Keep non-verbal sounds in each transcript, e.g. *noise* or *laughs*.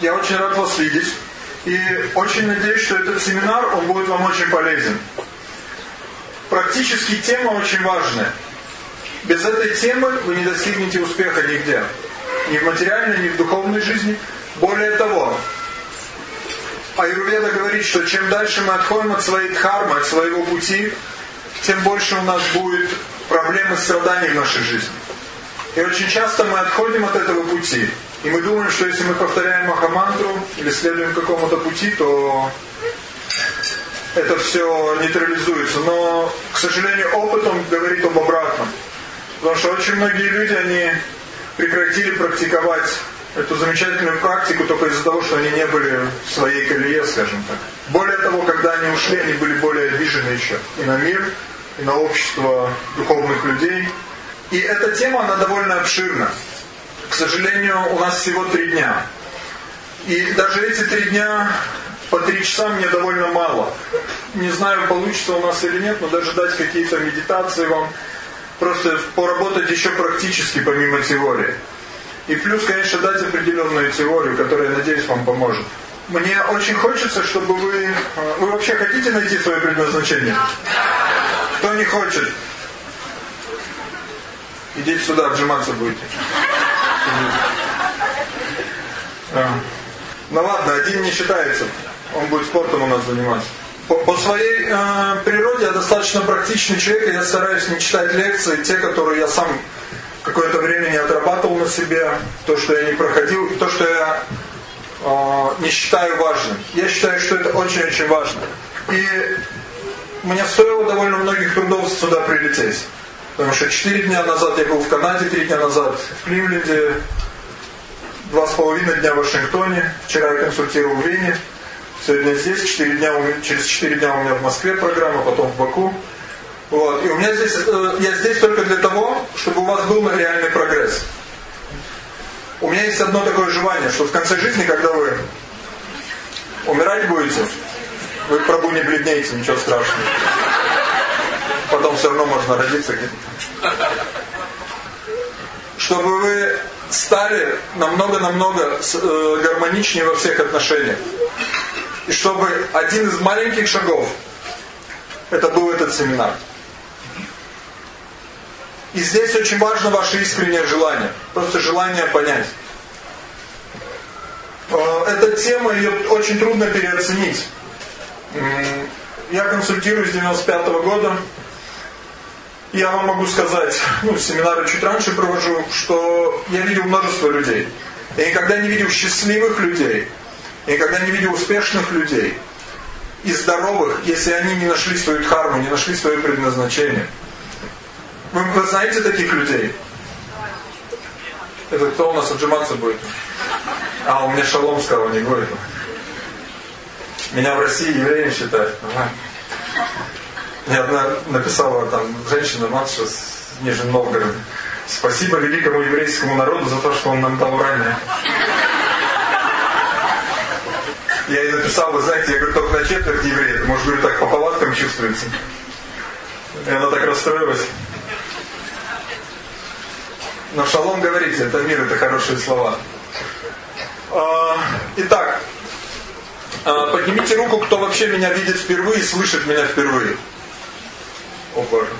Я очень рад вас видеть. И очень надеюсь, что этот семинар, он будет вам очень полезен. Практически тема очень важная. Без этой темы вы не достигнете успеха нигде. Ни в материальной, ни в духовной жизни. Более того, Аюрведа говорит, что чем дальше мы отходим от своей дхармы, от своего пути, тем больше у нас будет проблем и страданий в нашей жизни. И очень часто мы отходим от этого пути. И мы думаем, что если мы повторяем Махамантру или следуем какому-то пути, то это все нейтрализуется. Но, к сожалению, опыт он говорит об обратном. Потому что очень многие люди, они прекратили практиковать эту замечательную практику только из-за того, что они не были в своей колее, скажем так. Более того, когда они ушли, они были более обижены еще и на мир, и на общество духовных людей. И эта тема, она довольно обширна. К сожалению, у нас всего три дня. И даже эти три дня по три часа мне довольно мало. Не знаю, получится у нас или нет, но даже дать какие-то медитации вам. Просто поработать еще практически помимо теории. И плюс, конечно, дать определенную теорию, которая, надеюсь, вам поможет. Мне очень хочется, чтобы вы... Э, вы вообще хотите найти свое предназначение? Кто не хочет? Идите сюда, отжиматься будете. Ну ладно, один не считается. Он будет спортом у нас заниматься. По, по своей э, природе я достаточно практичный человек, и я стараюсь не читать лекции, те, которые я сам какое-то время не отрабатывал на себе, то, что я не проходил, то, что я э, не считаю важным. Я считаю, что это очень-очень важно. И мне стоило довольно многих трудов сюда прилететь. Потому что четыре дня назад я был в Канаде, три дня назад в Кливленде, два с половиной дня в Вашингтоне, вчера я консультировал в Вене, сегодня здесь, четыре дня, через четыре дня у меня в Москве программа, потом в Баку. Вот. И у меня здесь, э, я здесь только для того, чтобы у вас был реальный прогресс. У меня есть одно такое желание, что в конце жизни, когда вы умирать будете, вы пробу не бледнеете, ничего страшного. Потом все равно можно родиться где-то. Чтобы вы стали намного-намного э, гармоничнее во всех отношениях. И чтобы один из маленьких шагов, это был этот семинар. И здесь очень важно ваше искреннее желание. Просто желание понять. Э, эта тема, ее очень трудно переоценить. Я консультирую с 95 -го года. Я вам могу сказать, ну, семинары чуть раньше провожу, что я видел множество людей. Я никогда не видел счастливых людей. Я никогда не видел успешных людей. И здоровых, если они не нашли свою дхарму, не нашли свое предназначение. Вы, вы знаете таких людей? Это кто у нас отжиматься будет? А, у меня шалом сказал, не будет. Меня в России евреем считают. Ага. Мне одна написала там женщина, матша с Нижнего Новгорода. Спасибо великому еврейскому народу за то, что он нам дал ранее. Я ей написал, вы знаете, я говорю, только на четверть еврея. Может, говорю, так по палаткам чувствуется. И она так расстроилась. Но шалом говорите, это мир, это хорошие слова. А, итак, а, поднимите руку, кто вообще меня видит впервые и слышит меня впервые. О Боже.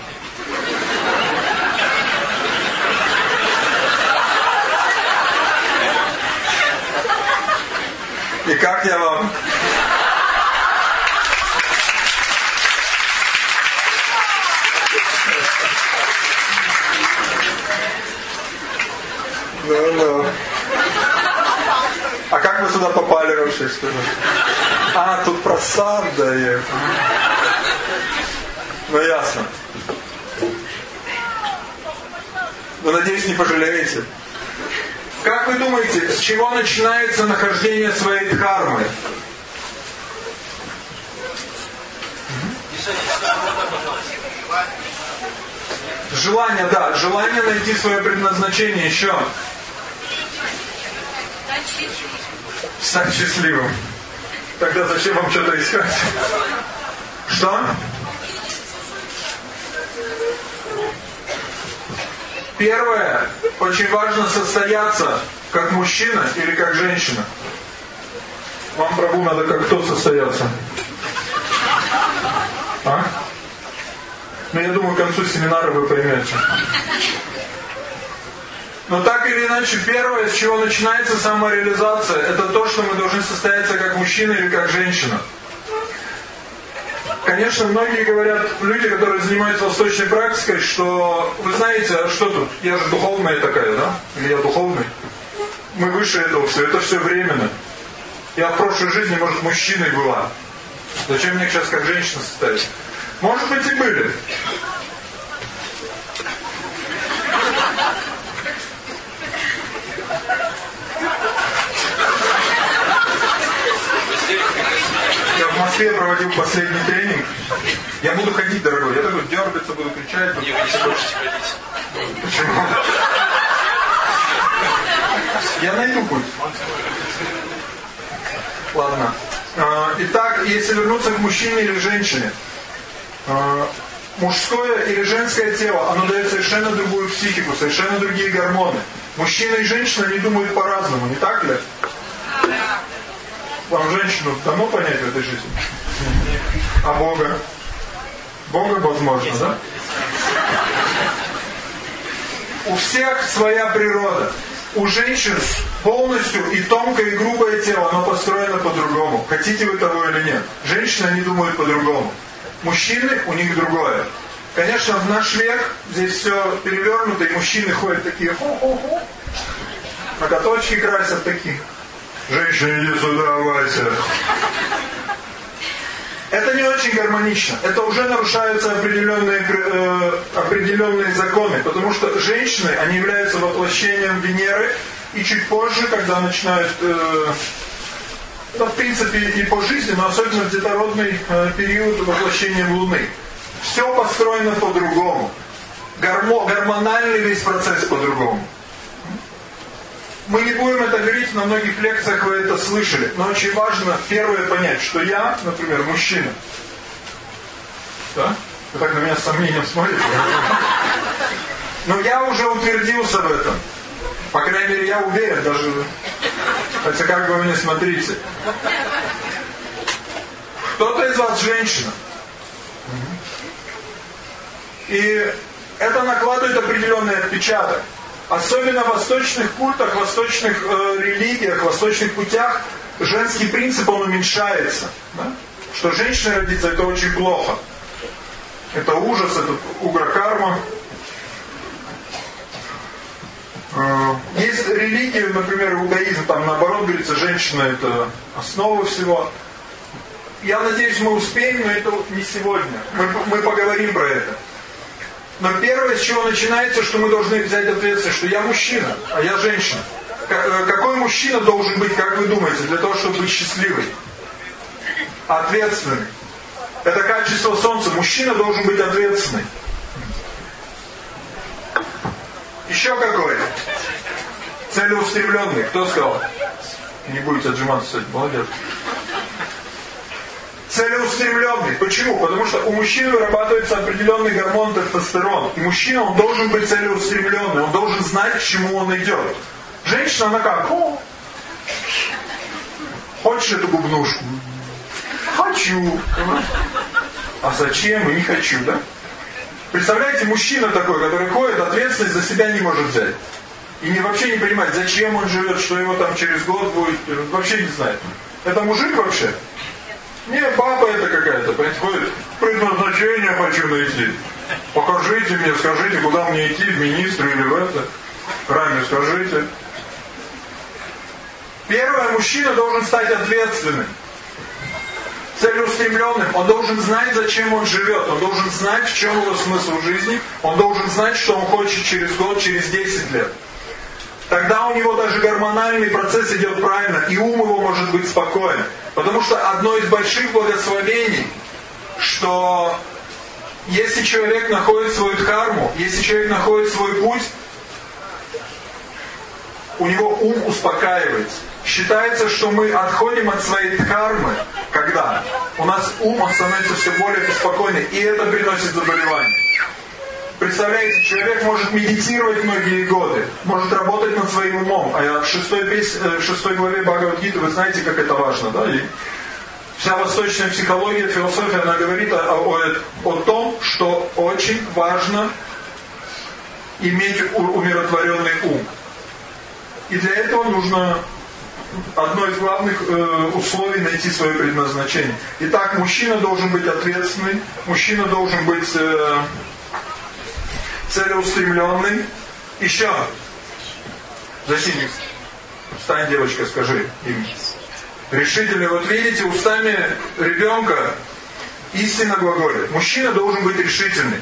И как я вам? Ну, ну. А как вы сюда попали вообще? Что а, тут просад дает. Ну ясно. Ну, надеюсь, не пожалеете. Как вы думаете, с чего начинается нахождение своей дхармы? Желание, да, желание найти свое предназначение еще. Стать счастливым. Тогда зачем вам что-то искать? Что? Первое, очень важно состояться как мужчина или как женщина. Вам, Прабу, надо как кто состояться? А? Ну, я думаю, к концу семинара вы поймете. Но так или иначе, первое, с чего начинается самореализация, это то, что мы должны состояться как мужчина или как женщина. Конечно, многие говорят, люди, которые занимаются восточной практикой, что, вы знаете, а что тут, я же духовная такая, да? Или я духовный? Мы выше этого все, это все временно. Я в прошлой жизни, может, мужчиной была. Зачем мне сейчас как женщина состоять? Может быть и были. Я в Москве проводил последний тренинг. Я буду ходить, дорогой. Я такой дергаться буду, кричать. Не, вы не сможете ходить. Почему? Я найду путь. Ладно. А, итак, если вернуться к мужчине или женщине, а, мужское или женское тело, оно дает совершенно другую психику, совершенно другие гормоны. Мужчина и женщина не думают по-разному, не так ли? Вам женщину давно понять в этой жизни? А Бога? Бога возможно, да? У всех своя природа. У женщин полностью и тонкое, и грубое тело, оно построено по-другому. Хотите вы того или нет. Женщины, они думают по-другому. Мужчины, у них другое. Конечно, в наш век здесь все перевернуто, и мужчины ходят такие хо-хо-хо. Ноготочки красят такие. Женщина, иди сюда, Вася. Это не очень гармонично. Это уже нарушаются определенные, э, определенные законы. Потому что женщины, они являются воплощением Венеры. И чуть позже, когда начинают... Э, ну, в принципе, и по жизни, но особенно в детородный э, период воплощением Луны. Все построено по-другому. Гормональный весь процесс по-другому. Мы не будем это говорить, на многих лекциях вы это слышали. Но очень важно первое понять, что я, например, мужчина. Да? Вы так на меня с сомнением смотрите. Но я уже утвердился в этом. По крайней мере, я уверен даже. Хотя как вы не смотрите. Кто-то из вас женщина. И это накладывает определенный отпечаток. Особенно в восточных культах, восточных э, религиях, восточных путях женский принцип, он уменьшается. Да? Что женщина родится, это очень плохо. Это ужас, это угрокарма. Э, есть религии, например, иудаизм, там наоборот говорится, женщина это основа всего. Я надеюсь, мы успеем, но это не сегодня. Мы, мы поговорим про это. Но первое, с чего начинается, что мы должны взять ответственность, что я мужчина, а я женщина. Э, какой мужчина должен быть, как вы думаете, для того, чтобы быть счастливым? Ответственный. Это качество солнца. Мужчина должен быть ответственный. Еще какой? Целеустремленный. Кто сказал? Не будете отжиматься, молодец целеустремленный. Почему? Потому что у мужчины вырабатывается определенный гормон тестостерон. И мужчина, он должен быть целеустремленный, он должен знать, к чему он идет. Женщина, она как? О, хочешь эту губнушку? Хочу. А зачем? И не хочу, да? Представляете, мужчина такой, который ходит, ответственность за себя не может взять. И не, вообще не понимает, зачем он живет, что его там через год будет, вообще не знает. Это мужик вообще? Не, папа это какая-то, происходит. Предназначение хочу найти. Покажите мне, скажите, куда мне идти, в министры или в это. Раме скажите. Первое, мужчина должен стать ответственным. Целеустремленным. Он должен знать, зачем он живет. Он должен знать, в чем его смысл жизни. Он должен знать, что он хочет через год, через 10 лет. Тогда у него даже гормональный процесс идет правильно, и ум его может быть спокоен. Потому что одно из больших благословений, что если человек находит свою дхарму, если человек находит свой путь, у него ум успокаивается. Считается, что мы отходим от своей дхармы, когда у нас ум становится все более спокойный, и это приносит заболевание. Представляете, человек может медитировать многие годы, может работать над своим умом. А в шестой, пес... Э, в шестой главе Бхагавадгиты вы знаете, как это важно, да? И вся восточная психология, философия, она говорит о, о, о том, что очень важно иметь умиротворенный ум. И для этого нужно одно из главных э, условий найти свое предназначение. Итак, мужчина должен быть ответственный, мужчина должен быть э, целеустремленный. Еще. Защитник. Встань, девочка, скажи им. Решительный. Вот видите, устами ребенка истинно глаголит. Мужчина должен быть решительный.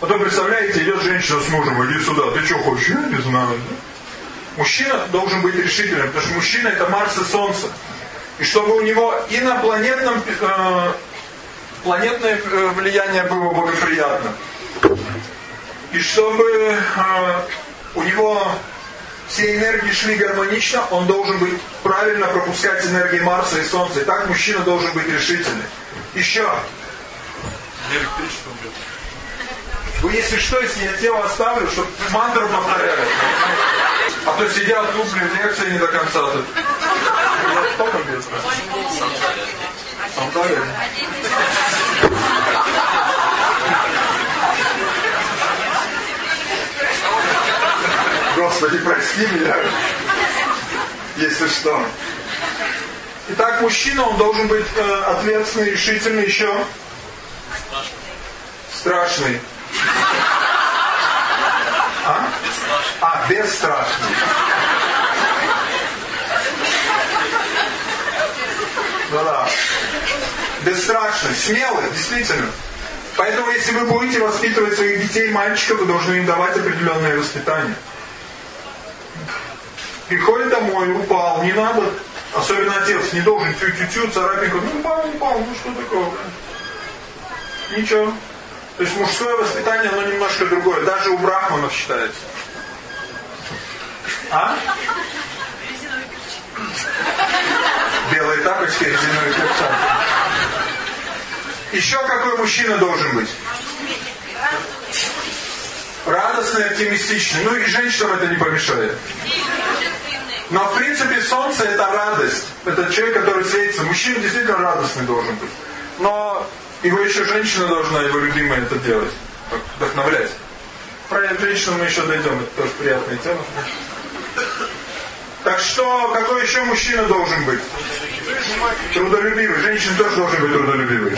Потом, представляете, идет женщина с мужем, иди сюда, ты что хочешь? Я не знаю. Мужчина должен быть решительным, потому что мужчина это Марс и Солнце. И чтобы у него и на планетном, э, планетное э, влияние было благоприятно. И чтобы э, у него все энергии шли гармонично, он должен быть правильно пропускать энергии Марса и Солнца. И так мужчина должен быть решительный. Еще. Вы, если что, если я тело оставлю, чтобы мантру повторяли. А то сидят, ну, блин, лекция не до конца тут. Сколько лет? Анталия. Господи, прости меня, если что. Итак, мужчина, он должен быть э, ответственный, решительный еще. Страшный. А? А, бесстрашный. Ну да. Бесстрашный, смелый, действительно. Поэтому, если вы будете воспитывать своих детей, мальчиков, вы должны им давать определенное воспитание. Приходит домой, упал, не надо, особенно отец, не должен тю-тю-тю, царапинку, ну упал, упал, ну что такое? Ничего. То есть мужское воспитание, оно немножко другое. Даже у брахманов считается. А? Белые тапочки, резиновые перчатки. Еще какой мужчина должен быть? Радостный, оптимистичный. Ну и женщинам это не помешает. Но в принципе солнце это радость. Это человек, который светится. Мужчина действительно радостный должен быть. Но его еще женщина должна, его любимая, это делать. Вдохновлять. Про женщину мы еще дойдем, это тоже приятная тема. Так что, какой еще мужчина должен быть? Трудолюбивый. Женщина тоже должен быть трудолюбивой.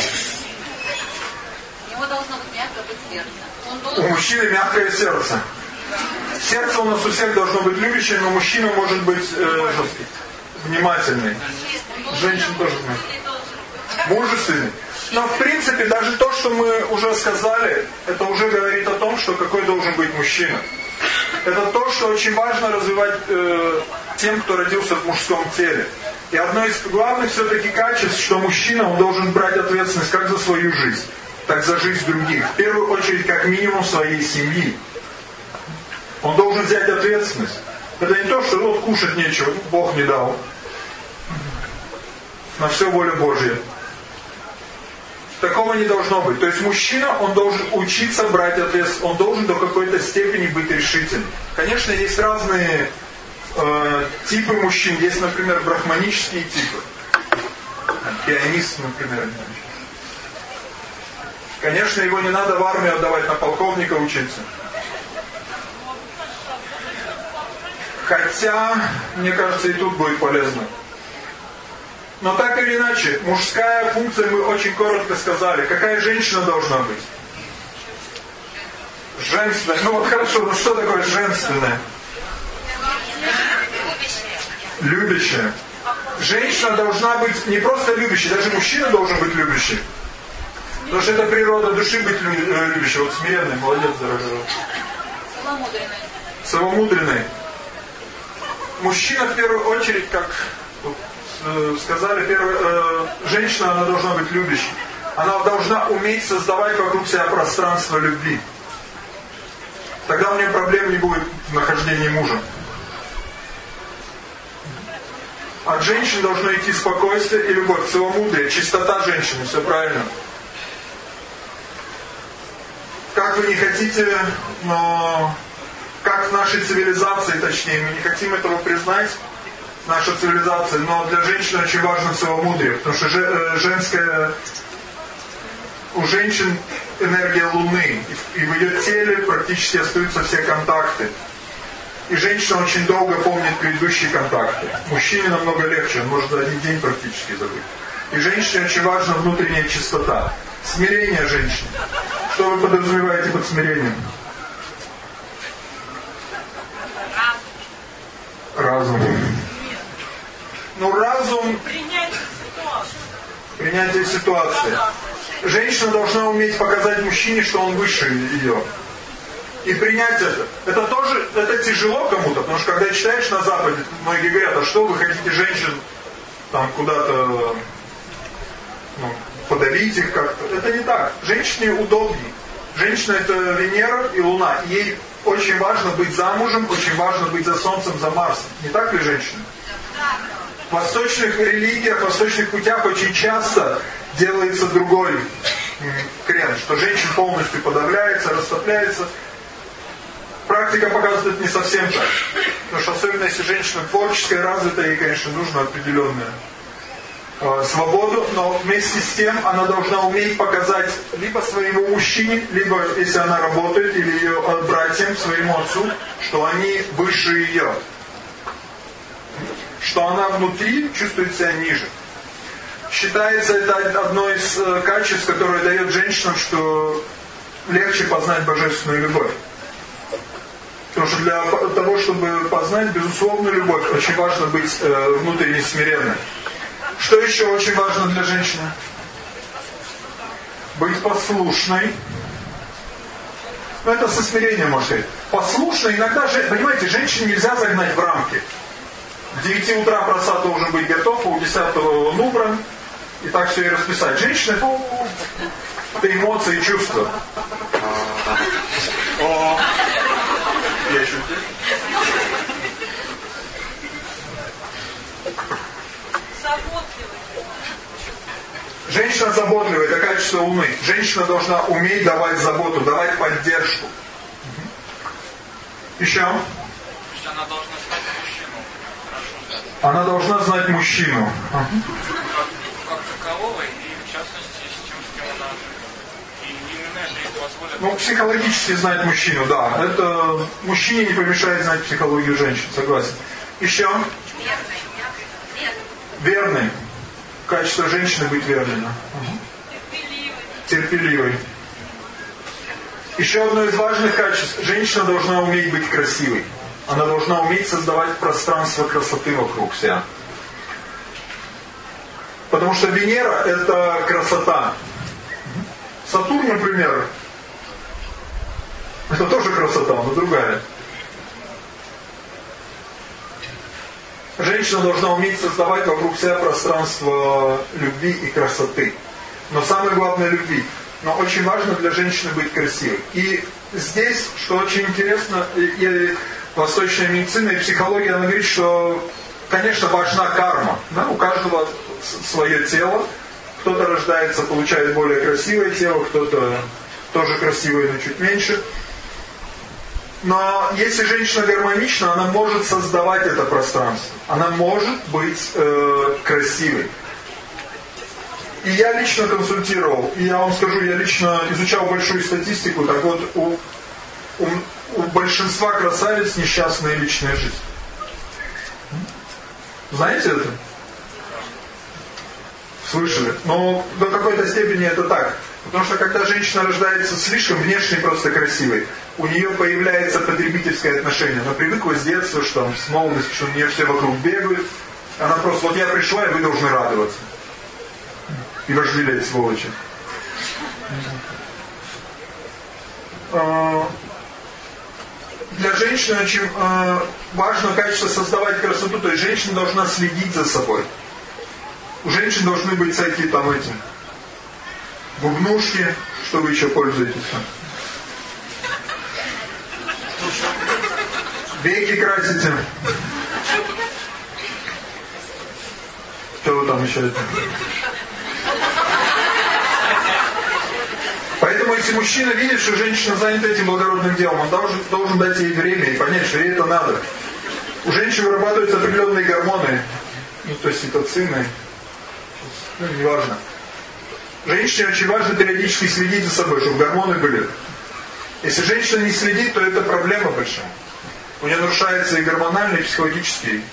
У него должно быть мягкое быть сердце. У мужчины мягкое сердце. Сердце у нас у всех должно быть любящее, но мужчина может быть э, внимательный. Женщина тоже мужественный. Но в принципе даже то, что мы уже сказали, это уже говорит о том, что какой должен быть мужчина. Это то, что очень важно развивать э, тем, кто родился в мужском теле. И одно из главных все-таки качеств, что мужчина, он должен брать ответственность как за свою жизнь, так за жизнь других. В первую очередь, как минимум, своей семьи. Он должен взять ответственность. Это не то, что вот кушать нечего, Бог не дал. На все воля Божья. Такого не должно быть. То есть мужчина, он должен учиться брать ответственность, он должен до какой-то степени быть решительным. Конечно, есть разные э, типы мужчин. Есть, например, брахманические типы. Пианист, например. Конечно, его не надо в армию отдавать, на полковника учиться. Хотя, мне кажется, и тут будет полезно. Но так или иначе, мужская функция, мы очень коротко сказали. Какая женщина должна быть? Женственная. Ну вот хорошо, ну что такое женственная? Любящая. Женщина должна быть не просто любящей, даже мужчина должен быть любящим. Потому что это природа души быть э, любящей. Вот смиренный, молодец, дорогой. Целомудренный. Целомудренный. Мужчина в первую очередь, как Э, сказали, первое, э, женщина, она должна быть любящей. Она должна уметь создавать вокруг себя пространство любви. Тогда у нее проблем не будет в нахождении мужа. От женщин должно идти спокойствие и любовь, целомудрие, чистота женщины, все правильно. как вы не хотите, но как в нашей цивилизации, точнее, мы не хотим этого признать, наша цивилизация, но для женщины очень важно целомудрие, потому что э, женская у женщин энергия Луны, и в ее теле практически остаются все контакты. И женщина очень долго помнит предыдущие контакты. Мужчине намного легче, за один день практически забыть. И женщине очень важна внутренняя чистота. Смирение женщины. Что вы подразумеваете под смирением? Разум. Ну, разум... Принятие ситуации. Принятие ситуации. Женщина должна уметь показать мужчине, что он выше ее. И принять это. Это тоже, это тяжело кому-то, потому что когда читаешь на Западе, многие говорят, а что вы хотите женщин там куда-то ну, подавить их как-то. Это не так. Женщине удобнее. Женщина это Венера и Луна. Ей очень важно быть замужем, очень важно быть за Солнцем, за Марсом. Не так ли женщина? В восточных религиях, в восточных путях очень часто делается другой крен, что женщина полностью подавляется, растопляется. Практика показывает не совсем так. Потому что особенно если женщина творческая, развитая, ей, конечно, нужно определенное Э, свободу, но вместе с тем она должна уметь показать либо своему мужчине, либо, если она работает, или ее э, братьям, своему отцу, что они выше ее. Что она внутри чувствует себя ниже. Считается это одно из э, качеств, которое дает женщинам, что легче познать божественную любовь. Потому что для того, чтобы познать безусловную любовь, очень важно быть э, внутренне смиренной. Что еще очень важно для женщины? Быть послушной. Ну, это со смирением, может быть. Послушной иногда, же, понимаете, женщине нельзя загнать в рамки. В 9 утра просад должен быть готов, у 10 он убран. И так все и расписать. Женщины, ну, это эмоции чувства. О, здесь. Женщина заботливая, это качество Луны. Женщина должна уметь давать заботу, давать поддержку. Еще? Она должна знать мужчину. Она должна знать мужчину. Как, как такового и в частности с тем, с кем она И именно это ей позволит... Ну, психологически знать мужчину, да. Это мужчине не помешает знать психологию женщин, согласен. Еще? Верный. Верный. Качество женщины быть верной. Терпеливой. Терпеливой. Еще одно из важных качеств. Женщина должна уметь быть красивой. Она должна уметь создавать пространство красоты вокруг себя. Потому что Венера – это красота. Сатурн, например, это тоже красота, но другая. Женщина должна уметь создавать вокруг себя пространство любви и красоты. Но самое главное – любви. Но очень важно для женщины быть красивой. И здесь, что очень интересно, и восточная медицина и психология, она говорит, что, конечно, важна карма. Да? У каждого свое тело. Кто-то рождается, получает более красивое тело, кто-то тоже красивое, но чуть меньше. Но если женщина гармонична, она может создавать это пространство. Она может быть э, красивой. И я лично консультировал, и я вам скажу, я лично изучал большую статистику, так вот, у, у, у большинства красавиц несчастная личная жизнь. Знаете это? Слышали? Но до какой-то степени это так. Потому что когда женщина рождается слишком внешне просто красивой, у нее появляется потребительское отношение. Она привыкла с детства, что с молодости, что у нее все вокруг бегают. Она просто, вот я пришла, и вы должны радоваться. И вожделеть, сволочи. А, для женщины очень а, важно качество создавать красоту. То есть женщина должна следить за собой. У женщин должны быть всякие там эти бубнушки, что вы еще пользуетесь. Веки красите. Что вы там еще это? Поэтому если мужчина видит, что женщина занята этим благородным делом, он должен, должен дать ей время и понять, что ей это надо. У женщин вырабатываются определенные гормоны, ну, то есть цитоцины, ну, неважно. Женщине очень важно периодически следить за собой, чтобы гормоны были. Если женщина не следит, то это проблема большая. У нее нарушается и гормональный, и психологический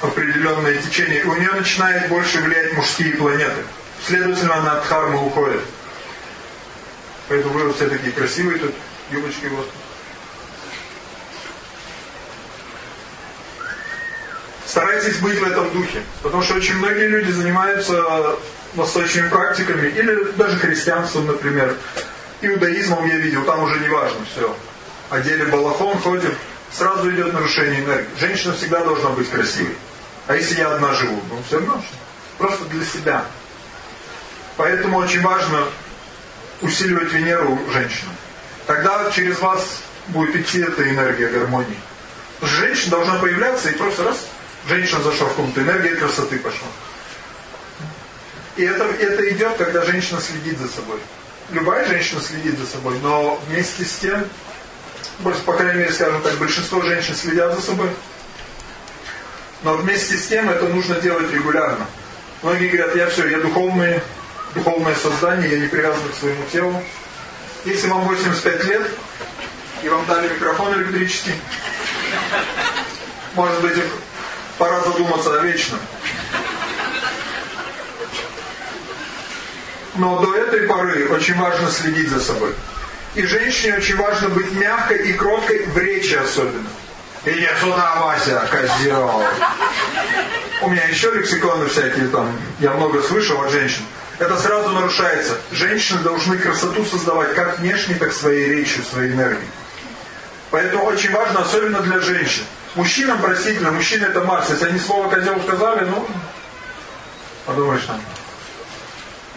определенное течение. И у нее начинает больше влиять мужские планеты. Следовательно, она от хармы уходит. Поэтому вы все такие красивые тут, юбочки вот. Старайтесь быть в этом духе. Потому что очень многие люди занимаются восточными практиками, или даже христианством, например. Иудаизмом я видел, там уже не важно, все. Одели балахон, ходим, сразу идет нарушение энергии. Женщина всегда должна быть красивой. А если я одна живу? Ну, все равно. Просто для себя. Поэтому очень важно усиливать Венеру женщинам. Тогда через вас будет идти эта энергия гармонии. Женщина должна появляться и просто раз, женщина зашла в комнату, энергия красоты пошла. И это, это идет, когда женщина следит за собой. Любая женщина следит за собой, но вместе с тем, по крайней мере, скажем так, большинство женщин следят за собой. Но вместе с тем это нужно делать регулярно. Многие говорят, я все, я духовный, духовное создание, я не привязан к своему телу. Если вам 85 лет, и вам дали микрофон электрический, может быть, пора задуматься о вечном. Но до этой поры очень важно следить за собой. И женщине очень важно быть мягкой и кроткой в речи особенно. Иди сюда, Вася, козел. У меня еще лексиконы всякие там, я много слышал от женщин. Это сразу нарушается. Женщины должны красоту создавать как внешне, так своей речью, своей энергией. Поэтому очень важно, особенно для женщин. Мужчинам простительно, мужчины это Марс. Если они слово козел сказали, ну, подумаешь там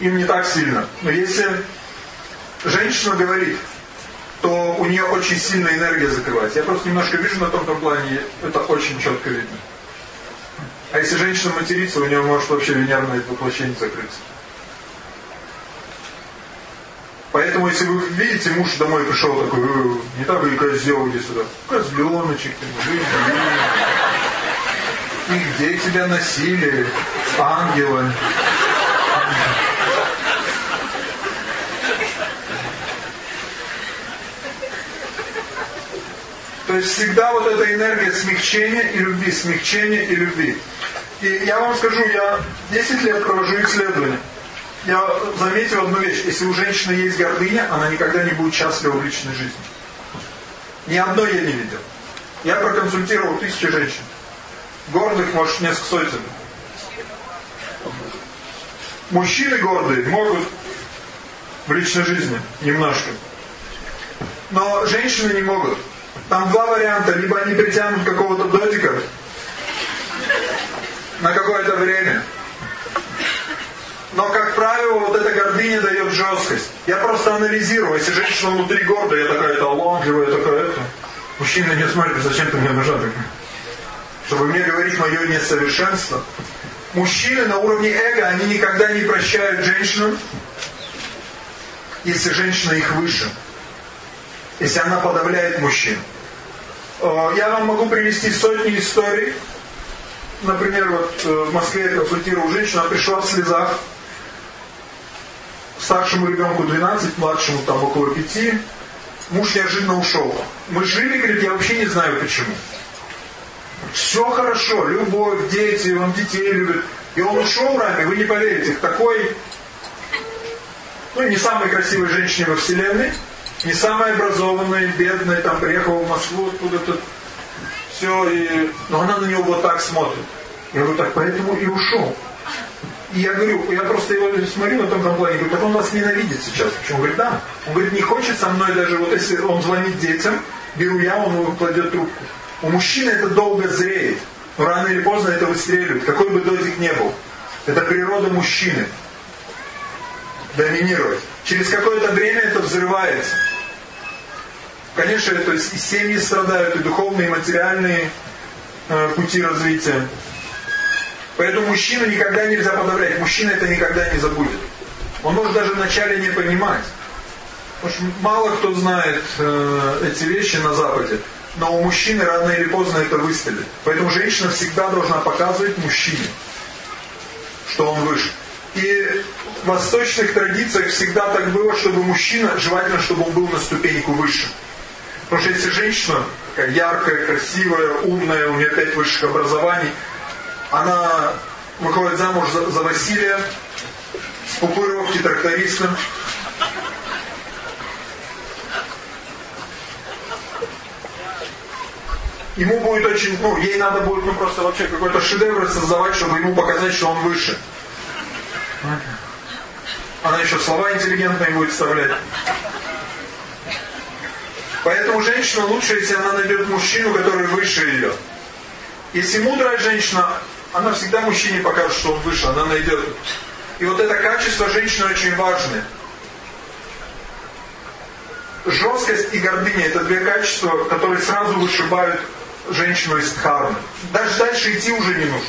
им не так сильно. Но если женщина говорит, то у нее очень сильная энергия закрывается. Я просто немножко вижу на том плане, это очень четко видно. А если женщина матерится, у нее может вообще венерное воплощение закрыться. Поэтому, если вы видите, муж домой пришел такой, «Э, не так и козел, иди сюда. Козленочек ты, И где тебя носили? Ангелы. То есть всегда вот эта энергия смягчения и любви, смягчения и любви. И я вам скажу, я 10 лет провожу исследования. Я заметил одну вещь. Если у женщины есть гордыня, она никогда не будет счастлива в личной жизни. Ни одной я не видел. Я проконсультировал тысячи женщин. Гордых, может, несколько сотен. Мужчины гордые могут в личной жизни немножко. Но женщины не могут. Там два варианта. Либо они притянут какого-то додика на какое-то время. Но, как правило, вот эта гордыня дает жесткость. Я просто анализирую. Если женщина внутри гордая, я такая, это лонжевая, такая, это... Мужчина не смотрит, зачем ты мне нужна такая? Чтобы мне говорить мое несовершенство. Мужчины на уровне эго, они никогда не прощают женщинам, если женщина их выше если она подавляет мужчин. Э, я вам могу привести сотни историй. Например, вот э, в Москве я консультировал женщину, она пришла в слезах. Старшему ребенку 12, младшему там около 5. Муж неожиданно ушел. Мы жили, говорит, я вообще не знаю почему. Все хорошо, любовь, дети, он детей любит. И он ушел раме, вы не поверите, такой, ну не самой красивой женщине во вселенной, не самый образованный, бедный, там приехал в Москву, откуда-то все, и... но она на него вот так смотрит. Я говорю, так поэтому и ушел. И я говорю, я просто его смотрю на том плане, говорю, так он вас ненавидит сейчас. Почему? Он говорит, да. Он говорит, не хочет со мной даже, вот если он звонит детям, беру я, он его кладет трубку. У мужчины это долго зреет. Но рано или поздно это выстреливает. Какой бы дозик не был. Это природа мужчины. Доминировать. Через какое-то время это взрывается. Конечно, то есть и семьи страдают, и духовные, и материальные э, пути развития. Поэтому мужчину никогда нельзя подавлять. Мужчина это никогда не забудет. Он может даже вначале не понимать. мало кто знает э, эти вещи на Западе, но у мужчины рано или поздно это выстрелит. Поэтому женщина всегда должна показывать мужчине, что он выше. И в восточных традициях всегда так было, чтобы мужчина, желательно, чтобы он был на ступеньку выше. Потому что если женщина такая яркая, красивая, умная, у нее пять высших образований, она выходит замуж за, за Василия, с пупыровки трактористом, ему будет очень, ну, ей надо будет, ну, просто вообще какой-то шедевр создавать, чтобы ему показать, что он выше. Она еще слова интеллигентные будет вставлять. Поэтому женщина лучше, если она найдет мужчину, который выше ее. Если мудрая женщина, она всегда мужчине покажет, что он выше, она найдет. И вот это качество женщины очень важное. Жесткость и гордыня – это две качества, которые сразу вышибают женщину из дхармы. Даже дальше идти уже не нужно.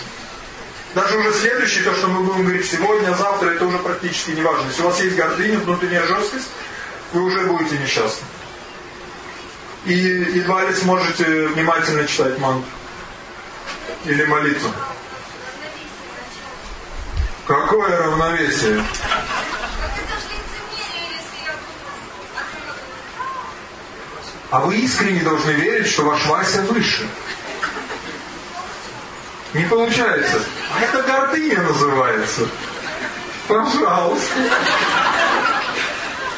Даже уже следующее, то, что мы будем говорить сегодня, завтра, это уже практически не важно. Если у вас есть гордыня, внутренняя жесткость, вы уже будете несчастны. И едва ли сможете внимательно читать мантру. Или молитву. Какое равновесие? А вы искренне должны верить, что ваш Вася выше. Не получается. А это гордыня называется. Пожалуйста.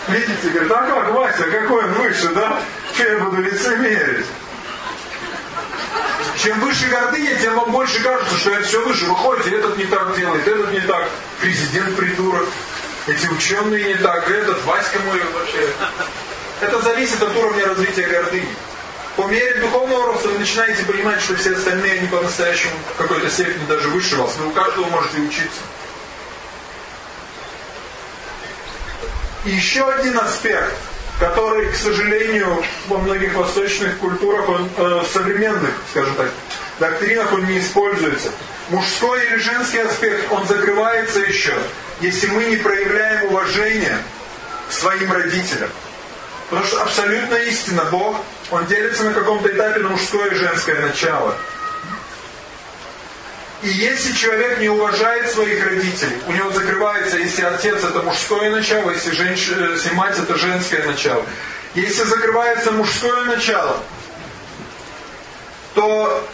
Видите, говорит, а как, Вася, какой он выше, да? Я буду лицемерить? Чем выше гордыня, тем вам больше кажется, что это все выше. Вы ходите, этот не так делает, этот не так. Президент придурок. Эти ученые не так, этот, Васька мой вообще. Это зависит от уровня развития гордыни. По мере духовного роста вы начинаете понимать, что все остальные, они по-настоящему в какой-то степени даже выше вас. Вы у каждого можете учиться. И еще один аспект, который, к сожалению, во многих восточных культурах, он, э, современных, скажем так, доктринах он не используется. Мужской или женский аспект, он закрывается еще, если мы не проявляем уважение к своим родителям. Потому что абсолютно истина, Бог, Он делится на каком-то этапе на мужское и женское начало. И если человек не уважает своих родителей, у него закрывается, если отец это мужское начало, если, женщ... Э, если мать это женское начало. Если закрывается мужское начало, то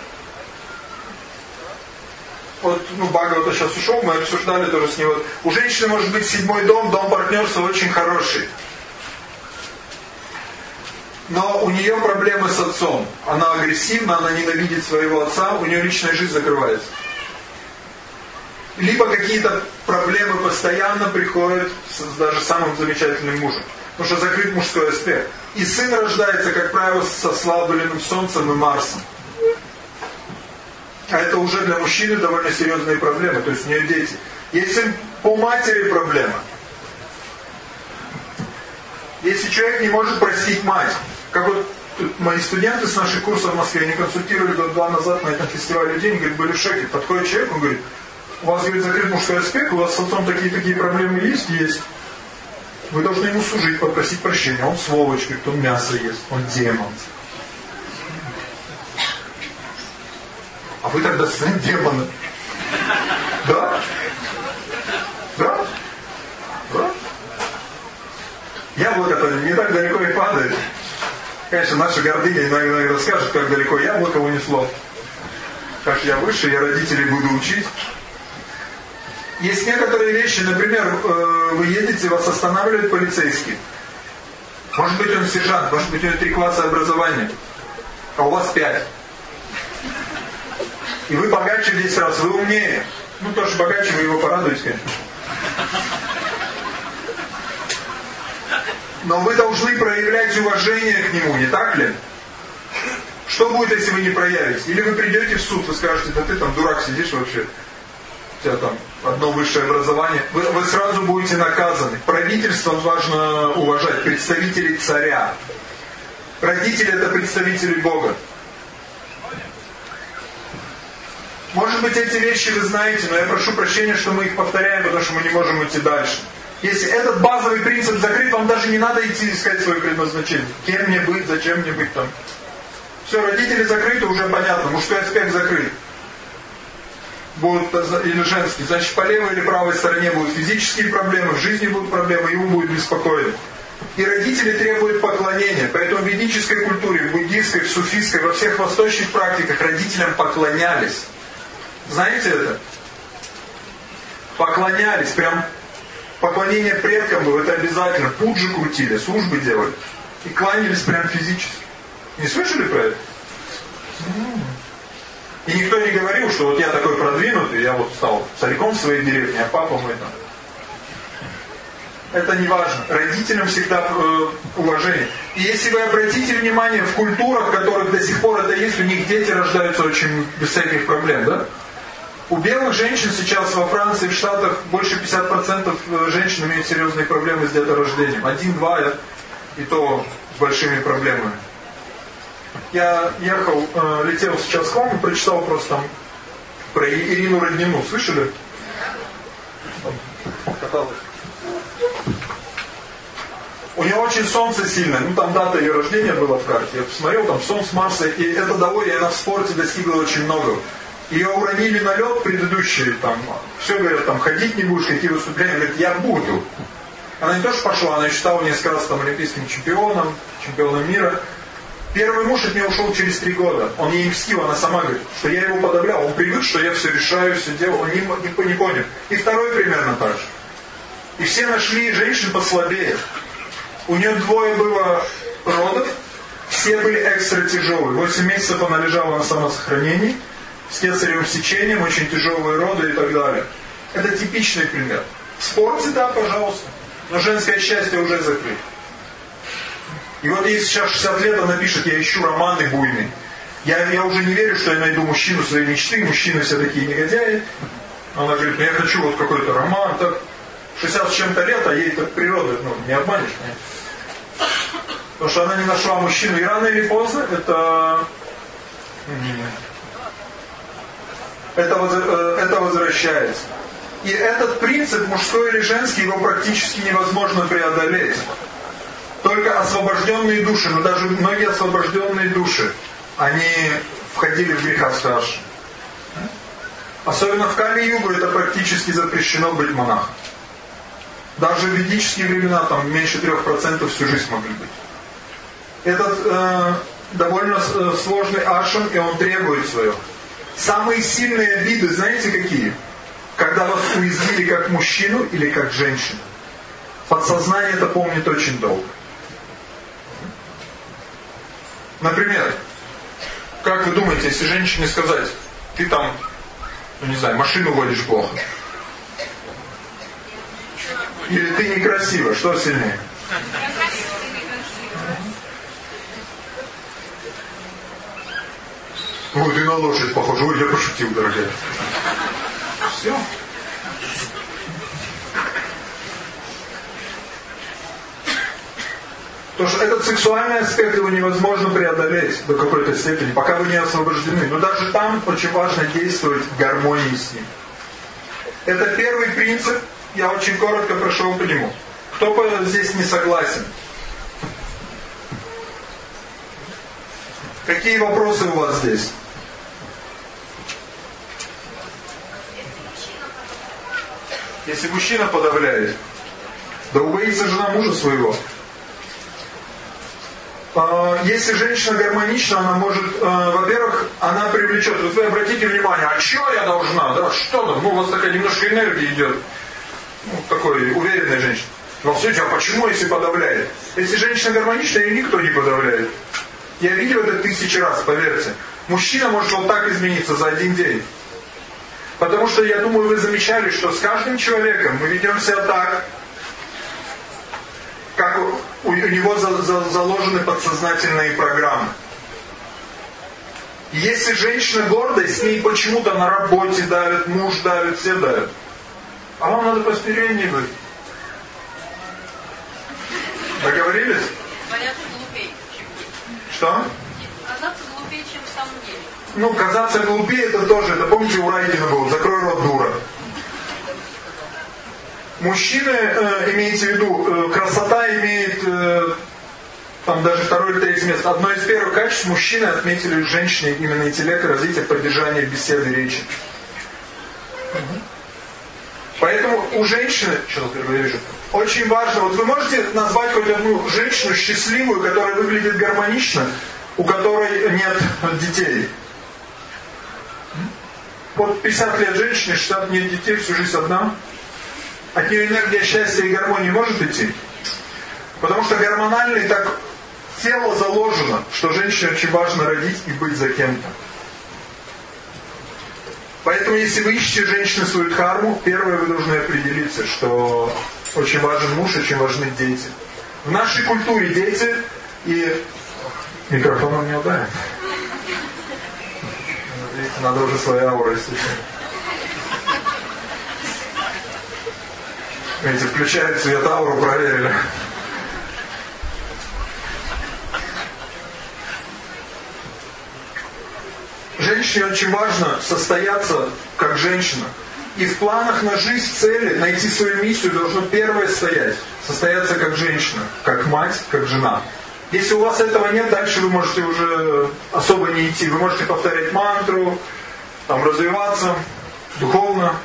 вот, ну, Бхагавата сейчас ушел, мы обсуждали тоже с него. У женщины может быть седьмой дом, дом партнерства очень хороший но у нее проблемы с отцом. Она агрессивна, она ненавидит своего отца, у нее личная жизнь закрывается. Либо какие-то проблемы постоянно приходят с даже самым замечательным мужем. Потому что закрыт мужской аспект. И сын рождается, как правило, со слабленным солнцем и Марсом. А это уже для мужчины довольно серьезные проблемы. То есть у нее дети. Если по матери проблема, если человек не может простить мать, как вот мои студенты с наших курсов в Москве, они консультировали год два назад на этом фестивале людей, говорят, были в шоке. Подходит человек, он говорит, у вас, говорит, закрыт мужской аспект, у вас с отцом такие-такие проблемы есть? Есть. Вы должны ему служить, попросить прощения. Он сволочь, говорит, он мясо ест, он демон. А вы тогда сын демона. Да? Да? Да? Яблоко-то не так далеко и падает. Конечно, наша гордыня иногда скажет, как далеко яблоко унесло. Как я выше, я родителей буду учить. Есть некоторые вещи, например, э, вы едете, вас останавливает полицейский. Может быть он сержант, может быть у него три класса образования, а у вас пять. И вы богаче 10 раз, вы умнее. Ну, тоже богаче, вы его порадуете, конечно. Но вы должны проявлять уважение к нему, не так ли? Что будет, если вы не проявите? Или вы придете в суд, вы скажете, да ты там дурак сидишь вообще, тебя там одно высшее образование. Вы, вы сразу будете наказаны. Правительство важно уважать, представителей царя. Родители это представители Бога. Может быть, эти вещи вы знаете, но я прошу прощения, что мы их повторяем, потому что мы не можем идти дальше. Если этот базовый принцип закрыт, вам даже не надо идти искать свое предназначение. Кем мне быть, зачем мне быть там. Все, родители закрыты, уже понятно, мужской аспект закрыт. Будут, или женский, значит по левой или правой стороне будут физические проблемы, в жизни будут проблемы, ему будет беспокоен. И родители требуют поклонения. Поэтому в ведической культуре, в буддийской, в суфийской, во всех восточных практиках родителям поклонялись. Знаете это? Поклонялись, прям поклонение предкам было, это обязательно. Пуджи крутили, службы делали. И кланялись прям физически. Не слышали про это? И никто не говорил, что вот я такой продвинутый, я вот стал царьком в своей деревне, а папа мой там. Это не важно. Родителям всегда э, уважение. И если вы обратите внимание, в культурах, в которых до сих пор это есть, у них дети рождаются очень без всяких проблем, да? У белых женщин сейчас во Франции, в Штатах больше 50% э, женщин имеют серьезные проблемы с деторождением. Один-два, и то с большими проблемами. Я ехал, э, летел сейчас к вам и прочитал просто там про Ирину Роднину. Слышали? У нее очень солнце сильное. Ну, там дата ее рождения была в карте. Я посмотрел, там солнце, Марса. И это и она в спорте достигла очень много. Ее уронили на лед предыдущие, там, все говорят, там, ходить не будешь, какие выступления. Говорит, я буду. Она не то что пошла, она еще стала несколько раз там олимпийским чемпионом, чемпионом мира. Первый муж от нее ушел через три года. Он ей мстил, она сама говорит, что я его подавлял. Он привык, что я все решаю, все делаю. Он не, не, не понял. И второй примерно так же. И все нашли женщин послабее. У нее двое было родов, все были экстра тяжелые. Восемь месяцев она лежала на самосохранении, с кесаревым сечением, очень тяжелые роды и так далее. Это типичный пример. В да, пожалуйста. Но женское счастье уже закрыто. И вот если сейчас 60 лет она пишет, я ищу романы буйные. Я, я уже не верю, что я найду мужчину своей мечты, мужчины все такие негодяи. Она говорит, ну я хочу вот какой-то роман, так 60 с чем-то лет, а ей так природа, ну, не обманешь, нет? Потому что она не нашла мужчину, и рано или поздно это... Это, э, это возвращается. И этот принцип, мужской или женский, его практически невозможно преодолеть. Только освобожденные души, но даже многие освобожденные души, они входили в греха страшно. Особенно в Кали-Югу это практически запрещено быть монахом. Даже в ведические времена там меньше трех процентов всю жизнь могли быть. Этот э, довольно э, сложный ашам, и он требует свое. Самые сильные обиды, знаете какие? Когда вас уязвили как мужчину или как женщину. Подсознание это помнит очень долго. Например, как вы думаете, если женщине сказать, ты там, ну не знаю, машину водишь плохо, или ты некрасива, что сильнее? Вот и на лошадь похоже. Ой, я пошутил, дорогая. Все. Потому что этот сексуальный аспект его невозможно преодолеть до какой-то степени, пока вы не освобождены. Но даже там очень важно действовать в гармонии с ним. Это первый принцип, я очень коротко прошел по нему. Кто здесь не согласен? Какие вопросы у вас здесь? Если мужчина подавляет, да убоится жена мужа своего. А, если женщина гармонична, она может, э, во-первых, она привлечет. Вот вы обратите внимание, а что я должна? Да, что там? Ну, у вас такая немножко энергия идет. Ну, такой уверенная женщина. Но суть, а почему, если подавляет? Если женщина гармоничная, ее никто не подавляет. Я видел это тысячи раз, поверьте. Мужчина может вот так измениться за один день. Потому что, я думаю, вы замечали, что с каждым человеком мы ведем себя так, как у, у него за, за, заложены подсознательные программы. Если женщина гордая, с ней почему-то на работе давят, муж давит, все давят. А вам надо посмирение быть. Договорились? Что? Казаться глупее, чем в самом деле. Ну, казаться глупее, это тоже, это помните, у Райкина было, закрой рот, дура. Мужчины, э, имеете в виду, э, красота имеет э, там даже второе или третье место. Одно из первых качеств мужчины отметили у женщины именно интеллект, развитие, поддержание беседы, речи. Поэтому у женщины, я вижу, очень важно, вот вы можете назвать хоть одну женщину счастливую, которая выглядит гармонично, у которой нет детей. Вот 50 лет женщине, 60 нет детей, всю жизнь одна. От нее энергия счастья и гармонии может идти. Потому что гормональный так тело заложено, что женщине очень важно родить и быть за кем-то. Поэтому, если вы ищете женщину свою дхарму, первое вы должны определиться, что очень важен муж, очень важны дети. В нашей культуре дети и... Микрофон он не ударит. Надо уже своя аура, если Видите, включает цвет ауру, проверили. Женщине очень важно состояться как женщина. И в планах на жизнь, цели, найти свою миссию должно первое стоять. Состояться как женщина, как мать, как жена. Если у вас этого нет, дальше вы можете уже особо не идти. Вы можете повторять мантру, там, развиваться духовно,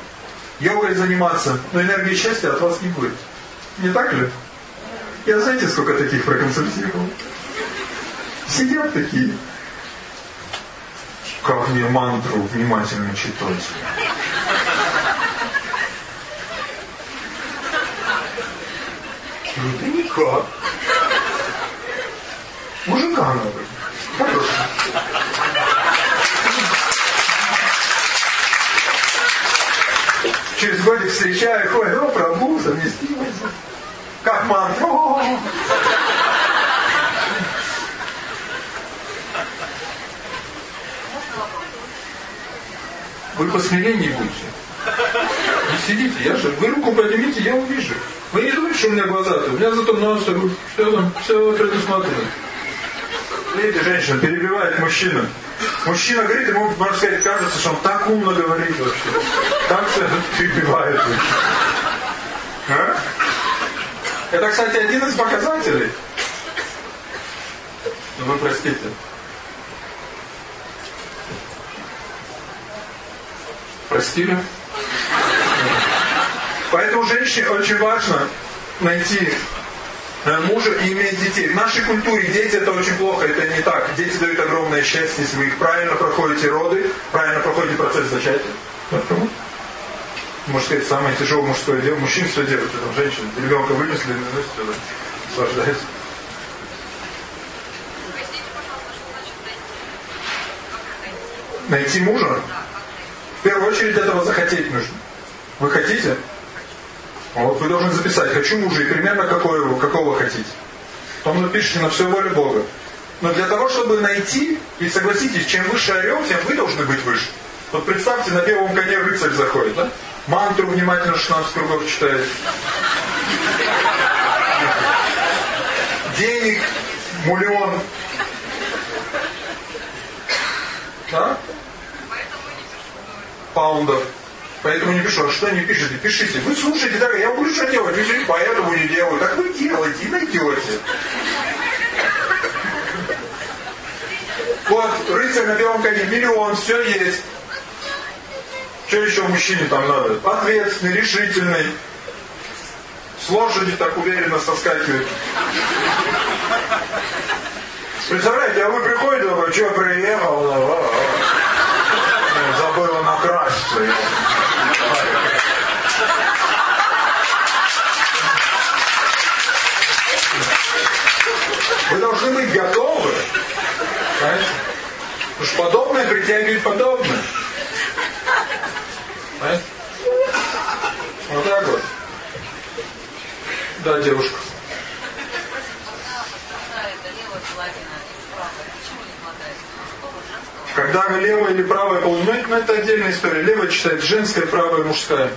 йогой заниматься, но энергии счастья от вас не будет. Не так ли? Я знаете, сколько таких проконсультировал? Сидят такие. Как мне мантру внимательно читать? Да никак. Мужика надо. Хорошо. Через годик встречаю, ходит, о, пробу, совместимость. Как мантру. Вы посмеленнее будете. Не сидите, я же, вы руку поднимите, я увижу. Вы не думаете, что у меня глаза-то? У меня зато нос, все там, все предусмотрено. Видите, женщина перебивает мужчину. Мужчина говорит, ему, можно сказать, кажется, что он так умно говорит вообще. Так все перебивает. А? Это, кстати, один из показателей. Вы простите. Простили? Поэтому женщине очень важно найти мужа и иметь детей. В нашей культуре дети это очень плохо, это не так. Дети дают огромное счастье, если вы их правильно проходите роды, правильно проходите процесс зачатия. Может сказать, самое тяжелое мужское дело. Мужчин что делают, там женщины. Ребенка вынесли, ну, наслаждаются. Найти мужа? В первую очередь этого захотеть нужно. Вы хотите? Вот вы должны записать, хочу мужа и примерно какой, какого хотите. Потом напишите на все волю Бога. Но для того, чтобы найти, и согласитесь, чем выше орел, тем вы должны быть выше. Вот представьте, на первом коне рыцарь заходит, да? Мантру внимательно 16 кругов читает. Денег, миллион. Да? Паундов. Поэтому не пишу. А что не пишете? Пишите. Вы слушаете, так, я буду что делать. Говорите, поэтому не делаю. Так вы делаете и найдете. Вот, рыцарь на белом коне, миллион, все есть. Что еще мужчине там надо? Ответственный, решительный. С лошади так уверенно соскакивает. Представляете, а вы приходите, такой, что приехал? Забыла накраситься. Вы должны быть готовы. Понимаете? Потому что подобное притягивает подобное. Понимаете? Вот так вот. Да, девушка. Когда левая ну это отдельная история. Левая читает женская, правая мужская.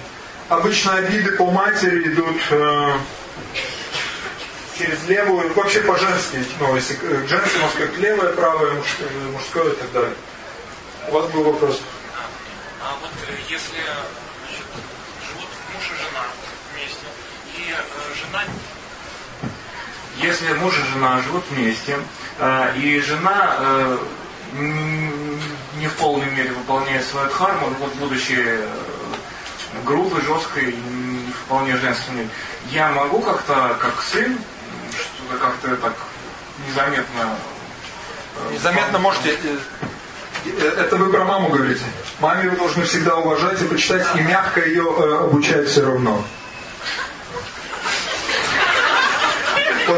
Обычно обиды по матери идут э, через левую, вообще по-женски, ну, если к женскому сказать левая, правая, мужское, мужское и так далее. У вас был вопрос. А вот э, если значит, живут муж и жена, вместе, и э, жена... Если муж и жена живут вместе, э, и жена э, не в полной мере выполняет свою дхарму, вот будучи э, грубой, жесткой, не вполне женственной, я могу как-то, как сын, что-то как-то так незаметно... Э, незаметно можете... Э, это вы про маму говорите. Маме вы должны всегда уважать и почитать, и мягко ее обучать все равно.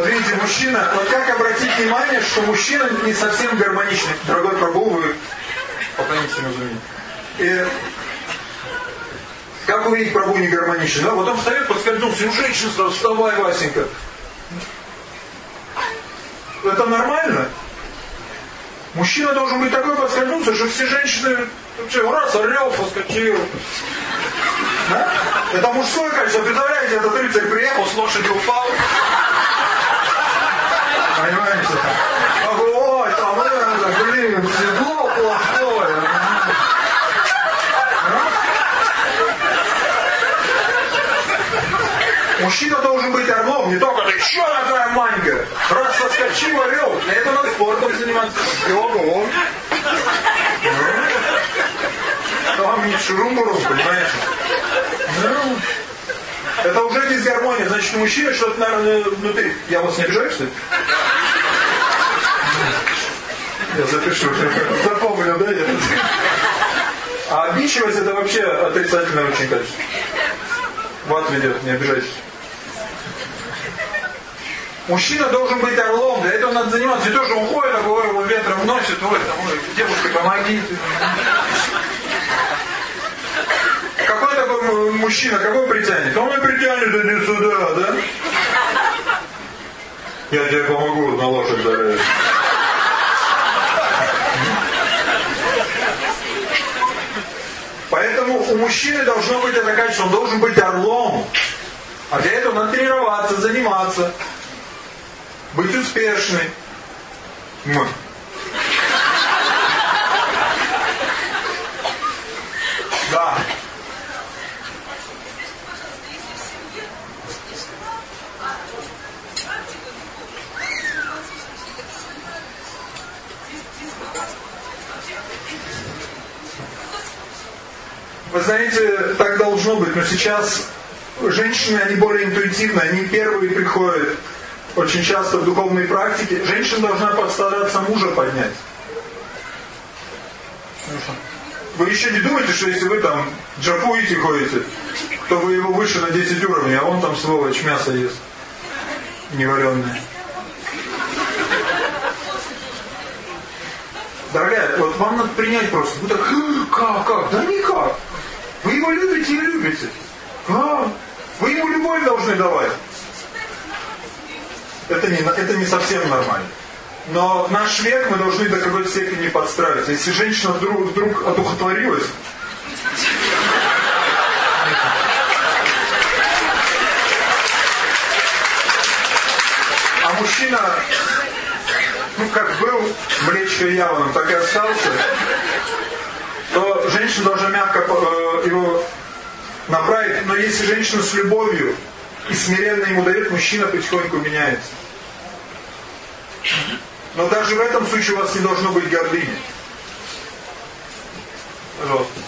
Вот видите, мужчина, вот как обратить внимание, что мужчина не совсем гармоничный. Дорогой Прабу, вы поклоните ему И как увидеть Прабу не гармоничный? Да? Вот он встает, подскользнулся, ну женщина вставай, Васенька. Это нормально? Мужчина должен быть такой подскользнулся, что все женщины вообще раз орел поскочил. Да? Это мужское качество. Представляете, этот рыцарь приехал, с лошади упал. Понимаете? Ой, там это, блин, седло плохое. Мужчина должен быть орлом, не только ты, что такая манька? Раз соскочил орел, для этого надо спортом заниматься. Ого. Там не шурум-бурум, понимаете? Это уже дисгармония. Значит, у мужчины что-то, наверное, внутри. Я вас не обижаю, что ли? Я запишу. Запомнил, да? А обидчивость это вообще отрицательное очень качество. В ад ведет, не обижайтесь. Мужчина должен быть орлом, для этого надо заниматься. Не то, что уходит, его ветром носит, ой, там, ой, девушка, помогите. Какой такой мужчина, какой притянет? Он и притянет, иди сюда, да? Я тебе помогу на лошадь зарядить. Поэтому у мужчины должно быть это качество, он должен быть орлом. А для этого надо тренироваться, заниматься, быть успешным. Да. Вы знаете, так должно быть, но сейчас женщины, они более интуитивны, они первые приходят очень часто в духовной практике. Женщина должна постараться мужа поднять. Вы еще не думаете, что если вы там джапуете ходите, то вы его выше на 10 уровней, а он там сволочь мясо ест. Невареное. Дорогая, вот вам надо принять просто. Вы так, как, как? Да никак. Вы его любите и любите. А, вы ему любовь должны давать. Это не, это не совсем нормально. Но в наш век мы должны до какой-то степени подстраиваться. Если женщина вдруг, вдруг одухотворилась, а мужчина, ну как был млечкой яваном, так и остался, женщина должна мягко э, его направить. Но если женщина с любовью и смиренно ему дает, мужчина потихоньку меняется. Но даже в этом случае у вас не должно быть гордыни. Пожалуйста.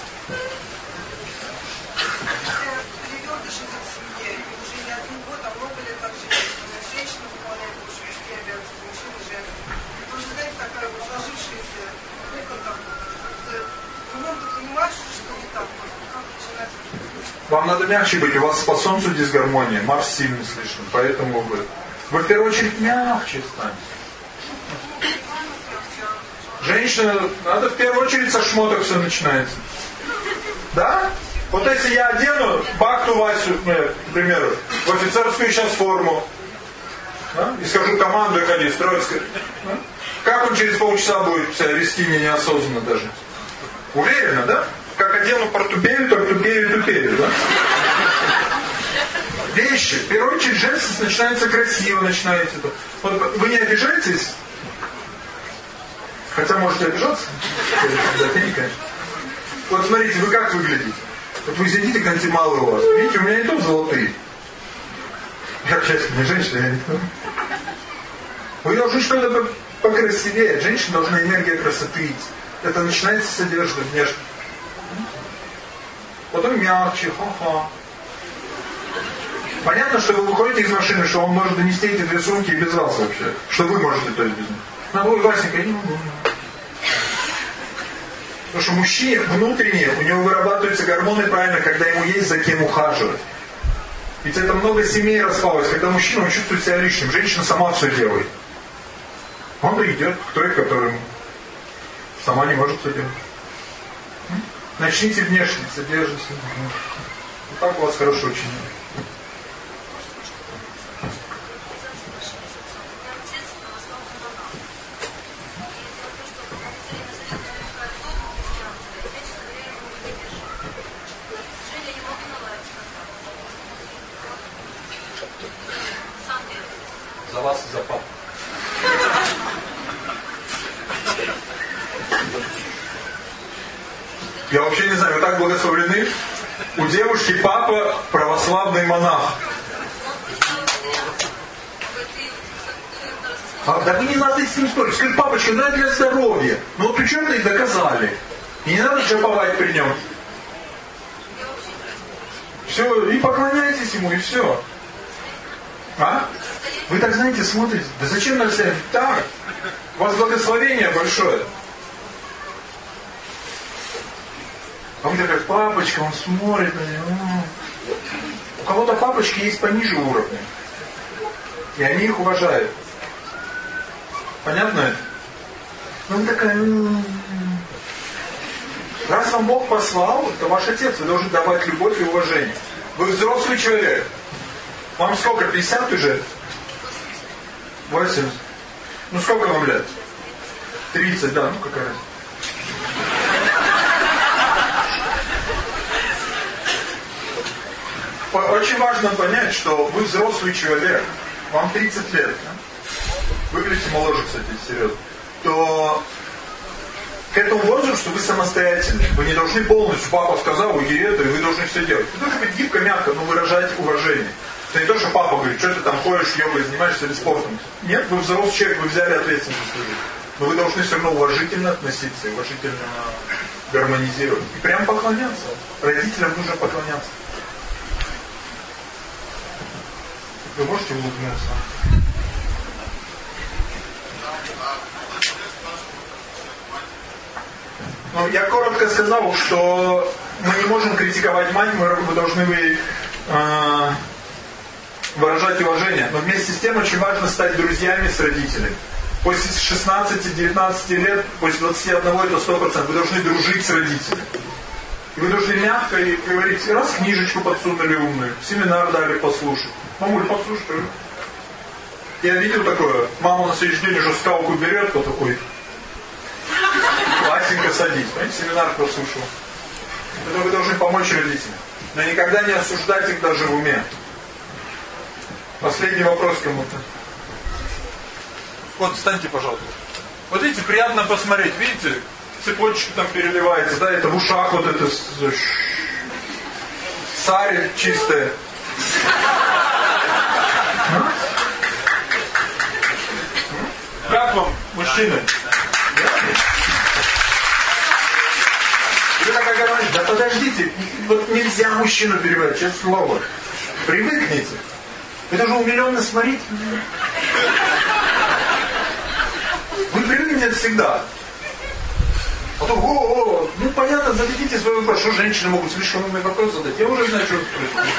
Вам мягче быть, у вас по солнцу дисгармония, Марс сильный слишком, поэтому вы, вы в первую очередь мягче станете. Женщина, надо в первую очередь со шмоток все начинается. Да? Вот если я одену Бахту Васю, например, к примеру, в офицерскую сейчас форму, да? и скажу команду, и ходи, строить, да? как он через полчаса будет себя вести мне неосознанно даже? Уверенно, да? как одену портупею, так тупею тупею, да? Вещи. В первую очередь женственность начинается красиво, начинаете. Вот вы не обижаетесь? Хотя можете обижаться. Вот смотрите, вы как выглядите? Вот вы сидите, концы малые у вас. Видите, у меня и то золотые. Я сейчас не женщина, я не Вы должны что-то покрасивее. Женщина должна энергия красоты. Это начинается с одежды внешне. Потом мягче, ха-ха. Понятно, что вы выходите из машины, что он может донести эти две сумки без вас вообще. Что вы можете то есть без них. Надо, ой, Васенька, не могу. Потому что мужчине внутренне, у него вырабатываются гормоны правильно, когда ему есть за кем ухаживать. Ведь это много семей распалось, когда мужчина он чувствует себя лишним, женщина сама все делает. Он идет к той, которым сама не может все делать. Начните внешне, содержитесь. Вот так у вас хорошо очень. За вас и за папу. Я вообще не знаю, вы благословлены. У девушки папа православный монах. А, да не надо с ним спорить. Скажи, папочка, это для здоровья. Ну вот причем-то и доказали. И не надо джаповать при нем. Все, и поклоняйтесь ему, и все. А? Вы так, знаете, смотрите. Да зачем на себя? Так. У вас благословение большое. А вы такая папочка, он смотрит на него. У кого-то папочки есть пониже уровня. И они их уважают. Понятно это? Ну, такая... Раз вам Бог послал, то ваш отец, вы должны давать любовь и уважение. Вы взрослый человек. Вам сколько, 50 уже? 80. Ну сколько вам лет? 30, да, ну какая разница. Очень важно понять, что вы взрослый человек, вам 30 лет, да? выглядите моложе, кстати, серьезно, то к этому возрасту вы самостоятельны. Вы не должны полностью, папа сказал, уйди это, и вы должны все делать. Вы должны быть гибко, мягко, но выражать уважение. Это не то, что папа говорит, что ты там ходишь, йогой занимаешься или спортом. Нет, вы взрослый человек, вы взяли ответственность за свою жизнь. Но вы должны все равно уважительно относиться, уважительно гармонизировать. И прям поклоняться. Родителям нужно поклоняться. Вы можете улыбнуться? Ну, я коротко сказал, что мы не можем критиковать мать, мы, должны быть, э, выражать уважение. Но вместе с тем очень важно стать друзьями с родителями. После 16-19 лет, после 21 это 100%, вы должны дружить с родителями. И вы должны мягко говорить, раз книжечку подсунули умную, семинар дали послушать. Мамуль, послушай. Я видел такое, мама на следующий день уже скалку берет, вот такой, Васенька, садись. Понимаете, семинар послушал. Это вы должны помочь родителям. Но никогда не осуждать их даже в уме. Последний вопрос кому-то. Вот, встаньте, пожалуйста. Вот видите, приятно посмотреть. Видите, цепочка там переливается, да, это в ушах вот это сари чистая. Как вам, мужчины? Вы такая говорите, да подождите, вот нельзя мужчину перебивать, честное слово. Привыкните. Это же умиленно смотреть. Вы привыкнете всегда. А то, о, о, ну понятно, зададите свой вопрос, что женщины могут слишком умный вопрос задать. Я уже знаю, что происходит.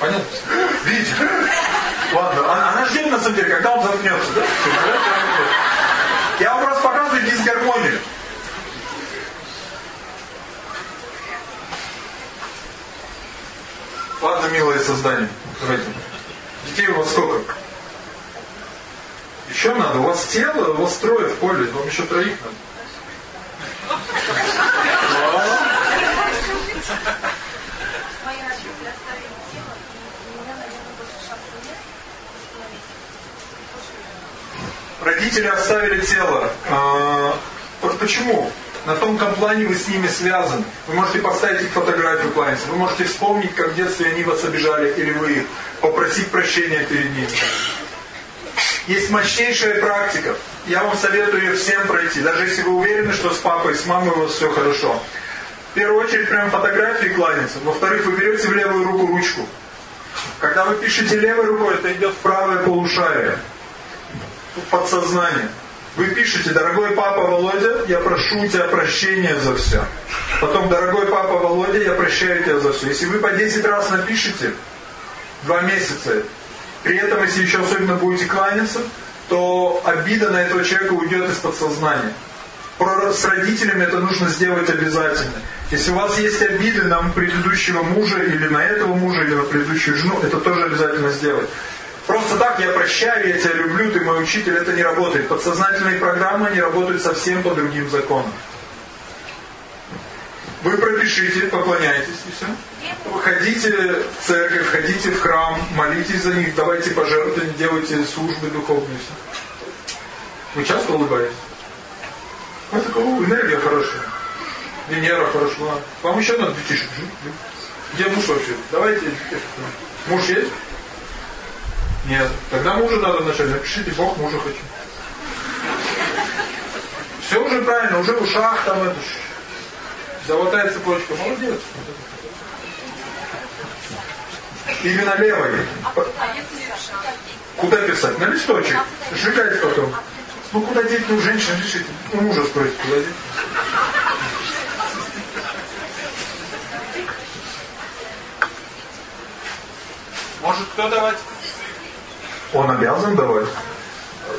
Понятно? Видите? Ладно, она, она ждет на самом деле, когда он заткнется, да? Я вам просто показываю дисгармонию. Ладно, милое создание. Давайте. Детей у вас сколько? Еще надо. У вас тело, у вас трое в поле, вам еще троих надо. *laughs* Родители оставили тело. А, почему? На тонком плане вы с ними связаны. Вы можете поставить их фотографию кланяться. Вы можете вспомнить, как в детстве они вас обижали, или вы их. Попросить прощения перед ними. Есть мощнейшая практика. Я вам советую ее всем пройти. Даже если вы уверены, что с папой, с мамой у вас все хорошо. В первую очередь прям фотографии кланяться. Во-вторых, вы берете в левую руку ручку. Когда вы пишете левой рукой, это идет в правое полушарие. Подсознание. Вы пишете, дорогой папа Володя, я прошу тебя прощения за все. Потом, дорогой папа Володя, я прощаю тебя за все. Если вы по 10 раз напишите, два месяца, при этом, если еще особенно будете кланяться, то обида на этого человека уйдет из подсознания. С родителями это нужно сделать обязательно. Если у вас есть обиды на предыдущего мужа, или на этого мужа, или на предыдущую жену, это тоже обязательно сделать. Просто так я прощаю, я тебя люблю, ты мой учитель, это не работает. Подсознательные программы, они работают совсем по другим законам. Вы пропишите, поклоняйтесь и все. Ходите в церковь, ходите в храм, молитесь за них, давайте пожертвования, делайте службы духовные. Все. Вы часто улыбаетесь? Ну, такого энергия хорошая. Венера хорошо. Вам еще надо детишек? Где муж вообще? Давайте. Муж есть? Нет. Тогда мужа надо начать. Напишите, Бог мужа хочу. Все уже правильно, уже в ушах там это золотая цепочка. Молодец. Именно левой. Куда писать? На листочек. Сжигайте потом. Ну куда деть? Ну женщина решите. Ну мужа спросите, куда деть. Может кто давать? Он обязан давать.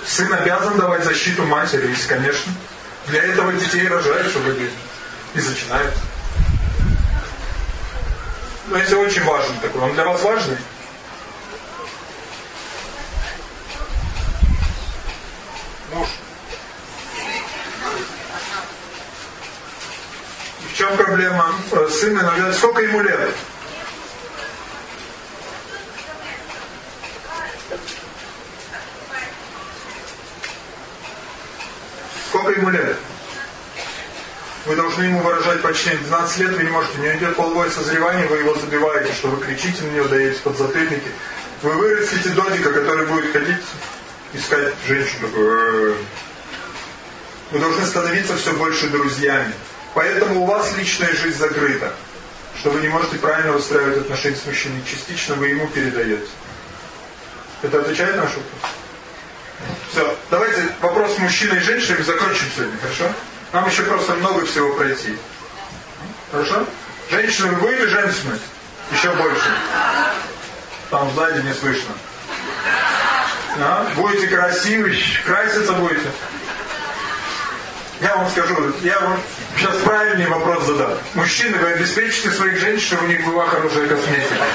Сын обязан давать защиту матери, если, конечно. Для этого детей рожают, чтобы дети. И зачинают. Но это очень важно такой. Он для вас важный? Муж. В чем проблема? Э, сын иногда... Сколько ему лет? Сколько ему лет? Должны ему выражать почтение. 12 лет вы не можете. У него идет половое созревание, вы его забиваете, что вы кричите на него, даете подзатыльники. Вы вырастите додика, который будет ходить, искать женщину. Вы должны становиться все больше друзьями. Поэтому у вас личная жизнь закрыта. Что вы не можете правильно выстраивать отношения с мужчиной. Частично вы ему передаете. Это отвечает на вопрос? Все, давайте вопрос мужчины и женщины закончим сегодня, хорошо? Нам еще просто много всего пройти. Хорошо? Женщины, вы будете женственность? Еще больше. Там сзади не слышно. А? Будете красивы, краситься будете. Я вам скажу, я вам сейчас правильный вопрос задам. Мужчины, вы обеспечите своих женщин, чтобы у них была хорошая косметика.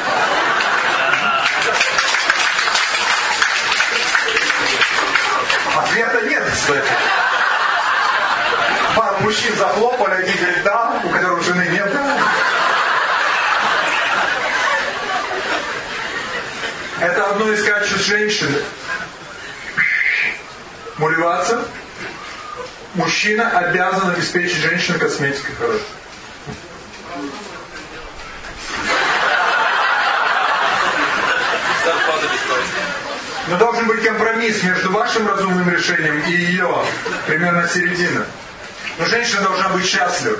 Ответа нет, кстати. Пару мужчин захлопали, один говорит, да, у которых жены нет. Это одно из качеств женщины. Муливаться. Мужчина обязан обеспечить женщине косметикой хорошей. Но должен быть компромисс между вашим разумным решением и ее. Примерно середина. Но женщина должна быть счастлива.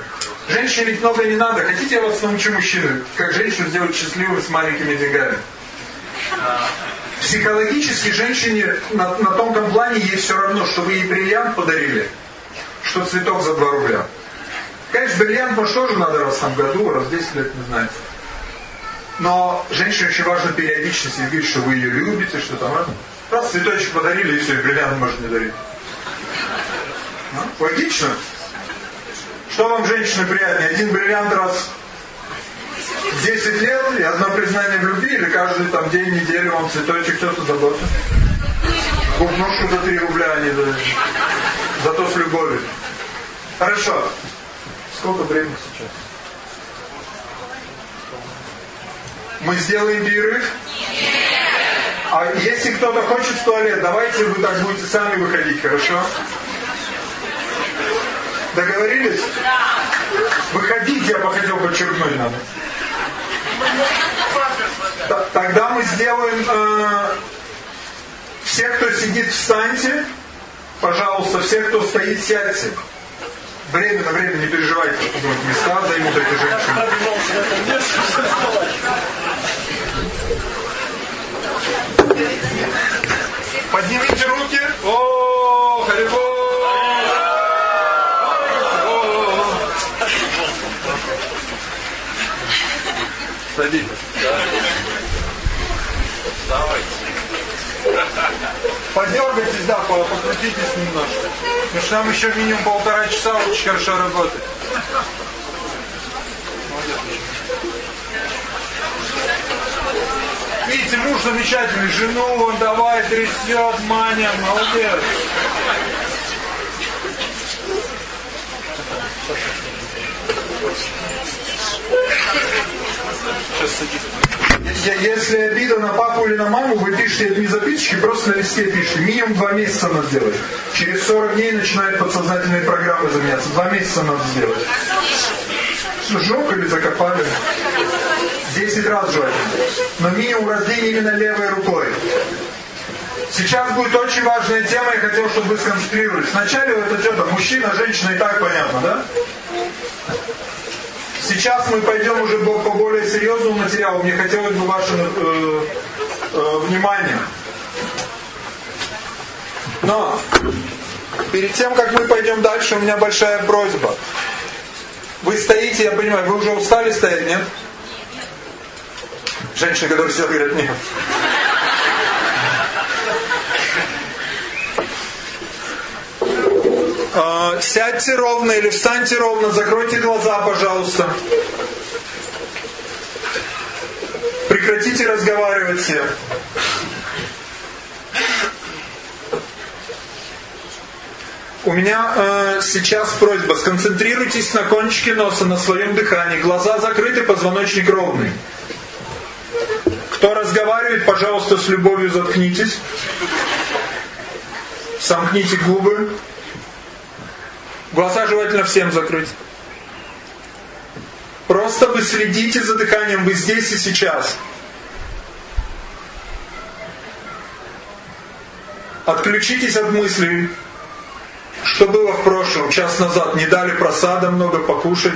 Женщине ведь много не надо. Хотите, я вас научу мужчину, как женщину сделать счастливой с маленькими деньгами? Психологически женщине на, на тонком плане ей все равно, что вы ей бриллиант подарили, что цветок за 2 рубля. Конечно, бриллиант, может, тоже надо раз в году, раз в 10 лет, не знаю. Но женщине очень важно периодичность, и говорить, что вы ее любите, что там. Раз цветочек подарили, и все, бриллиант можно не дарить. А? Логично? Что вам, женщины, приятнее? Один бриллиант раз 10 лет и одно признание в любви, или каждый там день, неделю вам цветочек кто-то забота? Губнушку за 3 рубля, а не за... Зато с любовью. Хорошо. Сколько времени сейчас? Мы сделаем перерыв? А если кто-то хочет в туалет, давайте вы так будете сами выходить, хорошо? Договорились? Да. Выходите, я хотел подчеркнуть надо. Тогда мы сделаем... Э, все, кто сидит, встаньте. Пожалуйста, все, кто стоит, сядьте. Время на время, не переживайте, будут места займут эти женщины. Поднимите руки. О, Харибо! Садитесь. Давайте. Подергайтесь, да, покрутитесь немножко. Потому что нам еще минимум полтора часа очень хорошо работать. Видите, муж замечательный, жену он давай трясет, маня, молодец. Сейчас садись. Если обида на папу или на маму, вы пишете это не записочки, просто на листе пишите. Минимум два месяца надо сделать. Через 40 дней начинают подсознательные программы заменяться. Два месяца надо сделать. Сжег или закопали? Десять раз желательно. Но минимум раз в день именно левой рукой. Сейчас будет очень важная тема, я хотел, чтобы вы сконцентрировались. Вначале это что-то мужчина, женщина и так понятно, да? Сейчас мы пойдем уже по более серьезному материалу. Мне хотелось бы ваше э, э, внимание. Но перед тем, как мы пойдем дальше, у меня большая просьба. Вы стоите, я понимаю, вы уже устали стоять, нет? Женщины, которые сидят, говорят, нет. Сядьте ровно или встаньте ровно, закройте глаза, пожалуйста. Прекратите разговаривать все. У меня э, сейчас просьба, сконцентрируйтесь на кончике носа, на своем дыхании. Глаза закрыты, позвоночник ровный. Кто разговаривает, пожалуйста, с любовью заткнитесь. Сомкните губы. Глаза желательно всем закрыть. Просто вы следите за дыханием, вы здесь и сейчас. Отключитесь от мыслей, что было в прошлом, час назад. Не дали просада много покушать.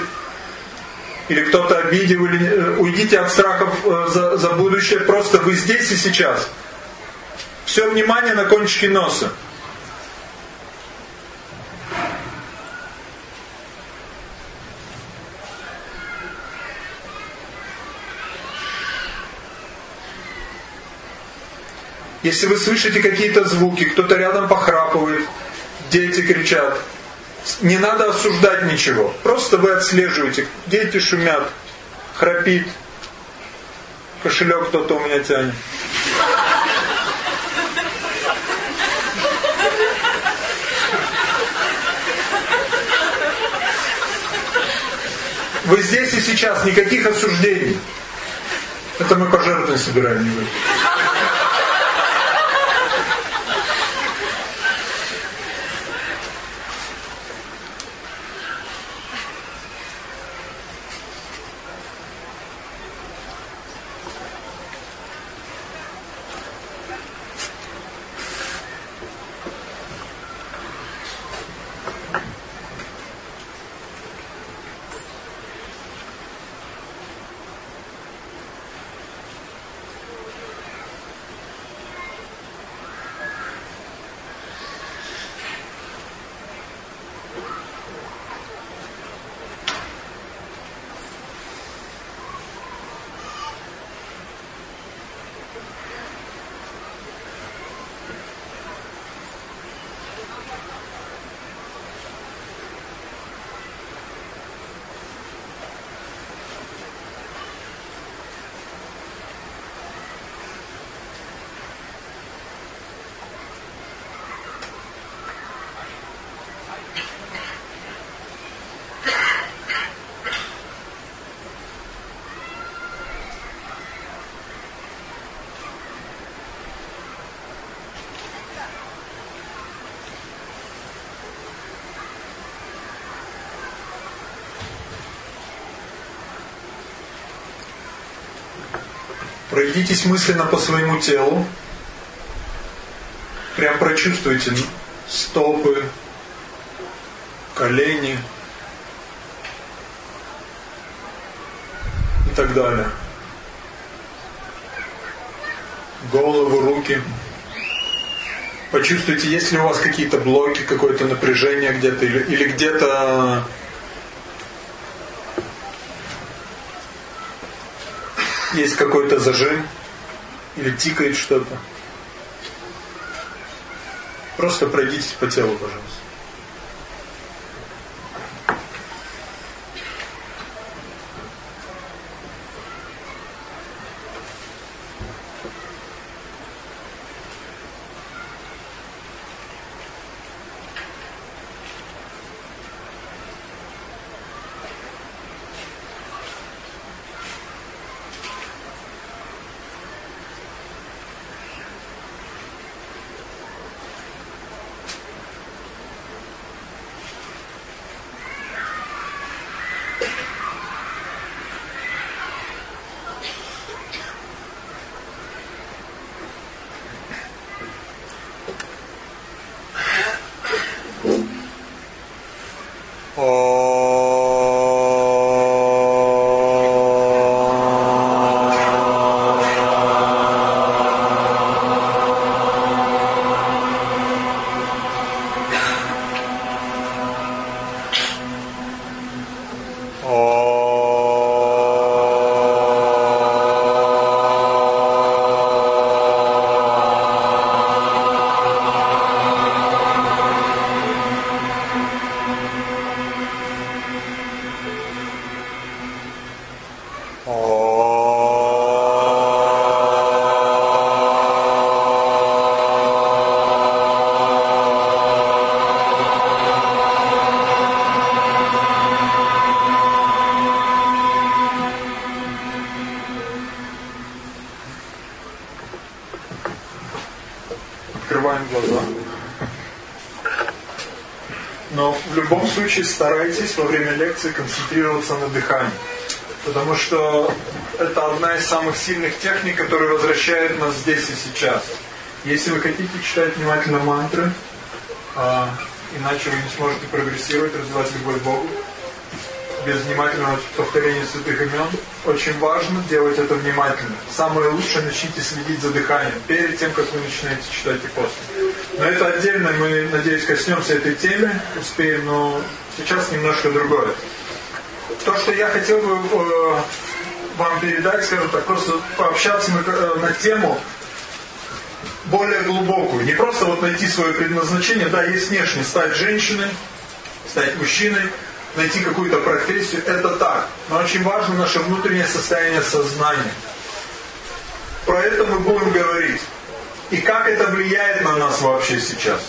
Или кто-то обидел. Или... Э, уйдите от страхов э, за, за будущее. Просто вы здесь и сейчас. Все внимание на кончике носа. Если вы слышите какие-то звуки, кто-то рядом похрапывает, дети кричат, не надо осуждать ничего. Просто вы отслеживаете. Дети шумят, храпит, кошелек кто-то у меня тянет. Вы здесь и сейчас, никаких осуждений. Это мы пожертвования собираем, не вы. Пройдитесь мысленно по своему телу. Прям прочувствуйте стопы, колени и так далее. Голову, руки. Почувствуйте, есть ли у вас какие-то блоки, какое-то напряжение где-то или, или где-то есть какой-то зажим или тикает что-то. Просто пройдитесь по телу, пожалуйста. Случае старайтесь во время лекции концентрироваться на дыхании. Потому что это одна из самых сильных техник, которая возвращает нас здесь и сейчас. Если вы хотите читать внимательно мантры, а, иначе вы не сможете прогрессировать, развивать любовь Богу, без внимательного повторения святых имен, очень важно делать это внимательно. Самое лучшее начните следить за дыханием перед тем, как вы начинаете читать и после. Но это отдельно, мы, надеюсь, коснемся этой темы, успеем, но сейчас немножко другое. То, что я хотел бы э, вам передать, скажем так, просто пообщаться на, э, на тему более глубокую. Не просто вот найти свое предназначение, да, есть внешне, стать женщиной, стать мужчиной, найти какую-то профессию, это так. Но очень важно наше внутреннее состояние сознания. Про это мы будем говорить. И как это влияет на нас вообще сейчас.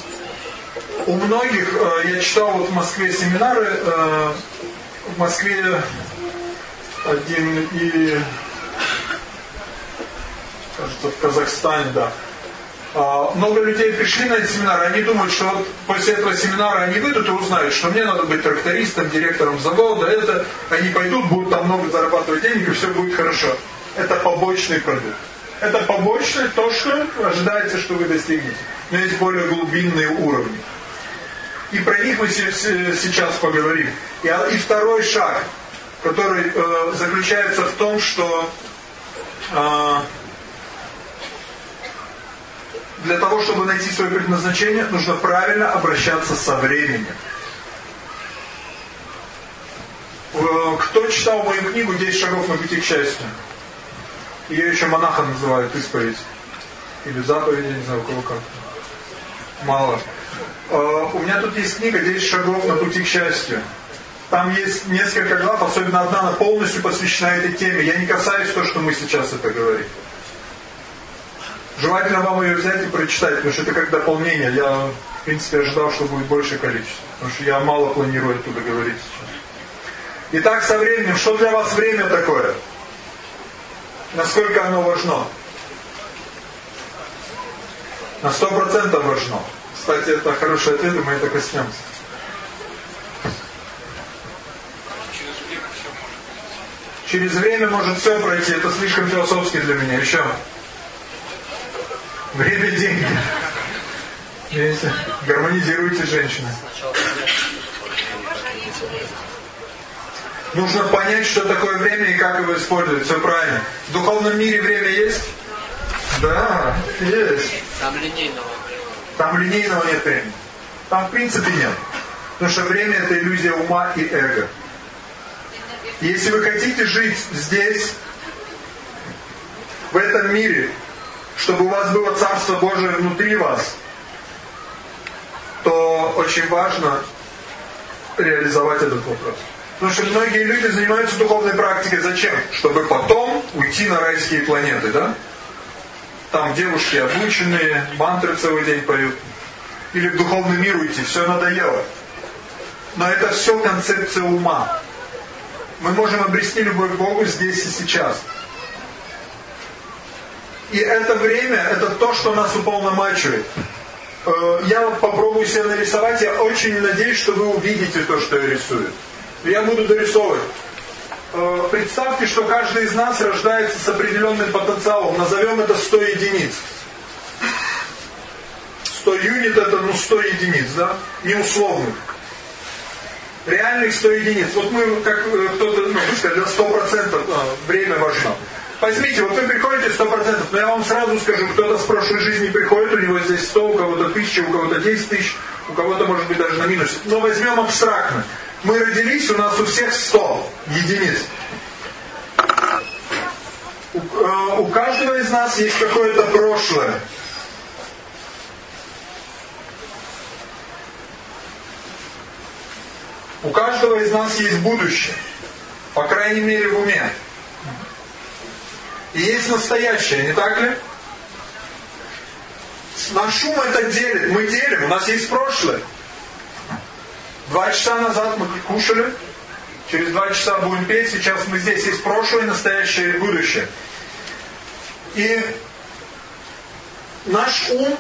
У многих, э, я читал вот в Москве семинары, э, в Москве один и, кажется, в Казахстане, да, а, много людей пришли на эти семинары, они думают, что вот после этого семинара они выйдут и узнают, что мне надо быть трактористом, директором завода, это, они пойдут, будут там много зарабатывать денег, и все будет хорошо. Это побочный продукт. Это побочное то, что ожидается, что вы достигнете. Но есть более глубинные уровни. Них мы сейчас поговорим. И, а, и второй шаг, который э, заключается в том, что э, для того, чтобы найти свое предназначение, нужно правильно обращаться со временем. Э, кто читал мою книгу «10 шагов на пути к счастью»? Ее еще монаха называют исповедь. Или заповедь, я не знаю, у кого как. Мало. У меня тут есть книга «10 шагов на пути к счастью». Там есть несколько глав, особенно одна, она полностью посвящена этой теме. Я не касаюсь того, что мы сейчас это говорим. Желательно вам ее взять и прочитать, потому что это как дополнение. Я, в принципе, ожидал, что будет большее количество. Потому что я мало планирую оттуда говорить сейчас. Итак, со временем. Что для вас время такое? Насколько оно важно? На сто процентов важно. Кстати, это хороший ответ, и мы это коснемся. Через время может все пройти. Это слишком философски для меня. Еще. Время – деньги. Видите? Гармонизируйте женщины. Нужно понять, что такое время и как его использовать. Все правильно. В духовном мире время есть? Да, есть. Там линейного. Там линейного нет времени. Там в принципе нет. Потому что время это иллюзия ума и эго. Если вы хотите жить здесь, в этом мире, чтобы у вас было Царство Божие внутри вас, то очень важно реализовать этот вопрос. Потому что многие люди занимаются духовной практикой. Зачем? Чтобы потом уйти на райские планеты, да? Там девушки обученные, мантры целый день поют. Или в духовный мир уйти, все надоело. Но это все концепция ума. Мы можем обрести любовь к Богу здесь и сейчас. И это время, это то, что нас уполномачивает. Э, я попробую себя нарисовать, я очень надеюсь, что вы увидите то, что я рисую. Я буду дорисовывать. Э, представьте, что каждый из нас рождается с определенным потенциалом. Назовем это 100 единиц. 100 юнит это ну 100 единиц, да? Не условных. Реальных 100 единиц. Вот мы, как э, кто-то, ну, сказали, 100% а, время важно. Возьмите, вот вы приходите 100%, но я вам сразу скажу, кто-то с прошлой жизни приходит, у него здесь 100, у кого-то 1000, у кого-то 10 тысяч, у кого-то может быть даже на минусе. Но возьмем абстрактно. Мы родились, у нас у всех 100 единиц. У, э, у каждого из нас есть какое-то прошлое. У каждого из нас есть будущее. По крайней мере в уме. И есть настоящее, не так ли? Наш ум это делит. Мы делим. У нас есть прошлое. Два часа назад мы кушали. Через два часа будем петь. Сейчас мы здесь. Есть прошлое, настоящее и будущее. И наш ум,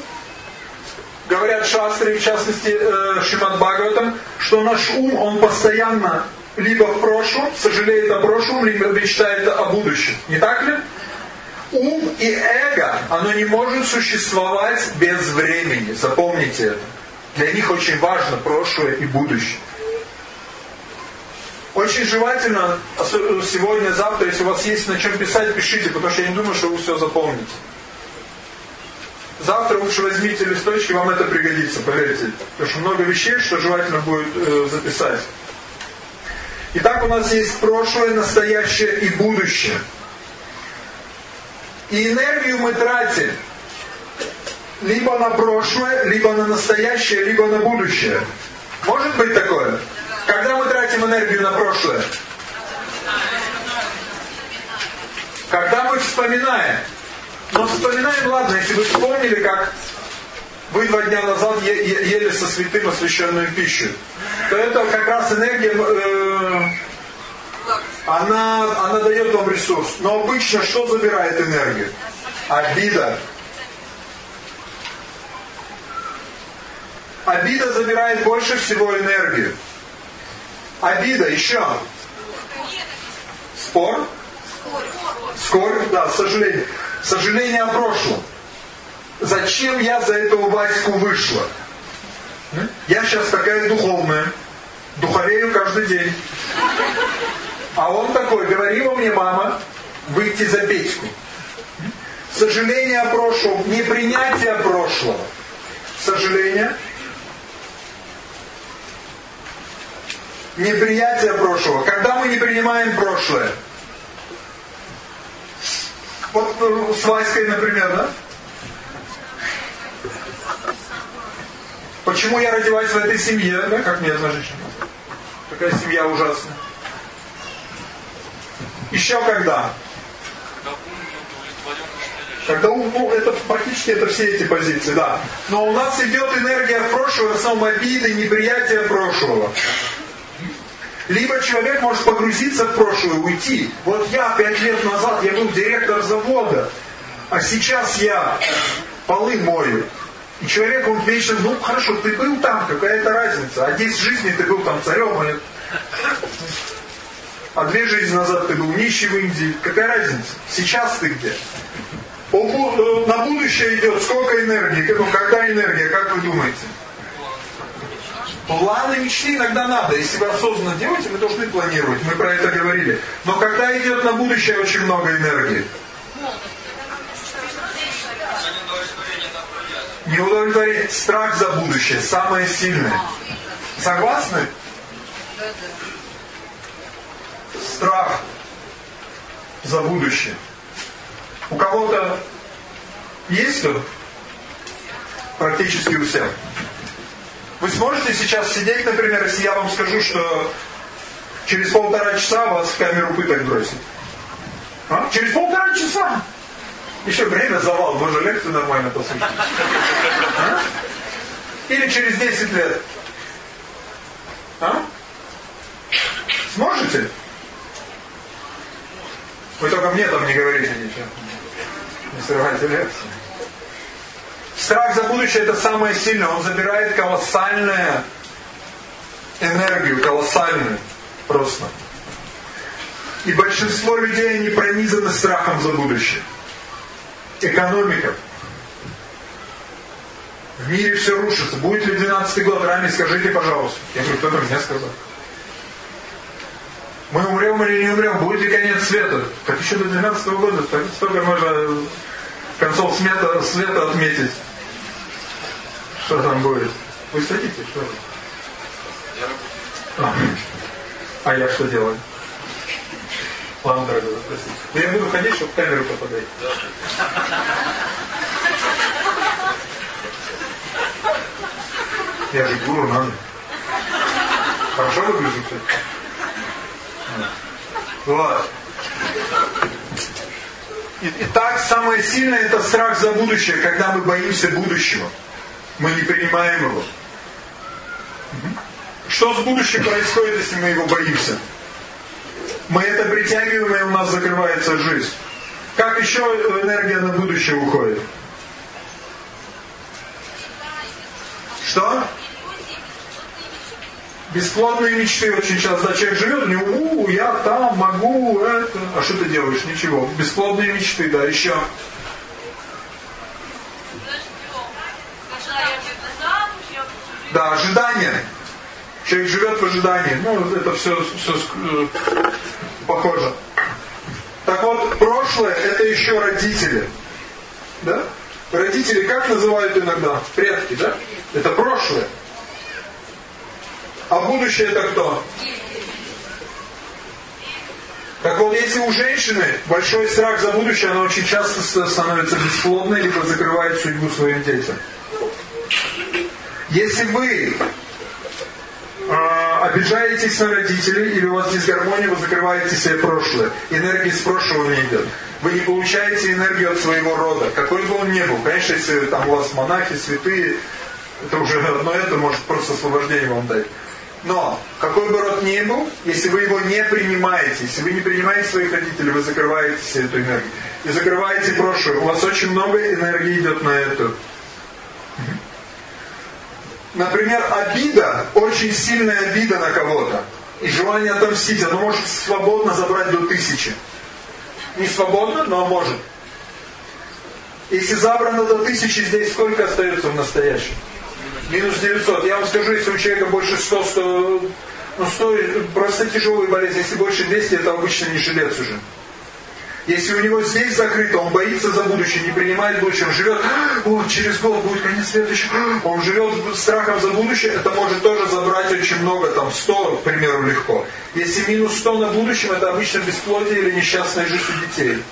говорят шастры, в частности э, Шимат Бхагаватам, что наш ум, он постоянно либо в прошлом, сожалеет о прошлом, либо мечтает о будущем. Не так ли? Ум и эго, оно не может существовать без времени. Запомните это. Для них очень важно прошлое и будущее. Очень желательно сегодня, завтра, если у вас есть на чем писать, пишите, потому что я не думаю, что вы все запомните. Завтра лучше возьмите листочки, вам это пригодится, поверьте. Потому что много вещей, что желательно будет э, записать. Итак, у нас есть прошлое, настоящее и будущее. И энергию мы тратим либо на прошлое, либо на настоящее, либо на будущее. Может быть такое? Когда мы тратим энергию на прошлое? Когда мы вспоминаем. Но вспоминаем, ладно, если вы вспомнили, как вы два дня назад ели со святым освященную пищу, то это как раз энергия, э, она, она дает вам ресурс. Но обычно что забирает энергию? Обида. Обида забирает больше всего энергию. Обида, еще. Спор? Скорбь, да, сожаление. Сожаление о прошлом. Зачем я за этого Ваську вышла? Я сейчас такая духовная. Духовею каждый день. А он такой, говорила мне мама, выйти за Петьку. Сожаление о прошлом, непринятие прошлого. Сожаление неприятие прошлого. Когда мы не принимаем прошлое? Вот э, с Васькой, например, да? Почему я родилась в этой семье, да, как мне одна женщина? Такая семья ужасная. Еще когда? Когда ум, ну, это практически это все эти позиции, да. Но у нас идет энергия прошлого, в основном обиды, неприятия прошлого. Либо человек может погрузиться в прошлое, уйти. Вот я пять лет назад, я был директор завода, а сейчас я полы мою. И человек, он вечно, ну хорошо, ты был там, какая-то разница. А здесь в жизни ты был там царем. А две жизни назад ты был нищий в Индии. Какая разница? Сейчас ты где? Э, на будущее идет сколько энергии? Ну, когда энергия, как вы думаете? Планы мечты иногда надо. Если вы осознанно делаете, вы должны планировать. Мы про это говорили. Но когда идет на будущее очень много энергии? Не удовлетворить страх за будущее, самое сильное. Согласны? Страх за будущее. У кого-то есть тут? Практически у всех. Вы сможете сейчас сидеть, например, если я вам скажу, что через полтора часа вас в камеру пыток бросят? А? Через полтора часа! Еще время завал, можно лекцию нормально послушать. А? Или через 10 лет. А? Сможете? Вы только мне там не говорите ничего. Не срывайте лекцию. Страх за будущее это самое сильное. Он забирает колоссальную энергию, колоссальную просто. И большинство людей, они пронизаны страхом за будущее. Экономика. В мире все рушится. Будет ли 12 год? Рами, скажите, пожалуйста. Я говорю, кто-то мне сказал. Мы умрем или не умрем? Будет ли конец света? Так еще до 12 года. Столько можно концов света, света отметить. Что там будет? Вы садитесь, что? А, а я что делаю? Ладно, дорогой, простите. Но я буду ходить, чтобы в камеру попадать. Я же гуру, надо. Хорошо выгляжу, кстати? Вот. Итак, самое сильное это страх за будущее, когда мы боимся будущего. Мы не принимаем его. Что с будущим происходит, если мы его боимся? Мы это притягиваем, и у нас закрывается жизнь. Как еще энергия на будущее уходит? Что? Бесплодные мечты очень часто. Да, человек живет, у него, у, я там могу, это. А что ты делаешь? Ничего. Бесплодные мечты, да, еще. Да, ожидание. Человек живет в ожидании. Ну, это все, все э, похоже. Так вот, прошлое это еще родители. Да? Родители как называют иногда? Предки, да? Это прошлое. А будущее это кто? Так вот, если у женщины большой страх за будущее, она очень часто становится бесплодной, либо закрывает судьбу своим детям. Если вы э, обижаетесь на родителей или у вас дисгармония, вы закрываете себе прошлое. Энергия из прошлого не идет. Вы не получаете энергию от своего рода, какой бы он ни был. Конечно, если там у вас монахи, святые, это уже одно это может просто освобождение вам дать. Но, какой бы род ни был, если вы его не принимаете, если вы не принимаете своих родителей, вы закрываете эту энергию. И закрываете прошлое. У вас очень много энергии идет на эту Например, обида, очень сильная обида на кого-то, и желание отомстить, оно может свободно забрать до тысячи. Не свободно, но может. Если забрано до тысячи, здесь сколько остается в настоящем? Минус 900. Я вам скажу, если у человека больше 100, 100 ну 100, просто тяжелые болезни. Если больше 200, это обычно не жилец уже. Если у него здесь закрыто, он боится за будущее, не принимает будущее, он живет, о, через год будет конец следующего, он живет страхом за будущее, это может тоже забрать очень много, там 100, к примеру, легко. Если минус 100 на будущем, это обычно бесплодие или несчастная жизнь у детей.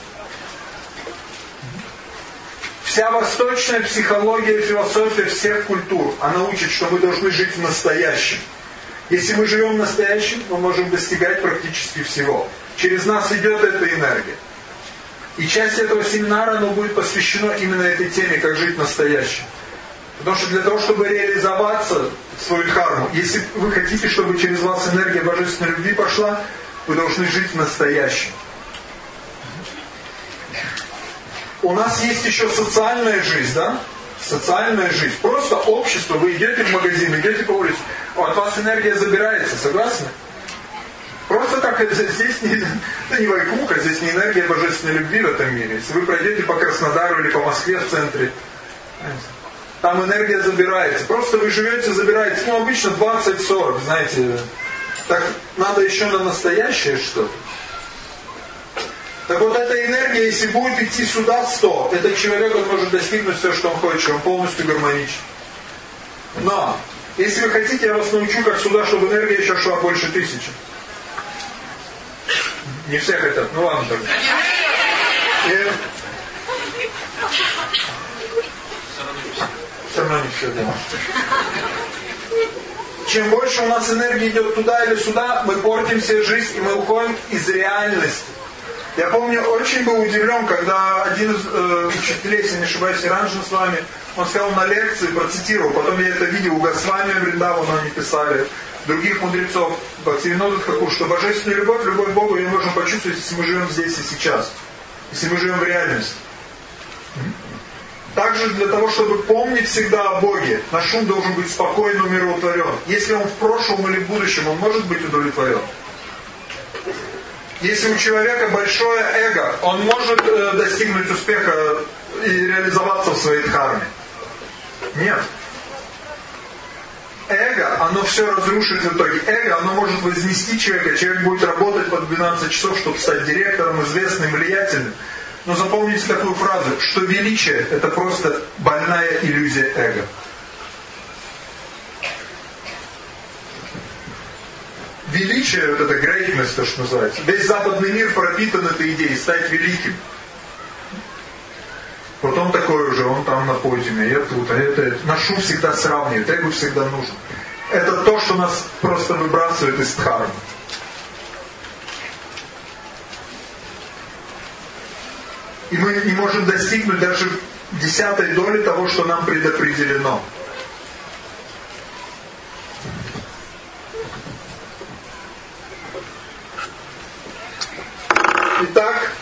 Вся восточная психология, философия всех культур, она учит, что мы должны жить в настоящем. Если мы живем в настоящем, мы можем достигать практически всего. Через нас идет эта энергия. И часть этого семинара оно будет посвящено именно этой теме, как жить настоящим. Потому что для того, чтобы реализоваться свою дхарму, если вы хотите, чтобы через вас энергия божественной любви пошла, вы должны жить в настоящем. У нас есть еще социальная жизнь, да? Социальная жизнь. Просто общество. Вы идете в магазин, идете по улице. От вас энергия забирается, согласны? Просто так здесь не, это не вайкуха, здесь не энергия божественной любви в этом мире. Если вы пройдете по Краснодару или по Москве в центре, там энергия забирается. Просто вы живете, забираете, ну обычно 20-40, знаете. Так надо еще на настоящее что-то. Так вот эта энергия, если будет идти сюда 100, этот человек может достигнуть все, что он хочет, он полностью гармоничен. Но, если вы хотите, я вас научу, как сюда, чтобы энергия еще шла больше тысячи. Не все хотят, ну ладно тогда. И... Все равно не все, да. Чем больше у нас энергии идет туда или сюда, мы портим себе жизнь, и мы уходим из реальности. Я помню, очень был удивлен, когда один из э, учителей, если не ошибаюсь, Иранжин с вами, он сказал на лекции, процитировал, потом я это видел у Госвами Вриндавана, они писали, других мудрецов, Бхактивинодат Хакур, что божественную любовь, любовь к Богу ее можем почувствовать, если мы живем здесь и сейчас. Если мы живем в реальности. Также для того, чтобы помнить всегда о Боге, наш ум должен быть спокойно умиротворен. Если он в прошлом или в будущем, он может быть удовлетворен. Если у человека большое эго, он может э, достигнуть успеха и реализоваться в своей дхарме. Нет эго, оно все разрушит в итоге. Эго, оно может вознести человека. Человек будет работать по 12 часов, чтобы стать директором, известным, влиятельным. Но запомните такую фразу, что величие – это просто больная иллюзия эго. Величие, вот это greatness, то, что называется. Весь западный мир пропитан этой идеей, стать великим. Вот он такой уже, он там на подиуме, я тут, а это, это. Наш ум всегда сравнивает, эго всегда нужен. Это то, что нас просто выбрасывает из дхармы. И мы не можем достигнуть даже десятой доли того, что нам предопределено. Итак,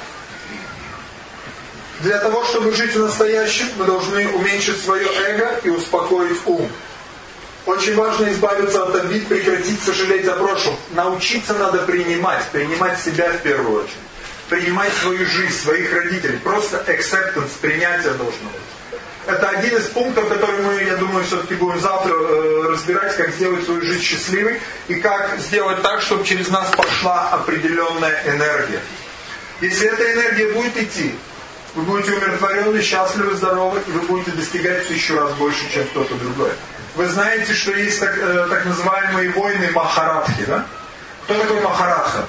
для того, чтобы жить в настоящем, мы должны уменьшить свое эго и успокоить ум. Очень важно избавиться от обид, прекратить сожалеть за прошлым. Научиться надо принимать, принимать себя в первую очередь. Принимать свою жизнь, своих родителей. Просто acceptance, принятие должно быть. Это один из пунктов, который мы, я думаю, все-таки будем завтра э, разбирать, как сделать свою жизнь счастливой и как сделать так, чтобы через нас пошла определенная энергия. Если эта энергия будет идти, вы будете умиротворены, счастливы, здоровы, и вы будете достигать в тысячу раз больше, чем кто-то другой. Вы знаете, что есть так, э, так называемые войны Махарадхи, да? Кто такой Махарадха?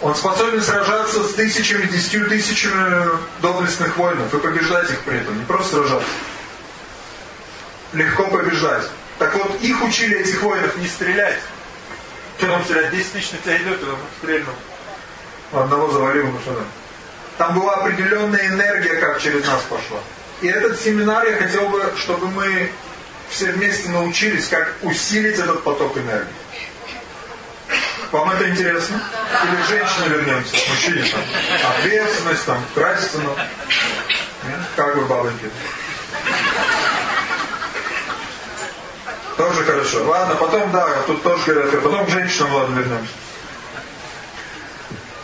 Он способен сражаться с тысячами, десятью тысячами доблестных воинов и побеждать их при этом, не просто сражаться. Легко побеждать. Так вот, их учили, этих воинов, не стрелять. Там стрелять? 10 тысяч на тебя идет, и он стрельнул одного завалил машина. Там была определенная энергия, как через нас пошла. И этот семинар я хотел бы, чтобы мы все вместе научились, как усилить этот поток энергии. Вам это интересно? Или к женщине вернемся, мужчине там? Ответственность, там, нравственно. Как вы, бабоньки? Тоже хорошо. Ладно, потом, да, тут тоже говорят, потом к женщинам, ладно, вернемся.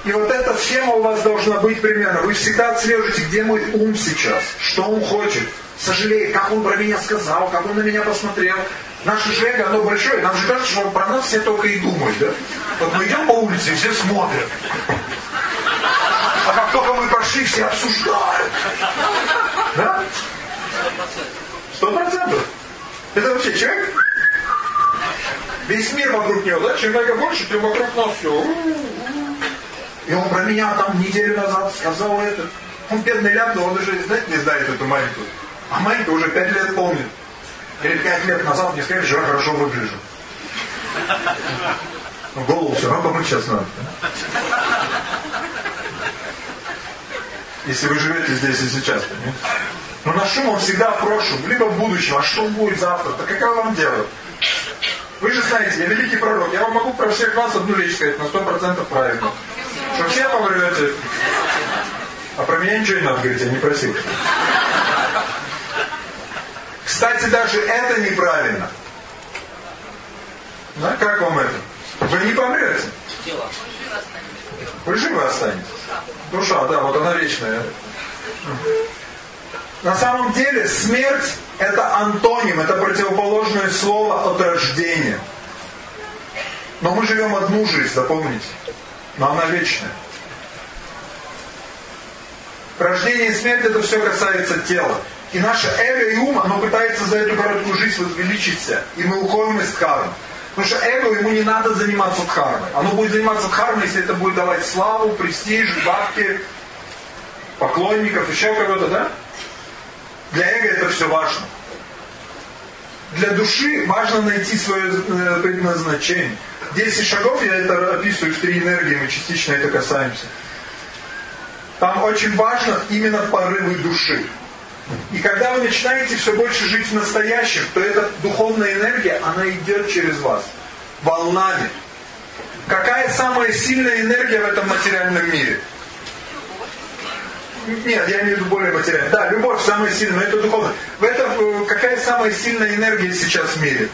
И вот эта схема у вас должна быть примерно. Вы всегда отслеживаете, где мой ум сейчас, что он хочет. Сожалеет, как он про меня сказал, как он на меня посмотрел. Наше эго, оно большое. Нам же кажется, что про нас все только и думают. Да? Вот мы идем по улице, все смотрят. А как только мы пошли, все обсуждают. Да? Сто процентов. Это вообще человек? Весь мир вокруг него, да? Чем эго больше, тем вокруг нас все. И он про меня там неделю назад сказал это. Он бедный ляпнул, он уже знать не знает эту маленькую. А маленькая уже пять лет помнит. Говорит, пять лет назад мне сказали, что я хорошо выгляжу. Ну, голову все равно помыть сейчас надо. Если вы живете здесь и сейчас, понимаете? Но на шум он всегда в прошлом, либо в будущем. А что будет завтра? Так какое вам дело? Вы же знаете, я великий пророк. Я вам могу про всех вас одну вещь сказать, на сто процентов правильно. Что все помрете. А про меня ничего не надо говорить, я не просил. Кстати, даже это неправильно. Да? Как вам это? Вы не помрете. Вы живы останетесь. Душа, да, вот она вечная. На самом деле смерть это антоним, это противоположное слово от рождения. Но мы живем одну жизнь, запомните. Но она вечная. Рождение и смерть это все касается тела. И наше эго и ум, оно пытается за эту короткую жизнь возвеличиться. И мы уходим из кармы. Потому что эго ему не надо заниматься дхармой. Оно будет заниматься дхармой, если это будет давать славу, престиж, бабки, поклонников, еще кого-то, да? Для эго это все важно. Для души важно найти свое э, предназначение. 10 шагов, я это описываю в три энергии, мы частично это касаемся. Там очень важно именно порывы души. И когда вы начинаете все больше жить в настоящем, то эта духовная энергия, она идет через вас. Волнами. Какая самая сильная энергия в этом материальном мире? Нет, я имею в виду более материальная. Да, любовь самая сильная, но это духовно. В этом, э, какая самая сильная энергия сейчас в мире?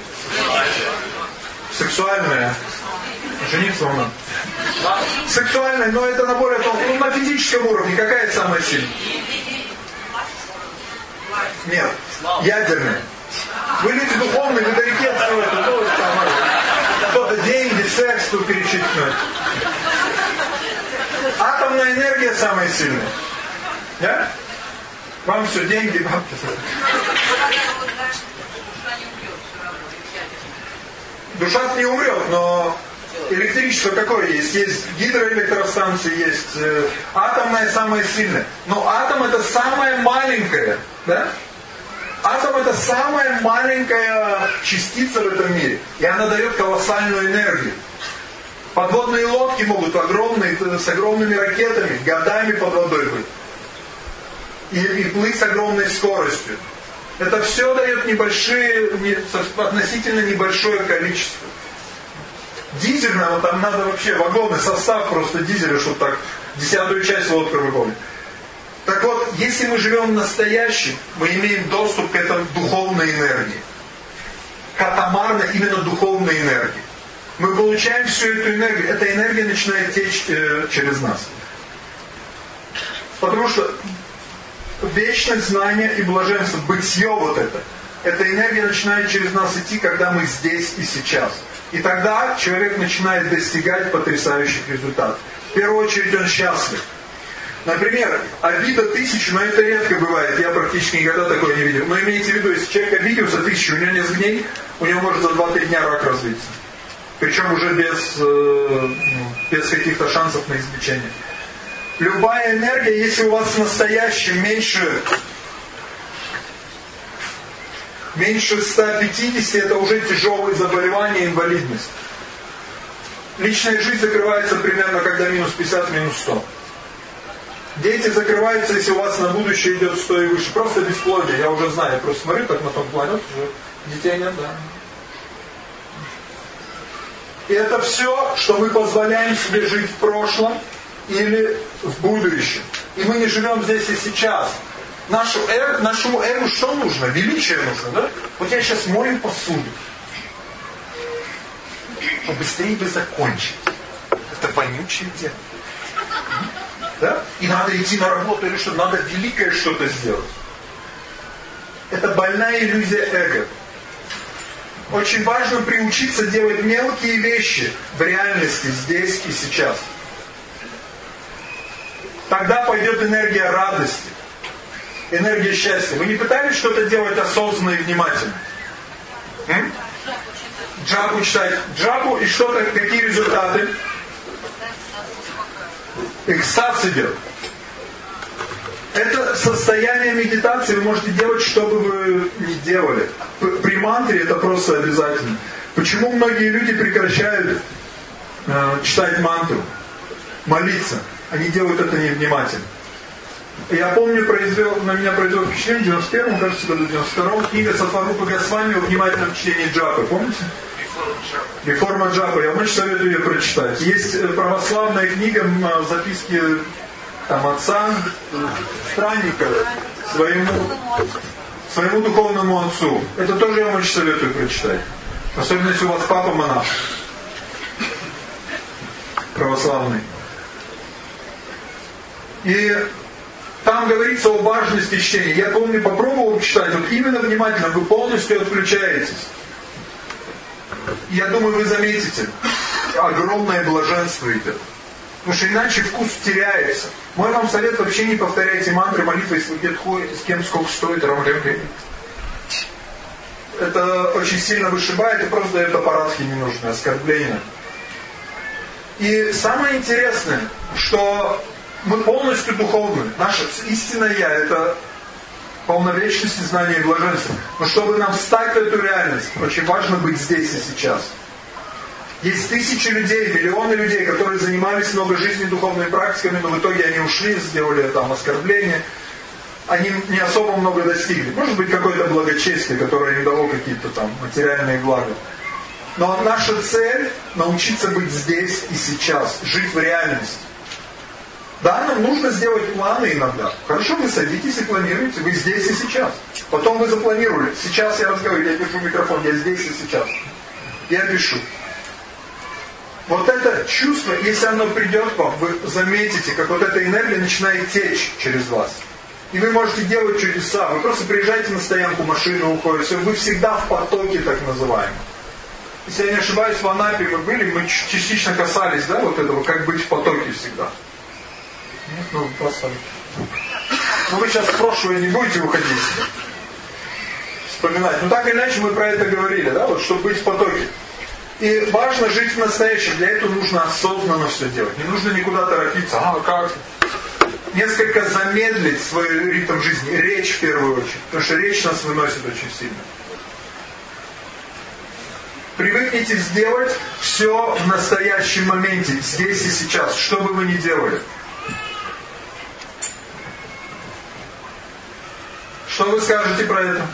Сексуальная. Жениться он Сексуальная, но это на более ну, на физическом уровне. Какая самая сильная? Нет, ядерная. Вы люди духовные, вы далеки от всего этого. Кто-то деньги, секс тут перечитывает. Атомная энергия самая сильная. Да? Вам все деньги, бабки. Душа не умрет, но электричество какое есть? Есть гидроэлектростанции, есть э, атомная самая сильная. Но атом это самая маленькая, да? Атом это самая маленькая частица в этом мире. И она дает колоссальную энергию. Подводные лодки могут огромные, с огромными ракетами, годами под водой быть. И, и плыть с огромной скоростью. Это все дает небольшие, не, относительно небольшое количество. Дизельного там надо вообще вагоны, состав просто дизеля, чтобы так десятую часть лодка выполнить. Так вот, если мы живем в настоящем, мы имеем доступ к этой духовной энергии. Катамарно именно духовной энергии. Мы получаем всю эту энергию. Эта энергия начинает течь э, через нас. Потому что вечность знания и блаженство, бытие вот это, эта энергия начинает через нас идти, когда мы здесь и сейчас. И тогда человек начинает достигать потрясающих результатов. В первую очередь он счастлив. Например, обида тысячу, но это редко бывает, я практически никогда такое не видел. Но имейте в виду, если человек обиделся тысячу, у него несколько дней, у него может за 2-3 дня рак развиться. Причем уже без, э, без каких-то шансов на излечение. Любая энергия, если у вас в настоящем меньше меньше 150, это уже тяжелые заболевания, инвалидность. Личная жизнь закрывается примерно, когда минус 50, минус 100. Дети закрываются, если у вас на будущее идет 100 и выше. Просто бесплодие, я уже знаю. Я просто смотрю так на том плане, уже детей нет, да. И это все, что мы позволяем себе жить в прошлом или в будущем. И мы не живем здесь и сейчас. Нашу эго, нашему эго что нужно? Величие нужно, да? Вот я сейчас мою посуду. Побыстрее бы закончить. Это вонючее дело. Да? И надо идти на работу или что надо великое что-то сделать. Это больная иллюзия эго. Очень важно приучиться делать мелкие вещи в реальности, здесь и сейчас. Тогда пойдет энергия радости, энергия счастья. Вы не пытались что-то делать осознанно и внимательно? М? Джапу читать. Джапу и что-то, какие результаты? экстаз идет. Это состояние медитации вы можете делать, что бы вы ни делали. При мантре это просто обязательно. Почему многие люди прекращают э, читать мантру, молиться? Они делают это невнимательно. Я помню, произвел, на меня произвел впечатление в 91 кажется, году, 92 книга Сатварупа Госвами о внимательном чтении джапы. Помните? Реформа Джапа. Я очень советую ее прочитать. Есть э, православная книга, записки там, отца, странника своему, своему духовному отцу. Это тоже я вам очень советую прочитать. Особенно если у вас папа монах. Православный. И там говорится о важности чтения. Я помню, попробовал читать, вот именно внимательно, вы полностью отключаетесь. Я думаю, вы заметите, огромное блаженство идет. Потому что иначе вкус теряется. Мой вам совет вообще не повторяйте мантры, молитвы, если вы где-то ходите, с кем сколько стоит, рамлем Это очень сильно вышибает и просто дает аппаратки ненужные, оскорбления. И самое интересное, что мы полностью духовны. Наша истинное Я – это полновечность и знание и блаженство. Но чтобы нам встать в эту реальность, очень важно быть здесь и сейчас. Есть тысячи людей, миллионы людей, которые занимались много жизни духовными практиками, но в итоге они ушли, сделали там оскорбление. Они не особо много достигли. Может быть, какое-то благочестие, которое им дало какие-то там материальные блага. Но наша цель – научиться быть здесь и сейчас, жить в реальности. Да, нам нужно сделать планы иногда. Хорошо, вы садитесь и планируете, вы здесь и сейчас. Потом вы запланировали. Сейчас я разговариваю, я держу микрофон, я здесь и сейчас. Я пишу. Вот это чувство, если оно придет к вам, вы заметите, как вот эта энергия начинает течь через вас. И вы можете делать чудеса. Вы просто приезжаете на стоянку, машины уходят, все, вы всегда в потоке так называемом. Если я не ошибаюсь, в Анапе мы были, мы частично касались, да, вот этого, как быть в потоке всегда. Ну просто... Ну вы сейчас в прошлое не будете уходить. Вспоминать. Ну так иначе мы про это говорили, да, вот чтобы быть в потоке. И важно жить в настоящем. Для этого нужно осознанно все делать. Не нужно никуда торопиться. А, как? Несколько замедлить свой ритм жизни. Речь в первую очередь. Потому что речь нас выносит очень сильно. Привыкните сделать все в настоящем моменте, здесь и сейчас, что бы вы ни делали. Что вы скажете про это?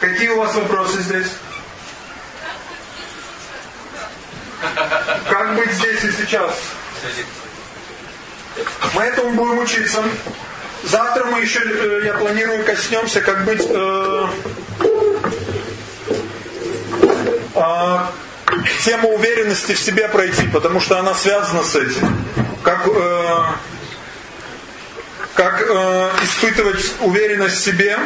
Какие у вас вопросы здесь? Как быть здесь и сейчас? Мы этому будем учиться. Завтра мы еще, э, я планирую, коснемся, как быть... Э, э, тему уверенности в себе пройти, потому что она связана с этим. Как... Э, как э, испытывать уверенность в себе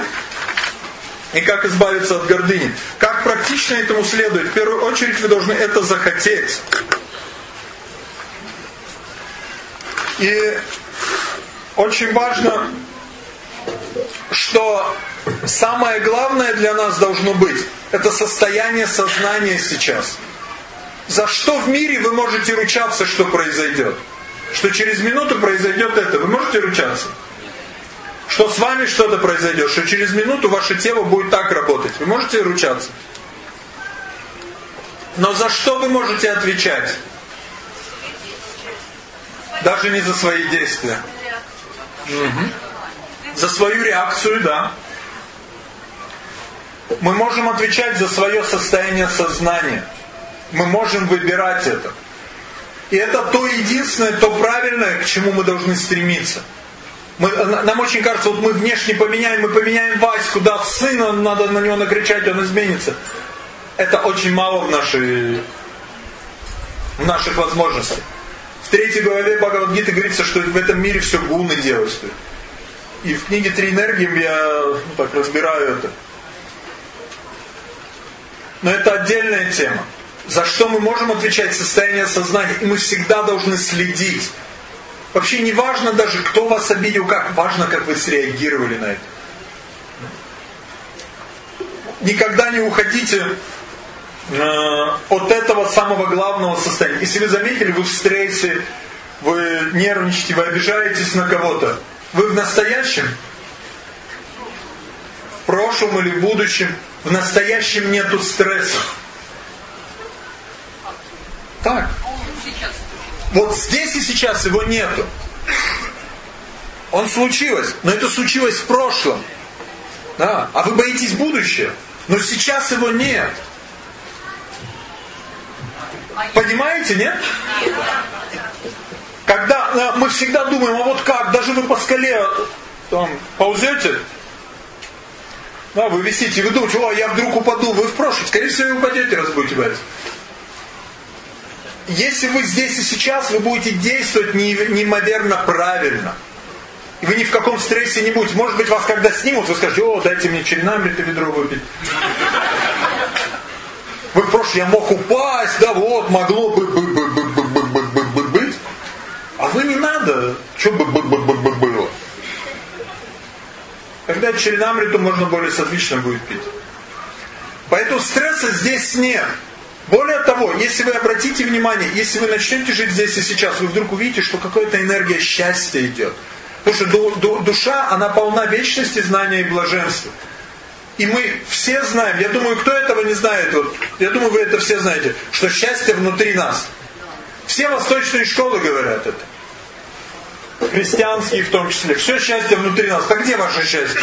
и как избавиться от гордыни. Как практично этому следует? В первую очередь вы должны это захотеть. И очень важно, что самое главное для нас должно быть, это состояние сознания сейчас. За что в мире вы можете ручаться, что произойдет? Что через минуту произойдет это. Вы можете ручаться? Что с вами что-то произойдет, что через минуту ваше тело будет так работать. Вы можете ручаться? Но за что вы можете отвечать? Даже не за свои действия. Угу. За свою реакцию, да. Мы можем отвечать за свое состояние сознания. Мы можем выбирать это. И это то единственное, то правильное, к чему мы должны стремиться. Мы, нам очень кажется, вот мы внешне поменяем, мы поменяем Ваську, да, сына, надо на него накричать, он изменится. Это очень мало в, нашей, в наших возможностях. В третьей главе Бхагавадгиты говорится, что в этом мире все гуны действуют. И в книге «Три энергии» я ну, так разбираю это. Но это отдельная тема за что мы можем отвечать состояние сознания, и мы всегда должны следить. Вообще не важно даже, кто вас обидел, как, важно, как вы среагировали на это. Никогда не уходите э, от этого самого главного состояния. Если вы заметили, вы в стрессе, вы нервничаете, вы обижаетесь на кого-то, вы в настоящем, в прошлом или в будущем, в настоящем нету стресса. Так. Вот здесь и сейчас его нету. Он случилось, но это случилось в прошлом. Да. А вы боитесь будущее, но сейчас его нет. Понимаете, нет? Когда мы всегда думаем, а вот как, даже вы по скале там ползете, А, вы висите, вы думаете, о, я вдруг упаду, вы в прошлом, скорее всего, вы упадете, раз будете бояться. Если вы здесь и сейчас, вы будете действовать неимоверно правильно. И вы ни в каком стрессе не будете. Может быть, вас когда снимут, вы скажете, о, дайте мне чернамлет ведро выпить. Вы в прошлом, я мог упасть, да вот, могло бы, бы, бы, бы, бы, бы, бы, бы, бы, быть. А вы не надо, что бы, бы, бы, бы, бы, было. Когда черенамриту можно более отлично будет пить. Поэтому стресса здесь нет. Более того, если вы обратите внимание, если вы начнете жить здесь и сейчас, вы вдруг увидите, что какая-то энергия счастья идет. Потому что душа, она полна вечности, знания и блаженства. И мы все знаем, я думаю, кто этого не знает, вот, я думаю, вы это все знаете, что счастье внутри нас. Все восточные школы говорят это. Христианские в том числе. Все счастье внутри нас. Так где ваше счастье?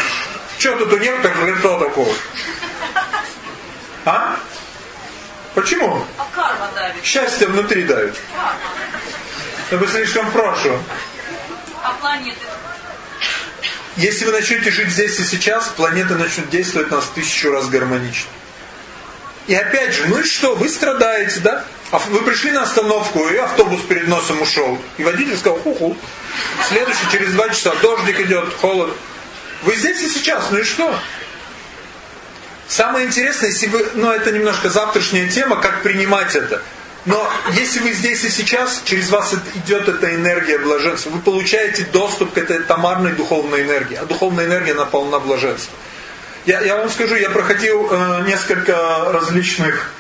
Что тут у некоторых лицо такого? А? Почему? А карма давит. Счастье внутри давит. Вы слишком прошлом. А планеты? Если вы начнете жить здесь и сейчас, планета начнет действовать нас тысячу раз гармонично. И опять же, ну и что, вы страдаете, да? А вы пришли на остановку, и автобус перед носом ушел. И водитель сказал, ху-ху. Следующий, через два часа, дождик идет, холод. Вы здесь и сейчас, ну и что? Самое интересное, если вы, ну это немножко завтрашняя тема, как принимать это. Но если вы здесь и сейчас, через вас идет эта энергия блаженства, вы получаете доступ к этой тамарной духовной энергии. А духовная энергия наполнена блаженством. Я, я вам скажу, я проходил э, несколько различных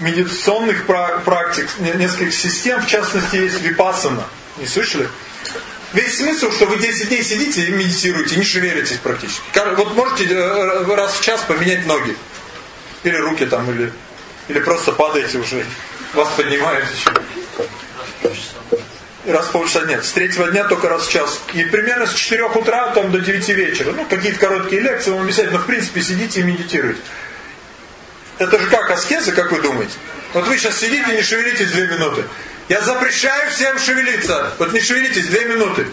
медитационных практик, нескольких систем, в частности есть випассана. Не слышали? Весь смысл, что вы 10 дней сидите и медитируете, не шевелитесь практически. Вот можете э, раз в час поменять ноги. Или руки там, или, или просто падаете уже. Вас поднимают еще. Раз в полчаса нет. С третьего дня только раз в час. И примерно с 4 утра там, до 9 вечера. Ну, какие-то короткие лекции вам объясняют. Но в принципе сидите и медитируете. Это же как аскеза, как вы думаете? Вот вы сейчас сидите и не шевелитесь 2 минуты. Я запрещаю всем шевелиться. Вот не шевелитесь две минуты.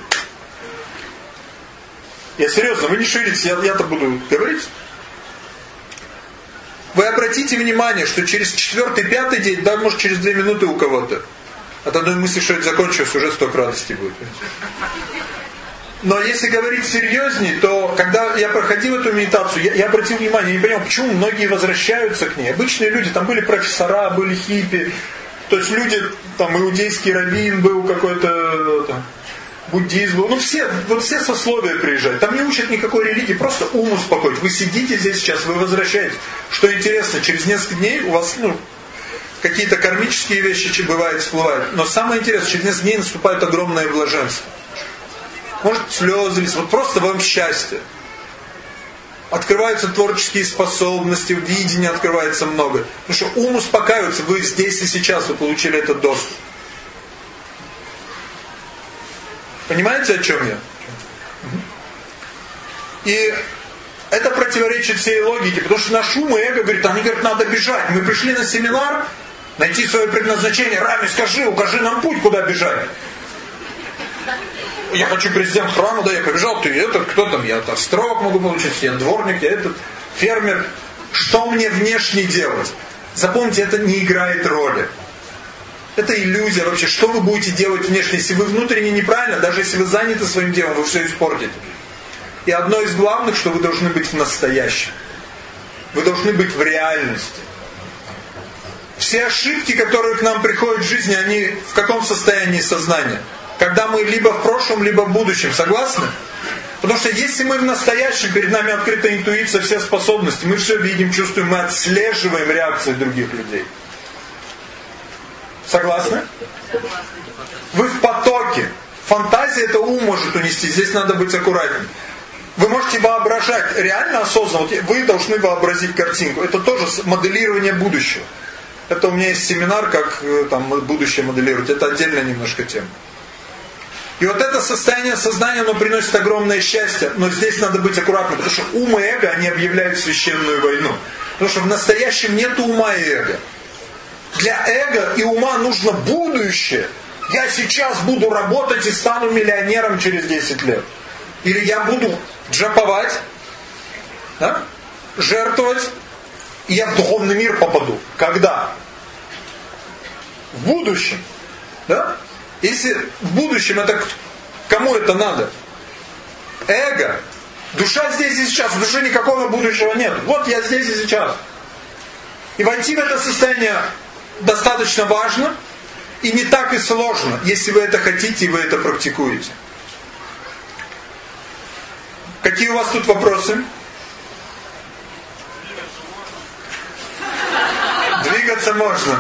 Я серьезно, вы не шевелитесь, я-то буду говорить. Вы обратите внимание, что через четвертый, пятый день, да, может через две минуты у кого-то. От одной мысли, что это закончилось, уже столько радости будет. Но если говорить серьезнее, то когда я проходил эту медитацию, я, я обратил внимание, я не понял, почему многие возвращаются к ней. Обычные люди, там были профессора, были хиппи, то есть люди, там иудейский раввин был какой-то, буддизм был, ну все, вот все сословия приезжают. Там не учат никакой религии, просто ум успокоить. Вы сидите здесь сейчас, вы возвращаетесь. Что интересно, через несколько дней у вас, ну, какие-то кармические вещи бывают, всплывают. Но самое интересное, через несколько дней наступает огромное блаженство. Может слезы, вот просто вам счастье открываются творческие способности, видение открывается много. Потому что ум успокаивается, вы здесь и сейчас вы получили этот доступ. Понимаете, о чем я? И это противоречит всей логике, потому что наш ум и эго говорит, они говорят, надо бежать. Мы пришли на семинар, найти свое предназначение. Рами, скажи, укажи нам путь, куда бежать я хочу президент храма, да, я побежал, ты этот, кто там, я там строк могу получить, я дворник, я этот, фермер. Что мне внешне делать? Запомните, это не играет роли. Это иллюзия вообще. Что вы будете делать внешне? Если вы внутренне неправильно, даже если вы заняты своим делом, вы все испортите. И одно из главных, что вы должны быть в настоящем. Вы должны быть в реальности. Все ошибки, которые к нам приходят в жизни, они в каком состоянии сознания? Когда мы либо в прошлом, либо в будущем. Согласны? Потому что если мы в настоящем, перед нами открыта интуиция, все способности, мы все видим, чувствуем, мы отслеживаем реакции других людей. Согласны? Вы в потоке. Фантазия это ум может унести, здесь надо быть аккуратнее. Вы можете воображать, реально осознанно, вы должны вообразить картинку. Это тоже моделирование будущего. Это у меня есть семинар, как э, там будущее моделировать. Это отдельная немножко тема. И вот это состояние сознания, оно приносит огромное счастье. Но здесь надо быть аккуратным, потому что ум и эго, они объявляют священную войну. Потому что в настоящем нет ума и эго. Для эго и ума нужно будущее. Я сейчас буду работать и стану миллионером через 10 лет. Или я буду джаповать. Да? жертвовать, и я в духовный мир попаду. Когда? В будущем. Да? Если в будущем это кому это надо? Эго. Душа здесь и сейчас. В душе никакого будущего нет. Вот я здесь и сейчас. И войти в это состояние достаточно важно и не так и сложно, если вы это хотите и вы это практикуете. Какие у вас тут вопросы? Двигаться можно.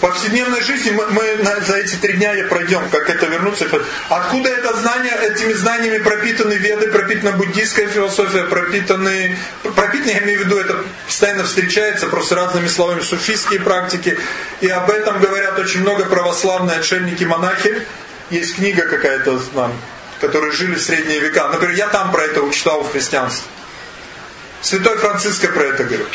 В повседневной жизни мы, мы на, за эти три дня я пройдем, как это вернуться. Откуда это знание, этими знаниями пропитаны веды, пропитана буддийская философия, пропитаны, пропитаны, я имею в виду, это постоянно встречается просто разными словами, суфийские практики. И об этом говорят очень много православные отшельники-монахи. Есть книга какая-то, которые жили в средние века. Например, я там про это читал в христианстве. Святой Франциско про это говорит.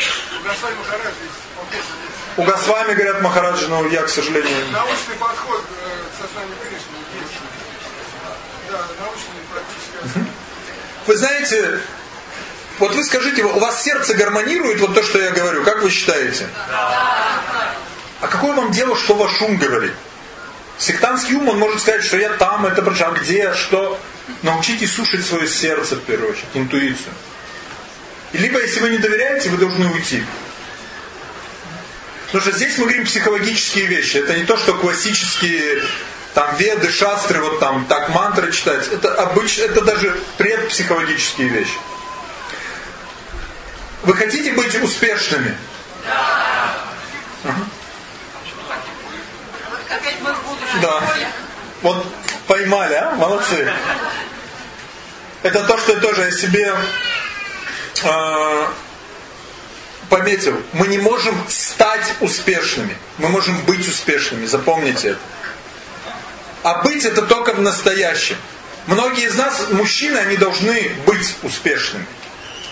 У Госвами говорят Махараджи, но я, к сожалению... Научный подход к сознанию Кришны есть. Да, научный практически. Вы знаете, вот вы скажите, у вас сердце гармонирует вот то, что я говорю, как вы считаете? Да. А какое вам дело, что ваш ум говорит? Сектантский ум, он может сказать, что я там, это причем, а где, что? Научитесь слушать свое сердце, в первую очередь, интуицию. И либо, если вы не доверяете, вы должны уйти. Потому что здесь мы говорим психологические вещи. Это не то, что классические там веды, шастры, вот там так мантры читать. Это обычно, это даже предпсихологические вещи. Вы хотите быть успешными? Да. Угу. Да. Вот поймали, а? Молодцы. Это то, что я тоже о себе э, пометил, мы не можем стать успешными. Мы можем быть успешными. Запомните это. А быть это только в настоящем. Многие из нас, мужчины, они должны быть успешными.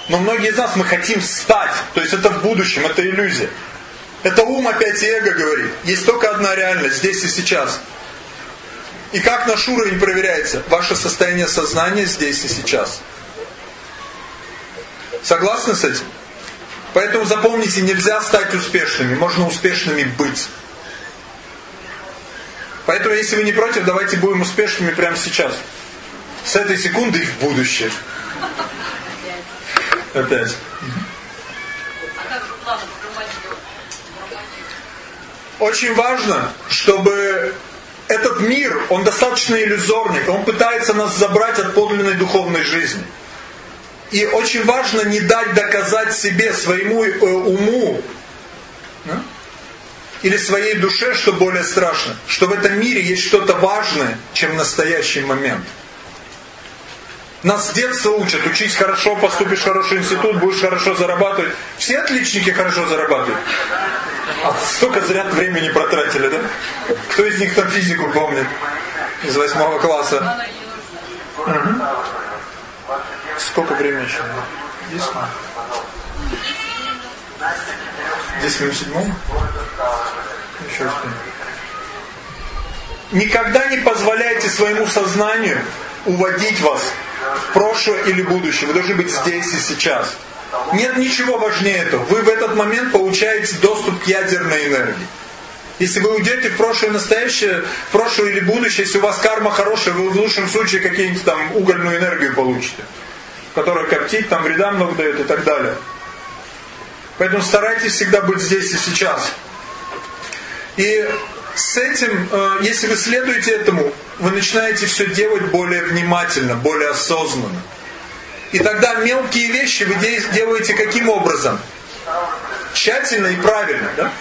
Но многие из нас мы хотим стать. То есть это в будущем, это иллюзия. Это ум опять эго говорит. Есть только одна реальность, здесь и сейчас. И как наш уровень проверяется? Ваше состояние сознания здесь и сейчас. Согласны с этим? Поэтому запомните, нельзя стать успешными, можно успешными быть. Поэтому, если вы не против, давайте будем успешными прямо сейчас. С этой секунды и в будущее. Опять. Очень важно, чтобы этот мир, он достаточно иллюзорный, он пытается нас забрать от подлинной духовной жизни. И очень важно не дать доказать себе, своему э, уму, да? или своей душе, что более страшно, что в этом мире есть что-то важное, чем настоящий момент. Нас с детства учат, учись хорошо, поступишь в хороший институт, будешь хорошо зарабатывать. Все отличники хорошо зарабатывают. А столько зря времени протратили, да? Кто из них там физику помнит? Из восьмого класса. Угу. Сколько времени еще? Есть? Десять минут седьмом? Еще успеем. Никогда не позволяйте своему сознанию уводить вас в прошлое или будущее. Вы должны быть здесь и сейчас. Нет ничего важнее этого. Вы в этот момент получаете доступ к ядерной энергии. Если вы уйдете в прошлое настоящее, в прошлое или будущее, если у вас карма хорошая, вы в лучшем случае какие-нибудь там угольную энергию получите которая коптит, там вреда много дает и так далее. Поэтому старайтесь всегда быть здесь и сейчас. И с этим, э, если вы следуете этому, вы начинаете все делать более внимательно, более осознанно. И тогда мелкие вещи вы делаете каким образом? Тщательно и правильно. Да?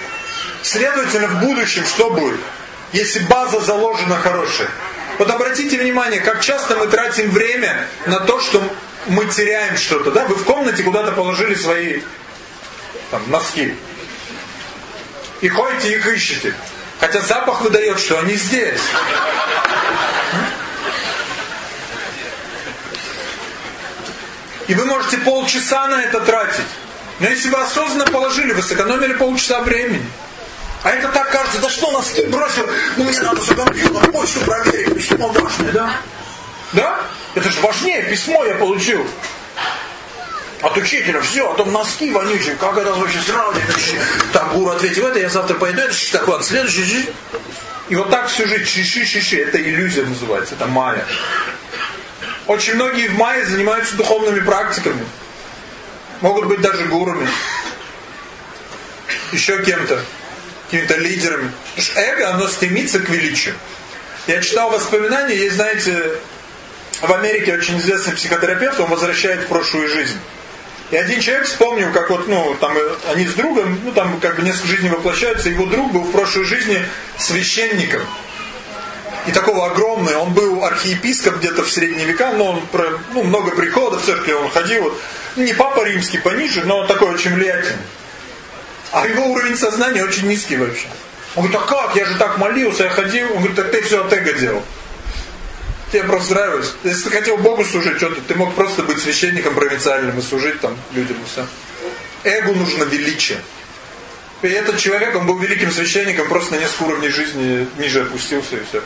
Следовательно, в будущем что будет? Если база заложена хорошая. Вот обратите внимание, как часто мы тратим время на то, что мы теряем что-то, да? Вы в комнате куда-то положили свои там, носки. И ходите их ищете. Хотя запах выдает, что они здесь. И вы можете полчаса на это тратить. Но если вы осознанно положили, вы сэкономили полчаса времени. А это так кажется, да что носки бросил, ну мне надо за компьютер почту проверить, письмо важное, да? Да? Это же важнее, письмо я получил. От учителя все, а там носки вонючие, как это вообще сравнивать? Так, Гуру ответил это, я завтра пойду, это так, ладно, следующий, и вот так всю жизнь шиши-шиши, это иллюзия называется, это майя. Очень многие в майе занимаются духовными практиками. Могут быть даже гурами. Еще кем-то. Какими-то лидерами. Потому что эго, оно стремится к величию. Я читал воспоминания, есть, знаете, в Америке очень известный психотерапевт, он возвращает в прошлую жизнь. И один человек вспомнил, как вот, ну, там, они с другом, ну, там, как бы несколько жизней воплощаются, его друг был в прошлой жизни священником. И такого огромного, он был архиепископ где-то в средние века, но он, ну, много приходов в церкви он ходил, вот, не папа римский, пониже, но такой очень влиятельный. А его уровень сознания очень низкий вообще. Он говорит, а как? Я же так молился, я ходил. Он говорит, так ты все от эго делал я просто нравилось. Если ты хотел Богу служить, что-то, ты мог просто быть священником провинциальным и служить там людям и все. Эгу нужно величие. И этот человек, он был великим священником, просто на несколько уровней жизни ниже опустился и все.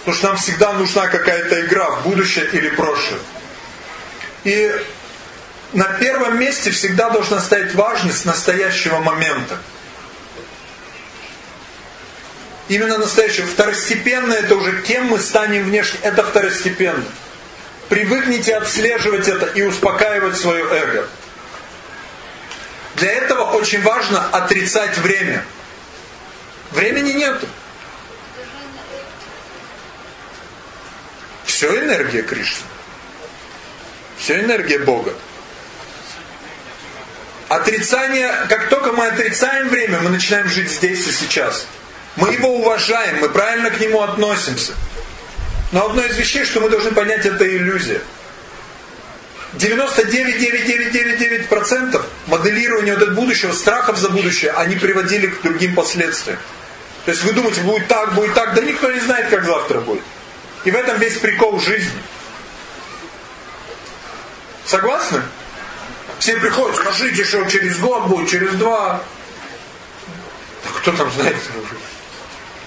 Потому что нам всегда нужна какая-то игра в будущее или прошлое. И на первом месте всегда должна стоять важность настоящего момента. Именно настоящее. Второстепенное это уже кем мы станем внешне. Это второстепенно. Привыкните отслеживать это и успокаивать свое эго. Для этого очень важно отрицать время. Времени нету. Все энергия Кришны. Все энергия Бога. Отрицание, как только мы отрицаем время, мы начинаем жить здесь и сейчас. Мы его уважаем, мы правильно к нему относимся. Но одно из вещей, что мы должны понять, это иллюзия. 99,9999% моделирования вот будущего, страхов за будущее, они приводили к другим последствиям. То есть вы думаете, будет так, будет так, да никто не знает, как завтра будет. И в этом весь прикол жизни. Согласны? Все приходят, скажите, что через год будет, через два. Да кто там знает уже?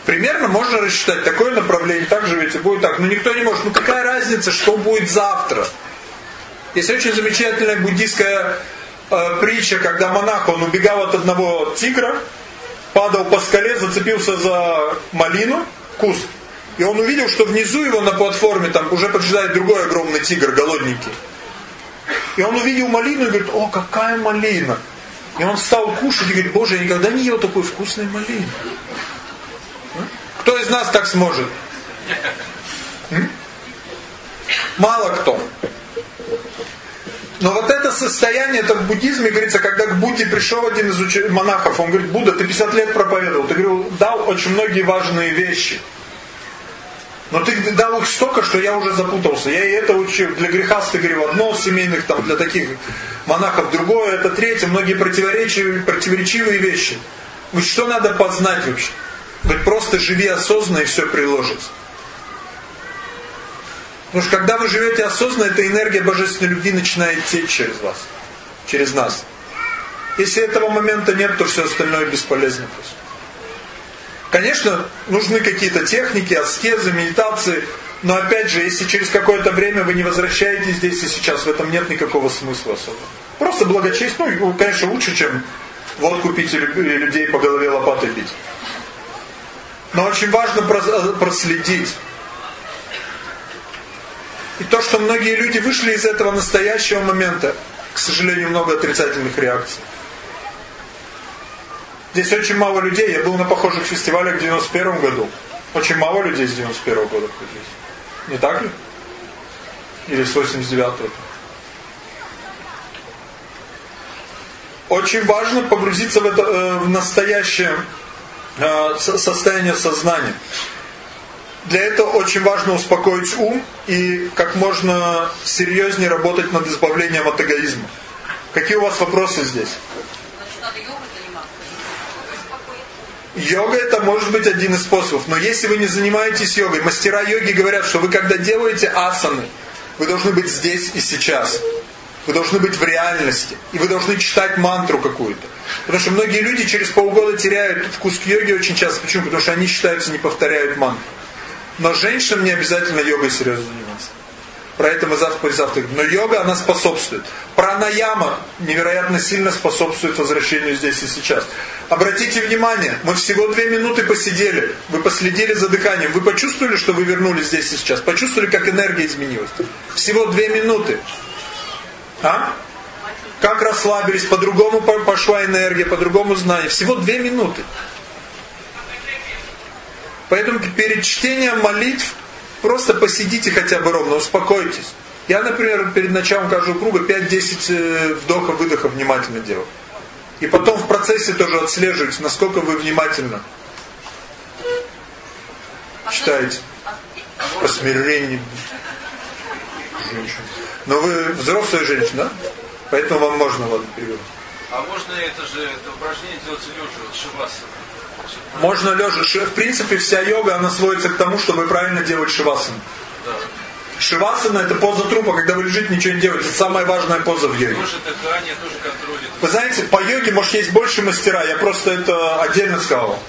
Примерно можно рассчитать такое направление, так живете, будет так. Но никто не может. Ну какая разница, что будет завтра? Есть очень замечательная буддийская э, притча, когда монах, он убегал от одного тигра, падал по скале, зацепился за малину, куст. И он увидел, что внизу его на платформе там уже поджидает другой огромный тигр, голодненький. И он увидел малину и говорит, о, какая малина. И он стал кушать и говорит, боже, я никогда не ел такой вкусной малины. Кто из нас так сможет? Мало кто. Но вот это состояние, это в буддизме говорится, когда к Будде пришел один из уч... монахов, он говорит, Будда, ты 50 лет проповедовал, ты говорил, дал очень многие важные вещи. Но ты дал их столько, что я уже запутался. Я и это учил. Для греха ты одно, семейных там, для таких монахов другое, это третье, многие противоречивые, противоречивые вещи. Вот что надо познать вообще? Говорит, просто живи осознанно и все приложится. Потому что когда вы живете осознанно, эта энергия божественной любви начинает течь через вас, через нас. Если этого момента нет, то все остальное бесполезно просто. Конечно, нужны какие-то техники, аскезы, медитации, но опять же, если через какое-то время вы не возвращаетесь здесь и сейчас, в этом нет никакого смысла особо. Просто благочесть, ну, конечно, лучше, чем водку пить или людей по голове лопатой бить. Но очень важно проследить. И то, что многие люди вышли из этого настоящего момента, к сожалению, много отрицательных реакций. Здесь очень мало людей. Я был на похожих фестивалях в 91 году. Очень мало людей с 91 года здесь. Не так ли? Или с 89-го. Очень важно погрузиться в, это, э, в настоящее Э, состояние сознания. Для этого очень важно успокоить ум и как можно серьезнее работать над избавлением от эгоизма. Какие у вас вопросы здесь? Йога это может быть один из способов, но если вы не занимаетесь йогой, мастера йоги говорят, что вы когда делаете асаны, вы должны быть здесь и сейчас. Вы должны быть в реальности. И вы должны читать мантру какую-то. Потому что многие люди через полгода теряют вкус к йоге очень часто. Почему? Потому что они считаются, не повторяют мантру. Но женщинам не обязательно йогой серьезно заниматься. Про это мы завтра, послезавтра. Но йога, она способствует. Пранаяма невероятно сильно способствует возвращению здесь и сейчас. Обратите внимание, мы всего две минуты посидели. Вы последили за дыханием. Вы почувствовали, что вы вернулись здесь и сейчас? Почувствовали, как энергия изменилась? Всего две минуты. А? Как расслабились, по-другому пошла энергия, по-другому знание. Всего две минуты. Поэтому перед чтением молитв просто посидите хотя бы ровно, успокойтесь. Я, например, перед началом каждого круга 5-10 э, вдохов-выдохов внимательно делаю. И потом в процессе тоже отслеживайте, насколько вы внимательно читаете. По смирению женщин. Но вы взрослая женщина? Поэтому вам можно вот перевод. А можно это же это упражнение делать лежа, шиваса? Можно лежа. В принципе, вся йога, она сводится к тому, чтобы правильно делать шивасану. Да. Шивасана это поза трупа, когда вы лежите, ничего не делаете. Это самая важная поза в йоге. Тоже дыхание, тоже контроль. Вы знаете, по йоге, может, есть больше мастера. Я просто это отдельно сказал.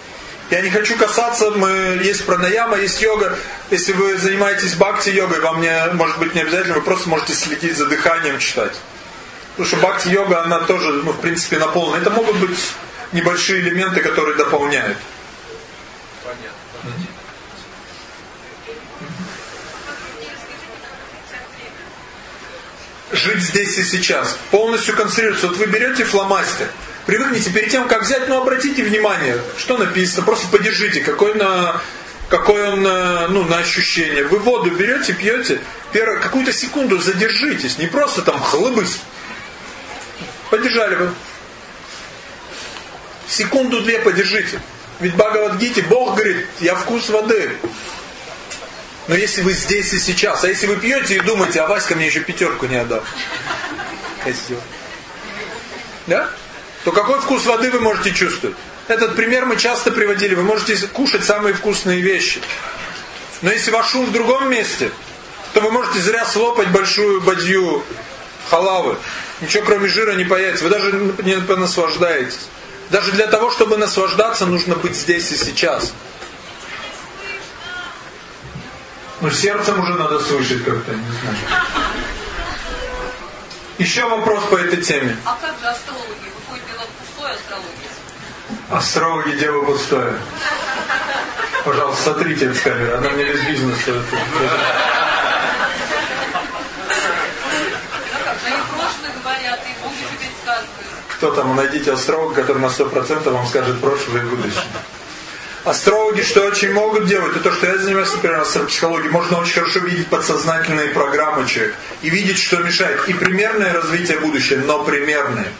Я не хочу касаться, мы, есть пранаяма, есть йога. Если вы занимаетесь бхакти-йогой, вам не, может быть не обязательно, вы просто можете следить за дыханием, читать. Потому что бхакти-йога, она тоже, ну, в принципе, наполнена. Это могут быть небольшие элементы, которые дополняют. Понятно. Жить здесь и сейчас. Полностью концентрироваться. Вот вы берете фломастер, Привыкните, перед тем, как взять, ну обратите внимание, что написано, просто подержите, какой на какой он ну, на ощущение. Вы воду берете, пьете, какую-то секунду задержитесь, не просто там хлыбысь. Подержали бы. Секунду-две подержите. Ведь Бхагавадгите, Бог говорит, я вкус воды. Но если вы здесь и сейчас, а если вы пьете и думаете, а Васька мне еще пятерку не отдал. Да? То какой вкус воды вы можете чувствовать? Этот пример мы часто приводили. Вы можете кушать самые вкусные вещи. Но если ваш шум в другом месте, то вы можете зря слопать большую бадью халавы. Ничего кроме жира не появится. Вы даже не наслаждаетесь. Даже для того, чтобы наслаждаться, нужно быть здесь и сейчас. Ну, сердцем уже надо слышать как-то, не знаю. Еще вопрос по этой теме. А как же астрологи? Астрологи дело пустое. Пожалуйста, сотрите это с камеры. Она мне без бизнеса. Кто там? Найдите астролога, который на 100% вам скажет прошлое и будущее. Астрологи что очень могут делать, это то, что я занимаюсь, например, астропсихологией, можно очень хорошо видеть подсознательные программы человека и видеть, что мешает. И примерное развитие будущего, но примерное.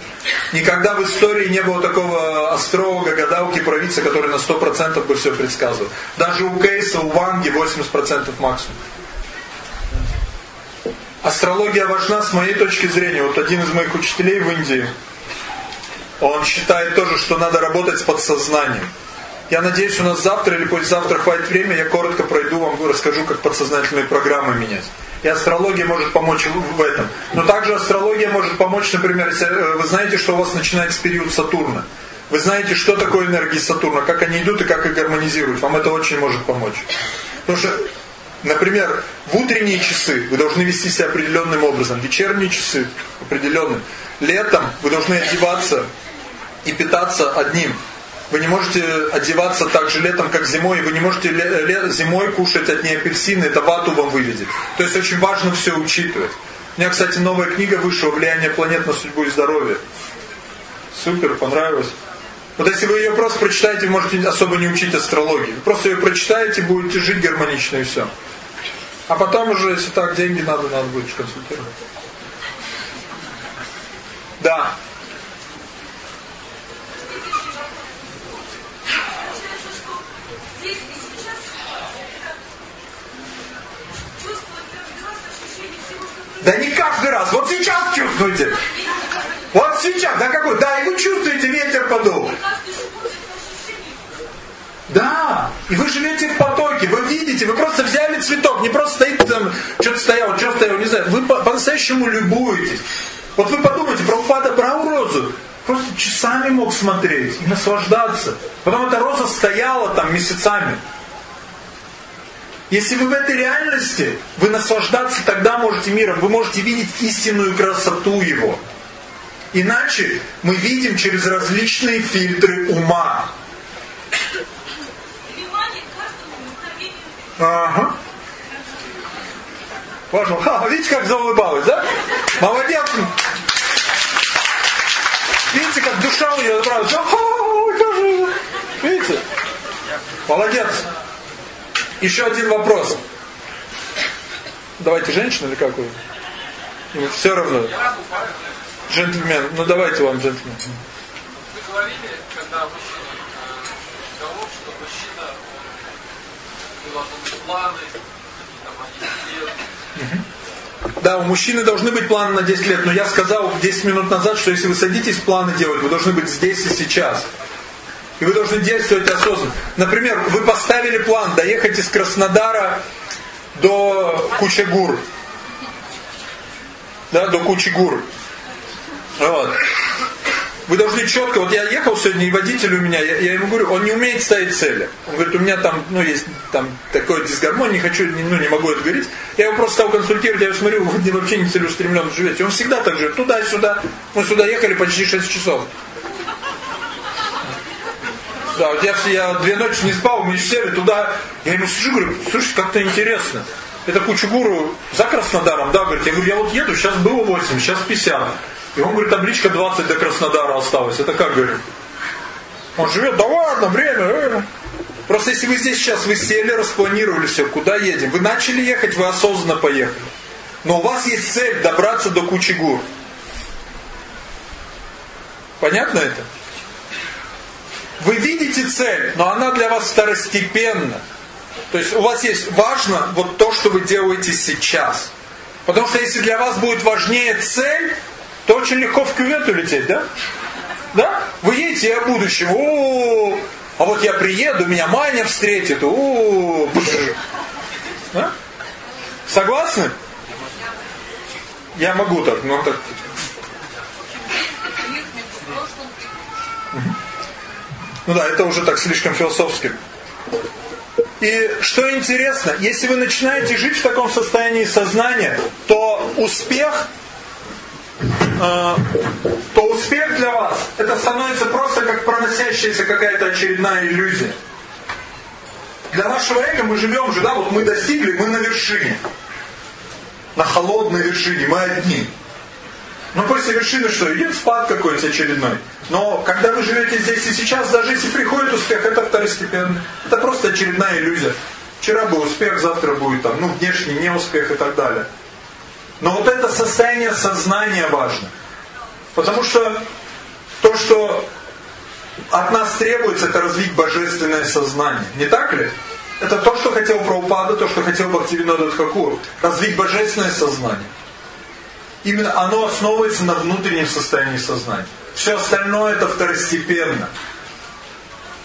Никогда в истории не было такого астролога, гадалки, провидца, который на 100% бы все предсказывал. Даже у Кейса, у Ванги 80% максимум. Астрология важна с моей точки зрения. Вот один из моих учителей в Индии, он считает тоже, что надо работать с подсознанием. Я надеюсь, у нас завтра или послезавтра хватит времени, я коротко пройду вам, расскажу, как подсознательные программы менять. И астрология может помочь в этом. Но также астрология может помочь, например, если э, вы знаете, что у вас начинается период Сатурна. Вы знаете, что такое энергии Сатурна, как они идут и как их гармонизируют. Вам это очень может помочь. Потому что, например, в утренние часы вы должны вести себя определенным образом, вечерние часы определенным. Летом вы должны одеваться и питаться одним. Вы не можете одеваться так же летом, как зимой, и вы не можете зимой кушать одни апельсины, это вату вам выведет. То есть очень важно все учитывать. У меня, кстати, новая книга вышла «Влияние планет на судьбу и здоровье». Супер, понравилось. Вот если вы ее просто прочитаете, вы можете особо не учить астрологии. Вы просто ее прочитаете, будете жить гармонично и все. А потом уже, если так, деньги надо, надо будет консультировать. Да. Да не каждый раз. Вот сейчас чувствуете. Вот сейчас. Да какой? Да, и вы чувствуете, ветер подул. Да, и вы живете в потоке, вы видите, вы просто взяли цветок, не просто стоит там, что-то стоял, что стоял, не знаю. Вы по-настоящему любуетесь. Вот вы подумайте, Прабхупада брал розу, просто часами мог смотреть и наслаждаться. Потом эта роза стояла там месяцами. Если вы в этой реальности, вы наслаждаться тогда можете миром, вы можете видеть истинную красоту его. Иначе мы видим через различные фильтры ума. Ага. Важно. Ха, видите, как заулыбалась, да? Молодец. Видите, как душа у нее нравится. Видите? Молодец. Еще один вопрос. Давайте женщина или какую? Все равно. Джентльмен. Ну давайте вам джентльмен. Вы говорили, когда мужчина разговор, что мужчина должен быть планы, там, Да, у мужчины должны быть планы на 10 лет, но я сказал 10 минут назад, что если вы садитесь планы делать, вы должны быть здесь и сейчас. И вы должны действовать осознанно. Например, вы поставили план доехать из Краснодара до Кучегур. Да, до Кучегур. Вот. Вы должны четко, вот я ехал сегодня, и водитель у меня, я, я ему говорю, он не умеет ставить цели. Он говорит, у меня там, ну, есть там такой дисгармон, не хочу, ну, не могу это говорить. Я его просто стал консультировать, я его смотрю, вы вообще не целеустремленно живете. Он всегда так живет, туда-сюда. Мы сюда ехали почти 6 часов. Да, вот я, я две ночи не спал, мы сели туда, я ему сижу, говорю, слушай, как-то интересно. Это Кучугуру за Краснодаром, да, говорит, я говорю, я вот еду, сейчас было 8, сейчас 50. И он говорит, табличка 20 до Краснодара осталось. Это как, говорит? Он живет, да ладно, время, время. Просто если вы здесь сейчас, вы сели, распланировали все, куда едем. Вы начали ехать, вы осознанно поехали. Но у вас есть цель добраться до Кучегур. Понятно это? Вы видите цель, но она для вас второстепенна. То есть у вас есть важно вот то, что вы делаете сейчас. Потому что если для вас будет важнее цель, то очень легко в кювет улететь, да? Да? Вы едете о будущем. О, а вот я приеду, меня Маня встретит. О, да? Согласны? Я могу так, но так. Ну да, это уже так слишком философски. И что интересно, если вы начинаете жить в таком состоянии сознания, то успех, э, то успех для вас, это становится просто как проносящаяся какая-то очередная иллюзия. Для нашего эго мы живем же, да, вот мы достигли, мы на вершине. На холодной вершине, мы одни. Но после вершины что, идет спад какой-то очередной. Но когда вы живете здесь и сейчас, даже если приходит успех, это второстепенно. Это просто очередная иллюзия. Вчера был успех, завтра будет там, ну, внешний неуспех и так далее. Но вот это состояние сознания важно. Потому что то, что от нас требуется, это развить божественное сознание. Не так ли? Это то, что хотел Праупада, то, что хотел Бхактивинода Тхакур. Развить божественное сознание. Именно оно основывается на внутреннем состоянии сознания. Все остальное это второстепенно.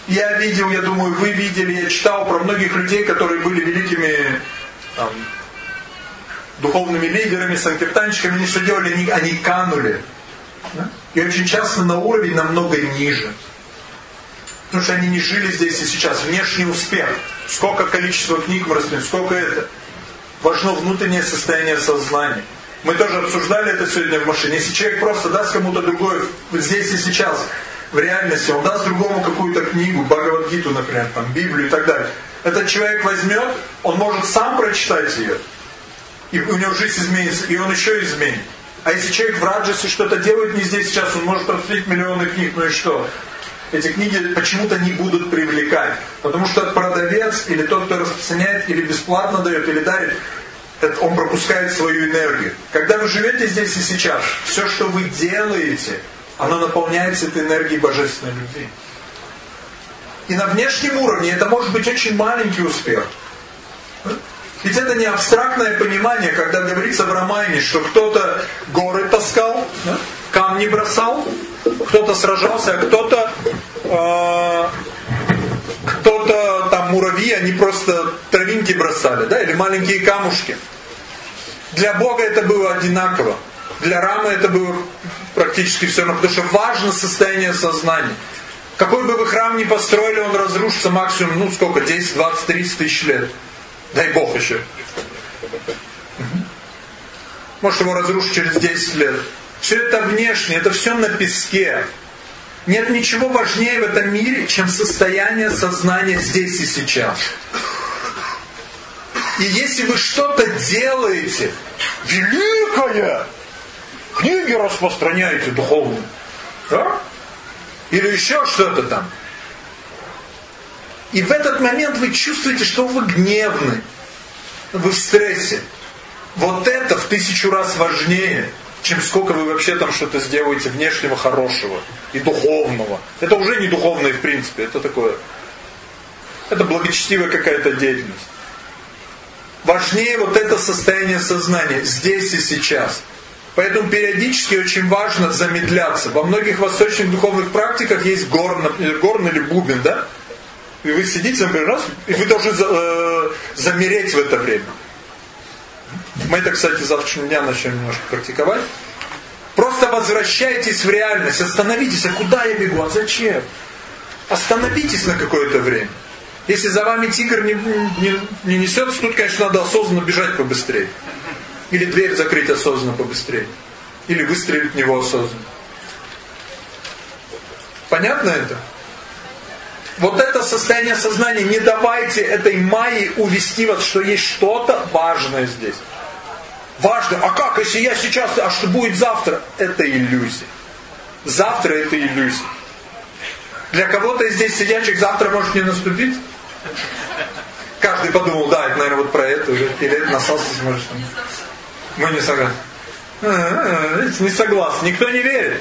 Я видел, я думаю, вы видели, я читал про многих людей, которые были великими там, духовными лидерами, санкиртанщиками, они что делали? Они, они канули. Да? И очень часто на уровень намного ниже. Потому что они не жили здесь и сейчас. Внешний успех. Сколько количество книг мы растем, сколько это. Важно внутреннее состояние сознания. Мы тоже обсуждали это сегодня в машине. Если человек просто даст кому-то другой здесь и сейчас, в реальности, он даст другому какую-то книгу, Бхагавадгиту, например, там, Библию и так далее. Этот человек возьмет, он может сам прочитать ее, и у него жизнь изменится, и он еще изменит. А если человек в раджасе что-то делает не здесь сейчас, он может просмотреть миллионы книг, ну и что? Эти книги почему-то не будут привлекать. Потому что продавец или тот, кто распространяет, или бесплатно дает, или дарит, это он пропускает свою энергию. Когда вы живете здесь и сейчас, все, что вы делаете, оно наполняется этой энергией божественной любви. И на внешнем уровне это может быть очень маленький успех. Ведь это не абстрактное понимание, когда говорится в Романе, что кто-то горы таскал, камни бросал, кто-то сражался, а кто-то э, кто-то там муравьи, они просто травинки бросали, да, или маленькие камушки. Для Бога это было одинаково. Для Рамы это было практически все равно, потому что важно состояние сознания. Какой бы вы храм ни построили, он разрушится максимум, ну сколько, 10, 20, 30 тысяч лет. Дай Бог еще. Может его разрушить через 10 лет. Все это внешне, это все на песке. Нет ничего важнее в этом мире, чем состояние сознания здесь и сейчас. И если вы что-то делаете великое, книги распространяете духовные, да? или еще что-то там, и в этот момент вы чувствуете, что вы гневны, вы в стрессе. Вот это в тысячу раз важнее, чем сколько вы вообще там что-то сделаете внешнего хорошего и духовного. Это уже не духовное в принципе, это такое, это благочестивая какая-то деятельность. Важнее вот это состояние сознания, здесь и сейчас. Поэтому периодически очень важно замедляться. Во многих восточных духовных практиках есть горн, горн или бубен, да? И вы сидите, например, раз, и вы должны э, замереть в это время. Мы это, кстати, завтрашнего дня начнем немножко практиковать. Просто возвращайтесь в реальность, остановитесь, а куда я бегу, а зачем? Остановитесь на какое-то время. Если за вами тигр не, не, не несется, тут, конечно, надо осознанно бежать побыстрее. Или дверь закрыть осознанно побыстрее. Или выстрелить в него осознанно. Понятно это? Вот это состояние сознания, не давайте этой майи увести вас, что есть что-то важное здесь. Важно, а как, если я сейчас, а что будет завтра? Это иллюзия. Завтра это иллюзия. Для кого-то из здесь сидящих завтра может не наступить. Каждый подумал, да, это, наверное, вот про это, или, или это насосность может. Мы не согласны. Не согласны. Никто не верит.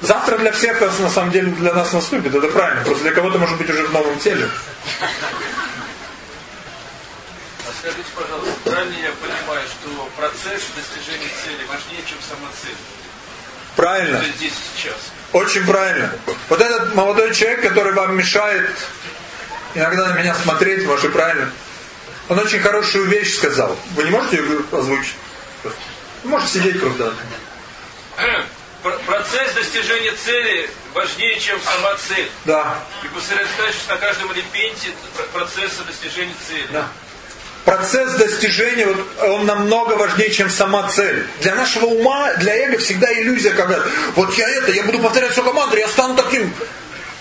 Завтра для всех на самом деле для нас наступит, это правильно. Просто для кого-то может быть уже в новом теле. Скажите, пожалуйста, правильно я понимаю, что процесс достижения цели важнее, чем сама цель? Правильно. здесь сейчас. Очень правильно. Вот этот молодой человек, который вам мешает иногда на меня смотреть, может и правильно. Он очень хорошую вещь сказал. Вы не можете ее озвучить? Вы можете сидеть просто. *clears throat* Процесс достижения цели важнее, чем сама цель. Да. И сосредоточившись на каждом элементе процесса достижения цели. Да. Процесс достижения, вот, он намного важнее, чем сама цель. Для нашего ума, для эго всегда иллюзия, когда вот я это, я буду повторять все команду, я стану таким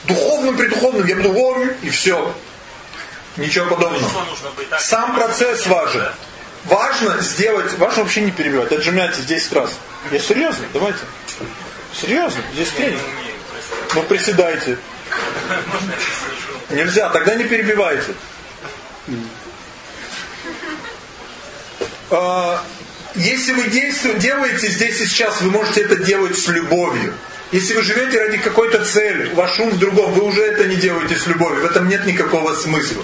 духовным, придуховным, я буду вовремя, и все. Ничего подобного. Сам процесс важен. Важно сделать, важно вообще не перебивать, отжимайте 10 раз. Я серьезно, давайте. Серьезно, здесь тренинг. Ну приседайте. *laughs* Нельзя, тогда не перебивайте. А, если вы действуете, делаете здесь и сейчас, вы можете это делать с любовью. Если вы живете ради какой-то цели, ваш ум в другом, вы уже это не делаете с любовью. В этом нет никакого смысла.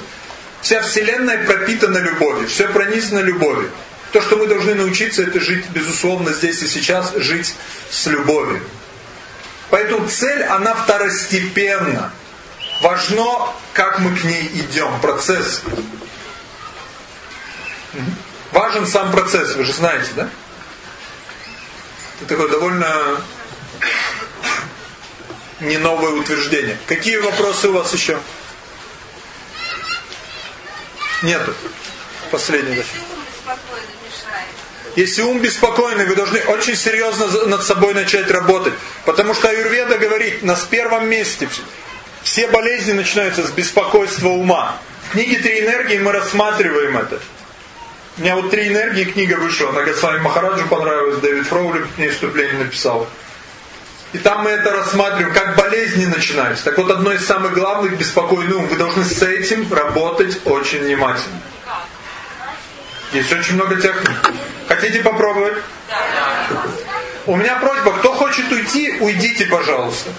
Вся Вселенная пропитана любовью, все пронизано любовью. То, что мы должны научиться, это жить, безусловно, здесь и сейчас, жить с любовью. Поэтому цель, она второстепенна. Важно, как мы к ней идем, процесс. Важен сам процесс, вы же знаете, да? Это такое довольно не новое утверждение. Какие вопросы у вас еще? Нету. Последний. Если ум беспокойный, вы должны очень серьезно над собой начать работать. Потому что Аюрведа говорит, на первом месте все болезни начинаются с беспокойства ума. В книге «Три энергии» мы рассматриваем это. У меня вот «Три энергии» книга вышла. Она с вами Махараджу понравилась, Дэвид Фроули к ней вступление написал. И там мы это рассматриваем, как болезни начинаются. Так вот, одно из самых главных, беспокойный ум. Вы должны с этим работать очень внимательно. Есть очень много техник. Хотите попробовать? У меня просьба, кто хочет уйти, уйдите, пожалуйста.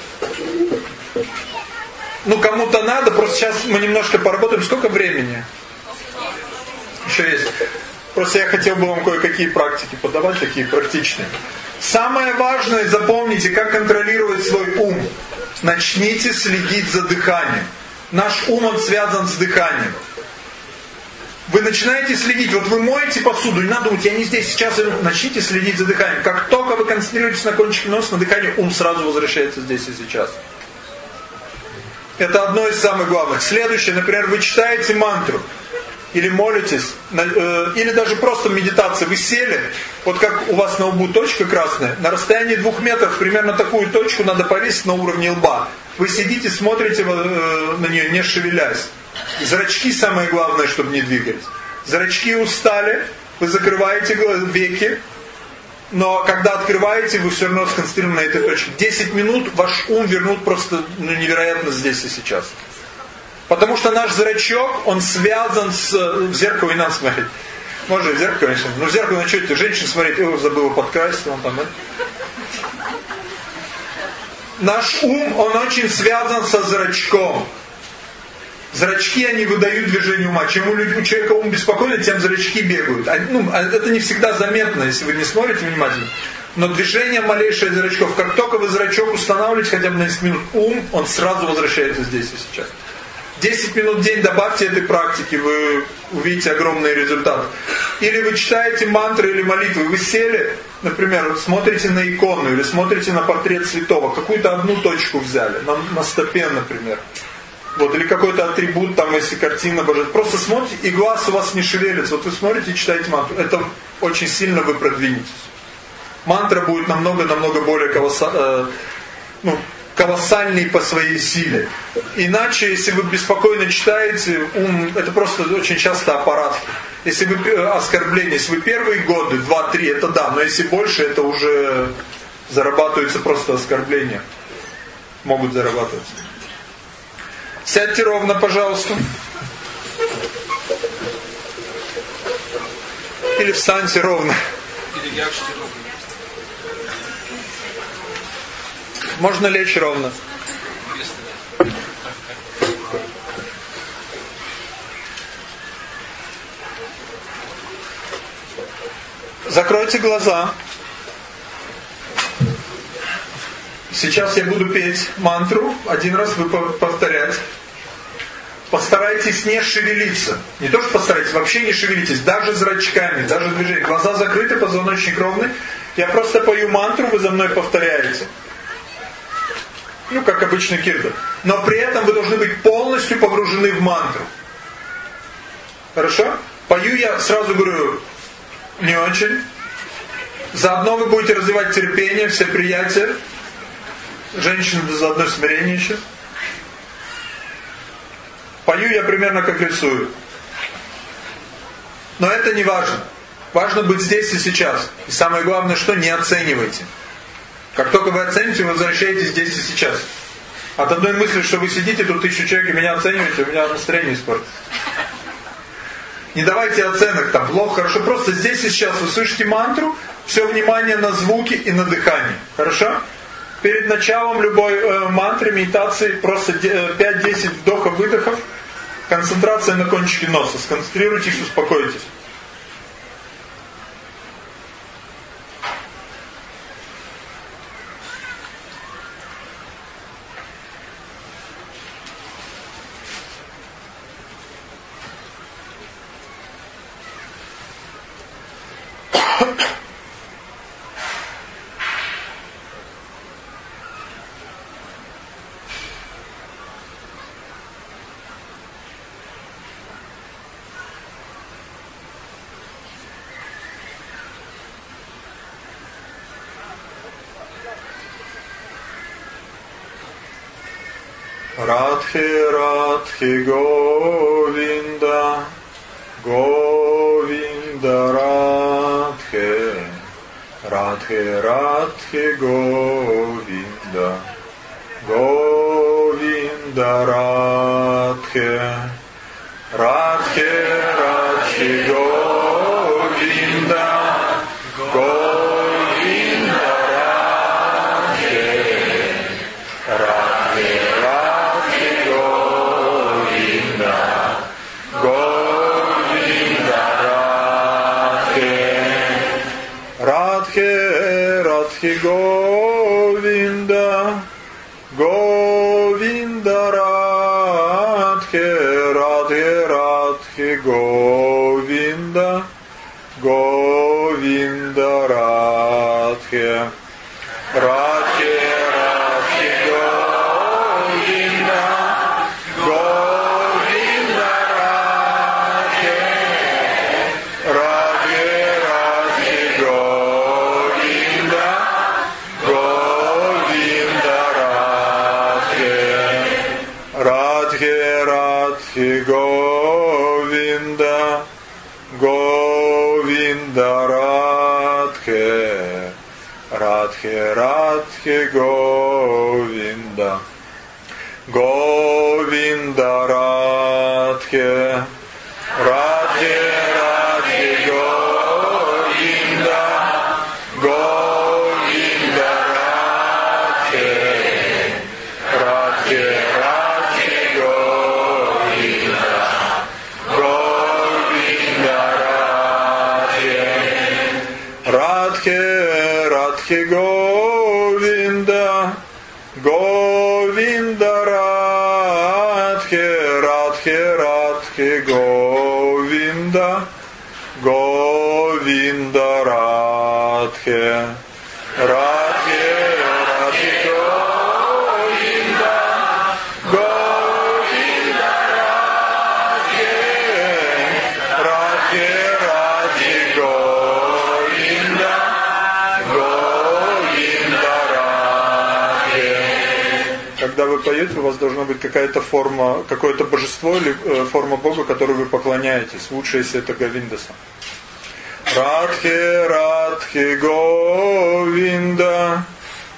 Ну, кому-то надо, просто сейчас мы немножко поработаем. Сколько времени? Еще есть. Просто я хотел бы вам кое-какие практики подавать, такие практичные. Самое важное, запомните, как контролировать свой ум. Начните следить за дыханием. Наш ум, он связан с дыханием. вы начинаете следить, вот вы моете посуду, не надо думать, я не здесь, сейчас начните следить за дыханием. Как только вы концентрируетесь на кончике носа, на дыхании, ум сразу возвращается здесь и сейчас. Это одно из самых главных. Следующее, например, вы читаете мантру или молитесь, э, или даже просто медитация. Вы сели, вот как у вас на лбу точка красная, на расстоянии двух метров примерно такую точку надо повесить на уровне лба. Вы сидите, смотрите э, на нее, не шевелясь. Зрачки самое главное, чтобы не двигались. Зрачки устали, вы закрываете веки, но когда открываете, вы все равно сконцентрированы на этой точке. 10 минут ваш ум вернут просто ну, невероятно здесь и сейчас. Потому что наш зрачок, он связан с... В зеркало и надо смотреть. Можно в зеркало, конечно. Но в зеркало начнете женщин смотреть, о, забыла подкрасить, он там, да? Наш ум, он очень связан со зрачком. Зрачки, они выдают движение ума. Чем у человека ум беспокойный, тем зрачки бегают. Ну, а это не всегда заметно, если вы не смотрите внимательно. Но движение малейшее зрачков, как только вы зрачок устанавливаете хотя бы на 10 минут, ум, он сразу возвращается здесь и сейчас. 10 минут в день добавьте этой практики, вы увидите огромный результат. Или вы читаете мантры или молитвы, вы сели, например, смотрите на икону или смотрите на портрет святого, какую-то одну точку взяли, на, на стопе, например. Вот, или какой-то атрибут, там, если картина божественная. Просто смотрите, и глаз у вас не шевелится. Вот вы смотрите и читаете мантру. Это очень сильно вы продвинетесь. Мантра будет намного-намного более колосса, э, ну, колоссальный по своей силе. Иначе, если вы беспокойно читаете, ум, это просто очень часто аппарат. Если вы э, оскорбление, если вы первые годы, два-три, это да, но если больше, это уже зарабатывается просто оскорбления. Могут зарабатываться. Сядьте ровно, пожалуйста. Или встаньте ровно. Или ровно. Можно лечь ровно. Закройте глаза. Сейчас я буду петь мантру, один раз вы повторять. Постарайтесь не шевелиться. Не то, что постарайтесь, вообще не шевелитесь. Даже зрачками, даже движением. Глаза закрыты, позвоночник ровный. Я просто пою мантру, вы за мной повторяете. Ну, как обычный киртан. Но при этом вы должны быть полностью погружены в мантру. Хорошо? Пою я, сразу говорю, не очень. Заодно вы будете развивать терпение, все приятия. Женщины заодно смирение еще. Пою я примерно как рисую. Но это не важно. Важно быть здесь и сейчас. И самое главное, что не оценивайте. Как только вы оцените, вы возвращаетесь здесь и сейчас. От одной мысли, что вы сидите тут тысячу человек и меня оцениваете, у меня настроение испортится. Не давайте оценок, там плохо, хорошо. Просто здесь и сейчас вы слышите мантру, все внимание на звуки и на дыхание. Хорошо? Перед началом любой э, мантры, медитации, просто 5-10 э, вдохов-выдохов, концентрация на кончике носа. Сконцентрируйтесь, успокойтесь. He go. Okay. поете, у вас должна быть какая-то форма, какое-то божество или э, форма Бога, которой вы поклоняетесь. Лучше, если это Говиндаса. Радхи, радхи, Говинда,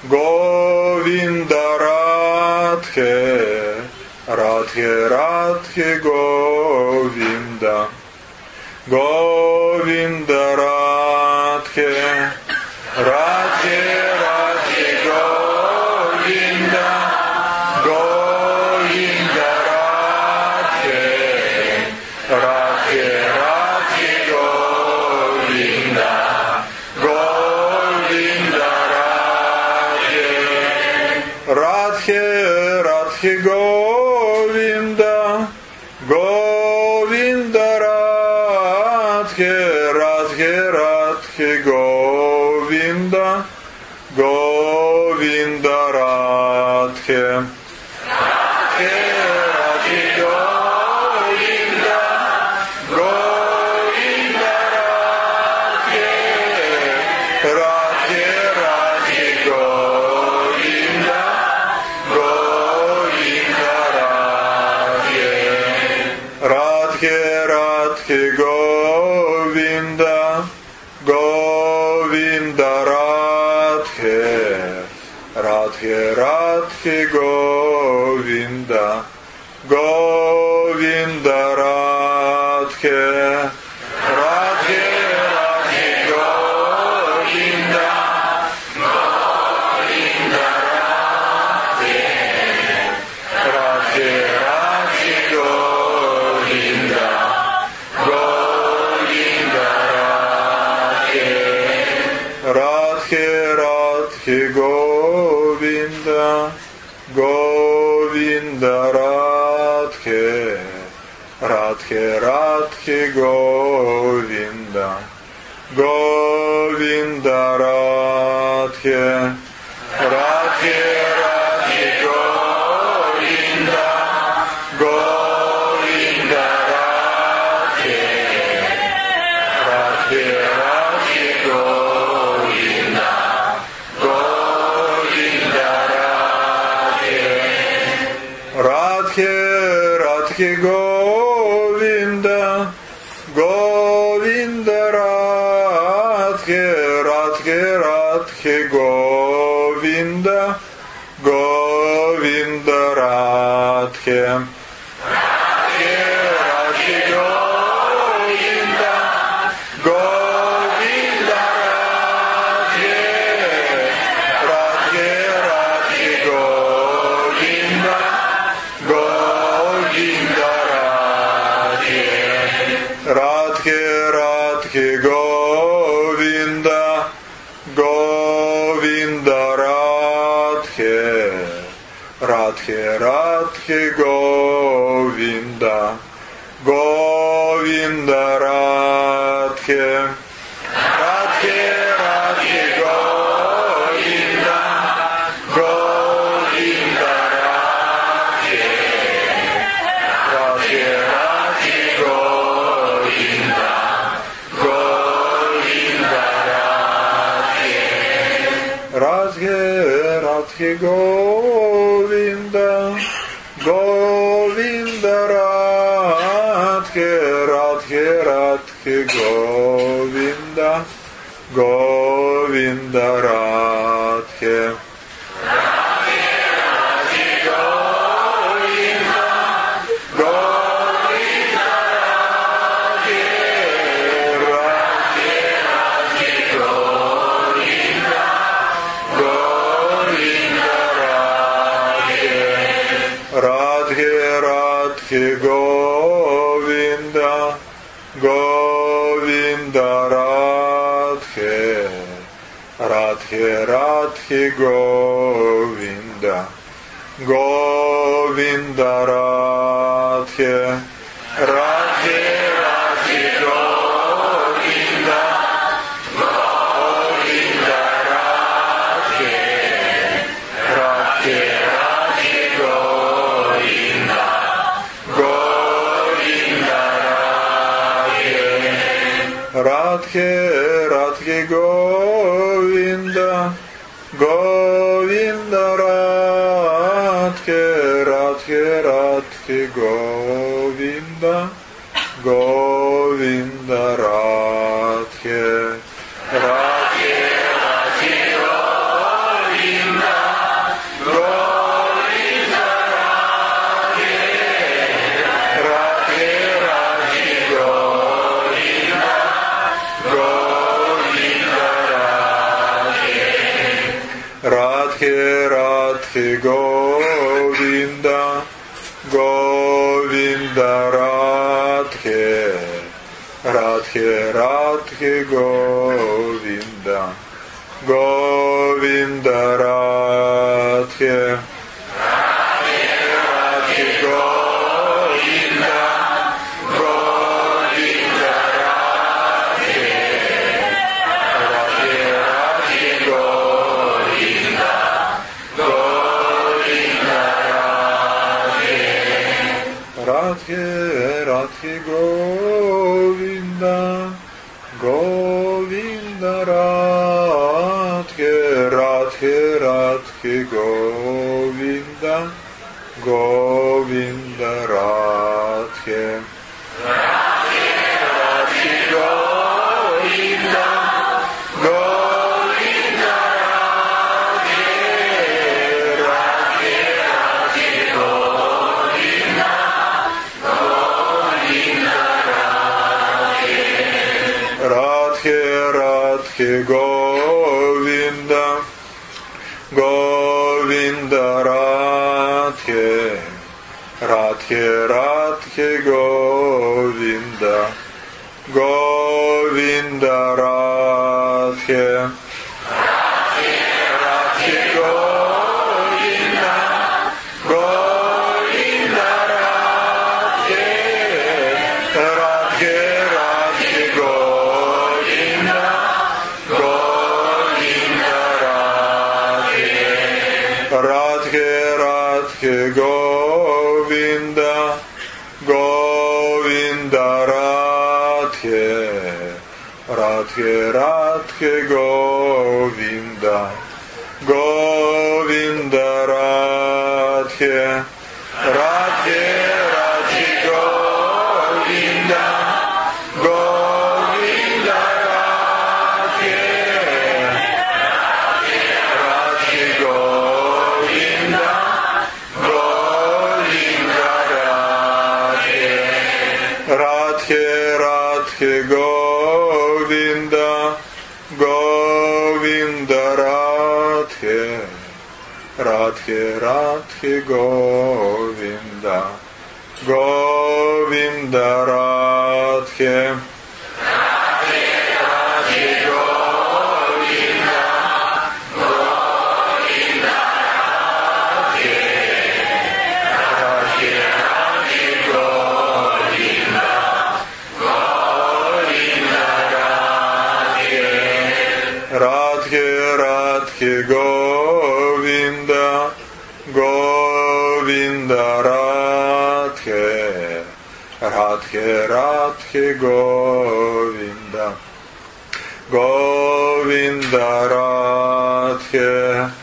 Говинда, Радхи, Радхи, Радхе, Говинда, Говинда, Радхе. Mat Kigon. Radhe Govinda, Govinda Radhe, Radhe Radhe Govinda, Govinda. go He Govinda Govinda Radhe Radhe Radhe Govinda Govinda Radhe Говинда Радхе, Радхе. Radhe Govinda Govinda Radhe Радхе, Радхе, Радхе Говинда, Говинда Радхе. Radhe Govinda Govinda Radhe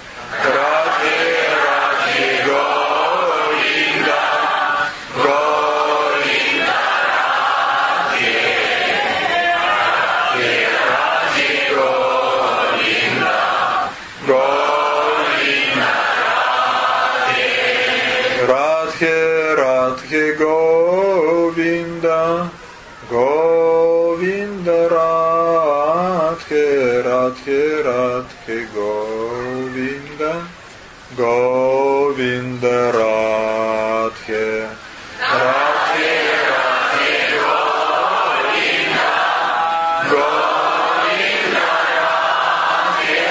Говинда, Радхе, Радхе, Радхе, Говинда, Говинда, Радхе,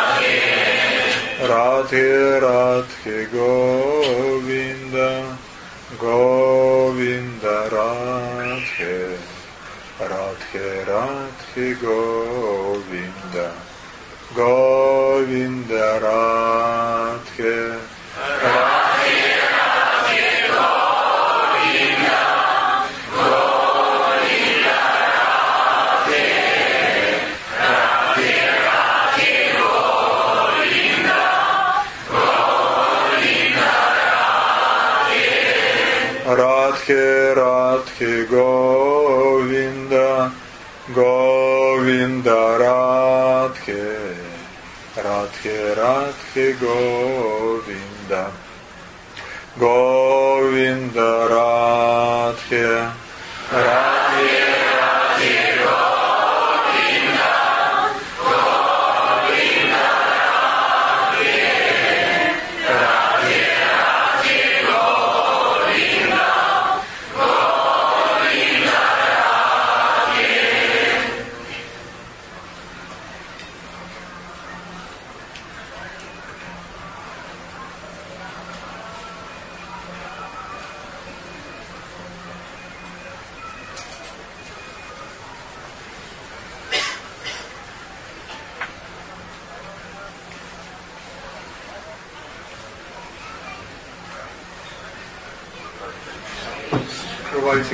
Радхе, Радхе, Радхе, Говинда, Говинда, Радхе, Радхе, Радхе, Говинда, Говинда, Радхе, Радхе, Радхе, Говинда, Говинда, Радхе, Радхе, Радхе, Говинда, Радхе, Радхе, Говинда, Говинда, Радхе, Радхе, Радхе, Говинда, Говинда, Радхе,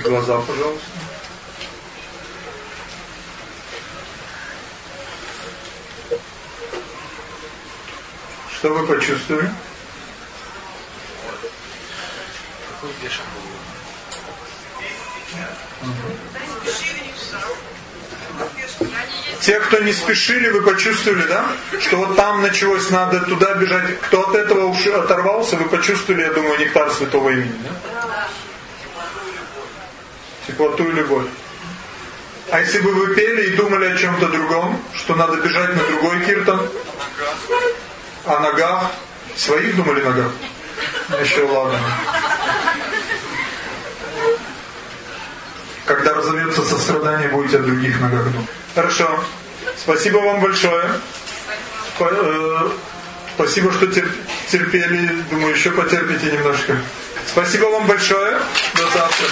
глаза, пожалуйста. Что вы почувствовали? Те, кто не спешили, вы почувствовали, да? Что вот там началось, надо туда бежать. Кто от этого оторвался, вы почувствовали, я думаю, нектар святого имени, да? Теплоту и любовь. А если бы вы пели и думали о чем-то другом, что надо бежать на другой киртан, о ногах, своих думали ногах? Еще ладно. Когда разовьется сострадание, будете о других ногах думать. Хорошо. Спасибо вам большое. Э, Спасибо, что тер- терпели. Думаю, еще потерпите немножко. Спасибо вам большое. До завтра.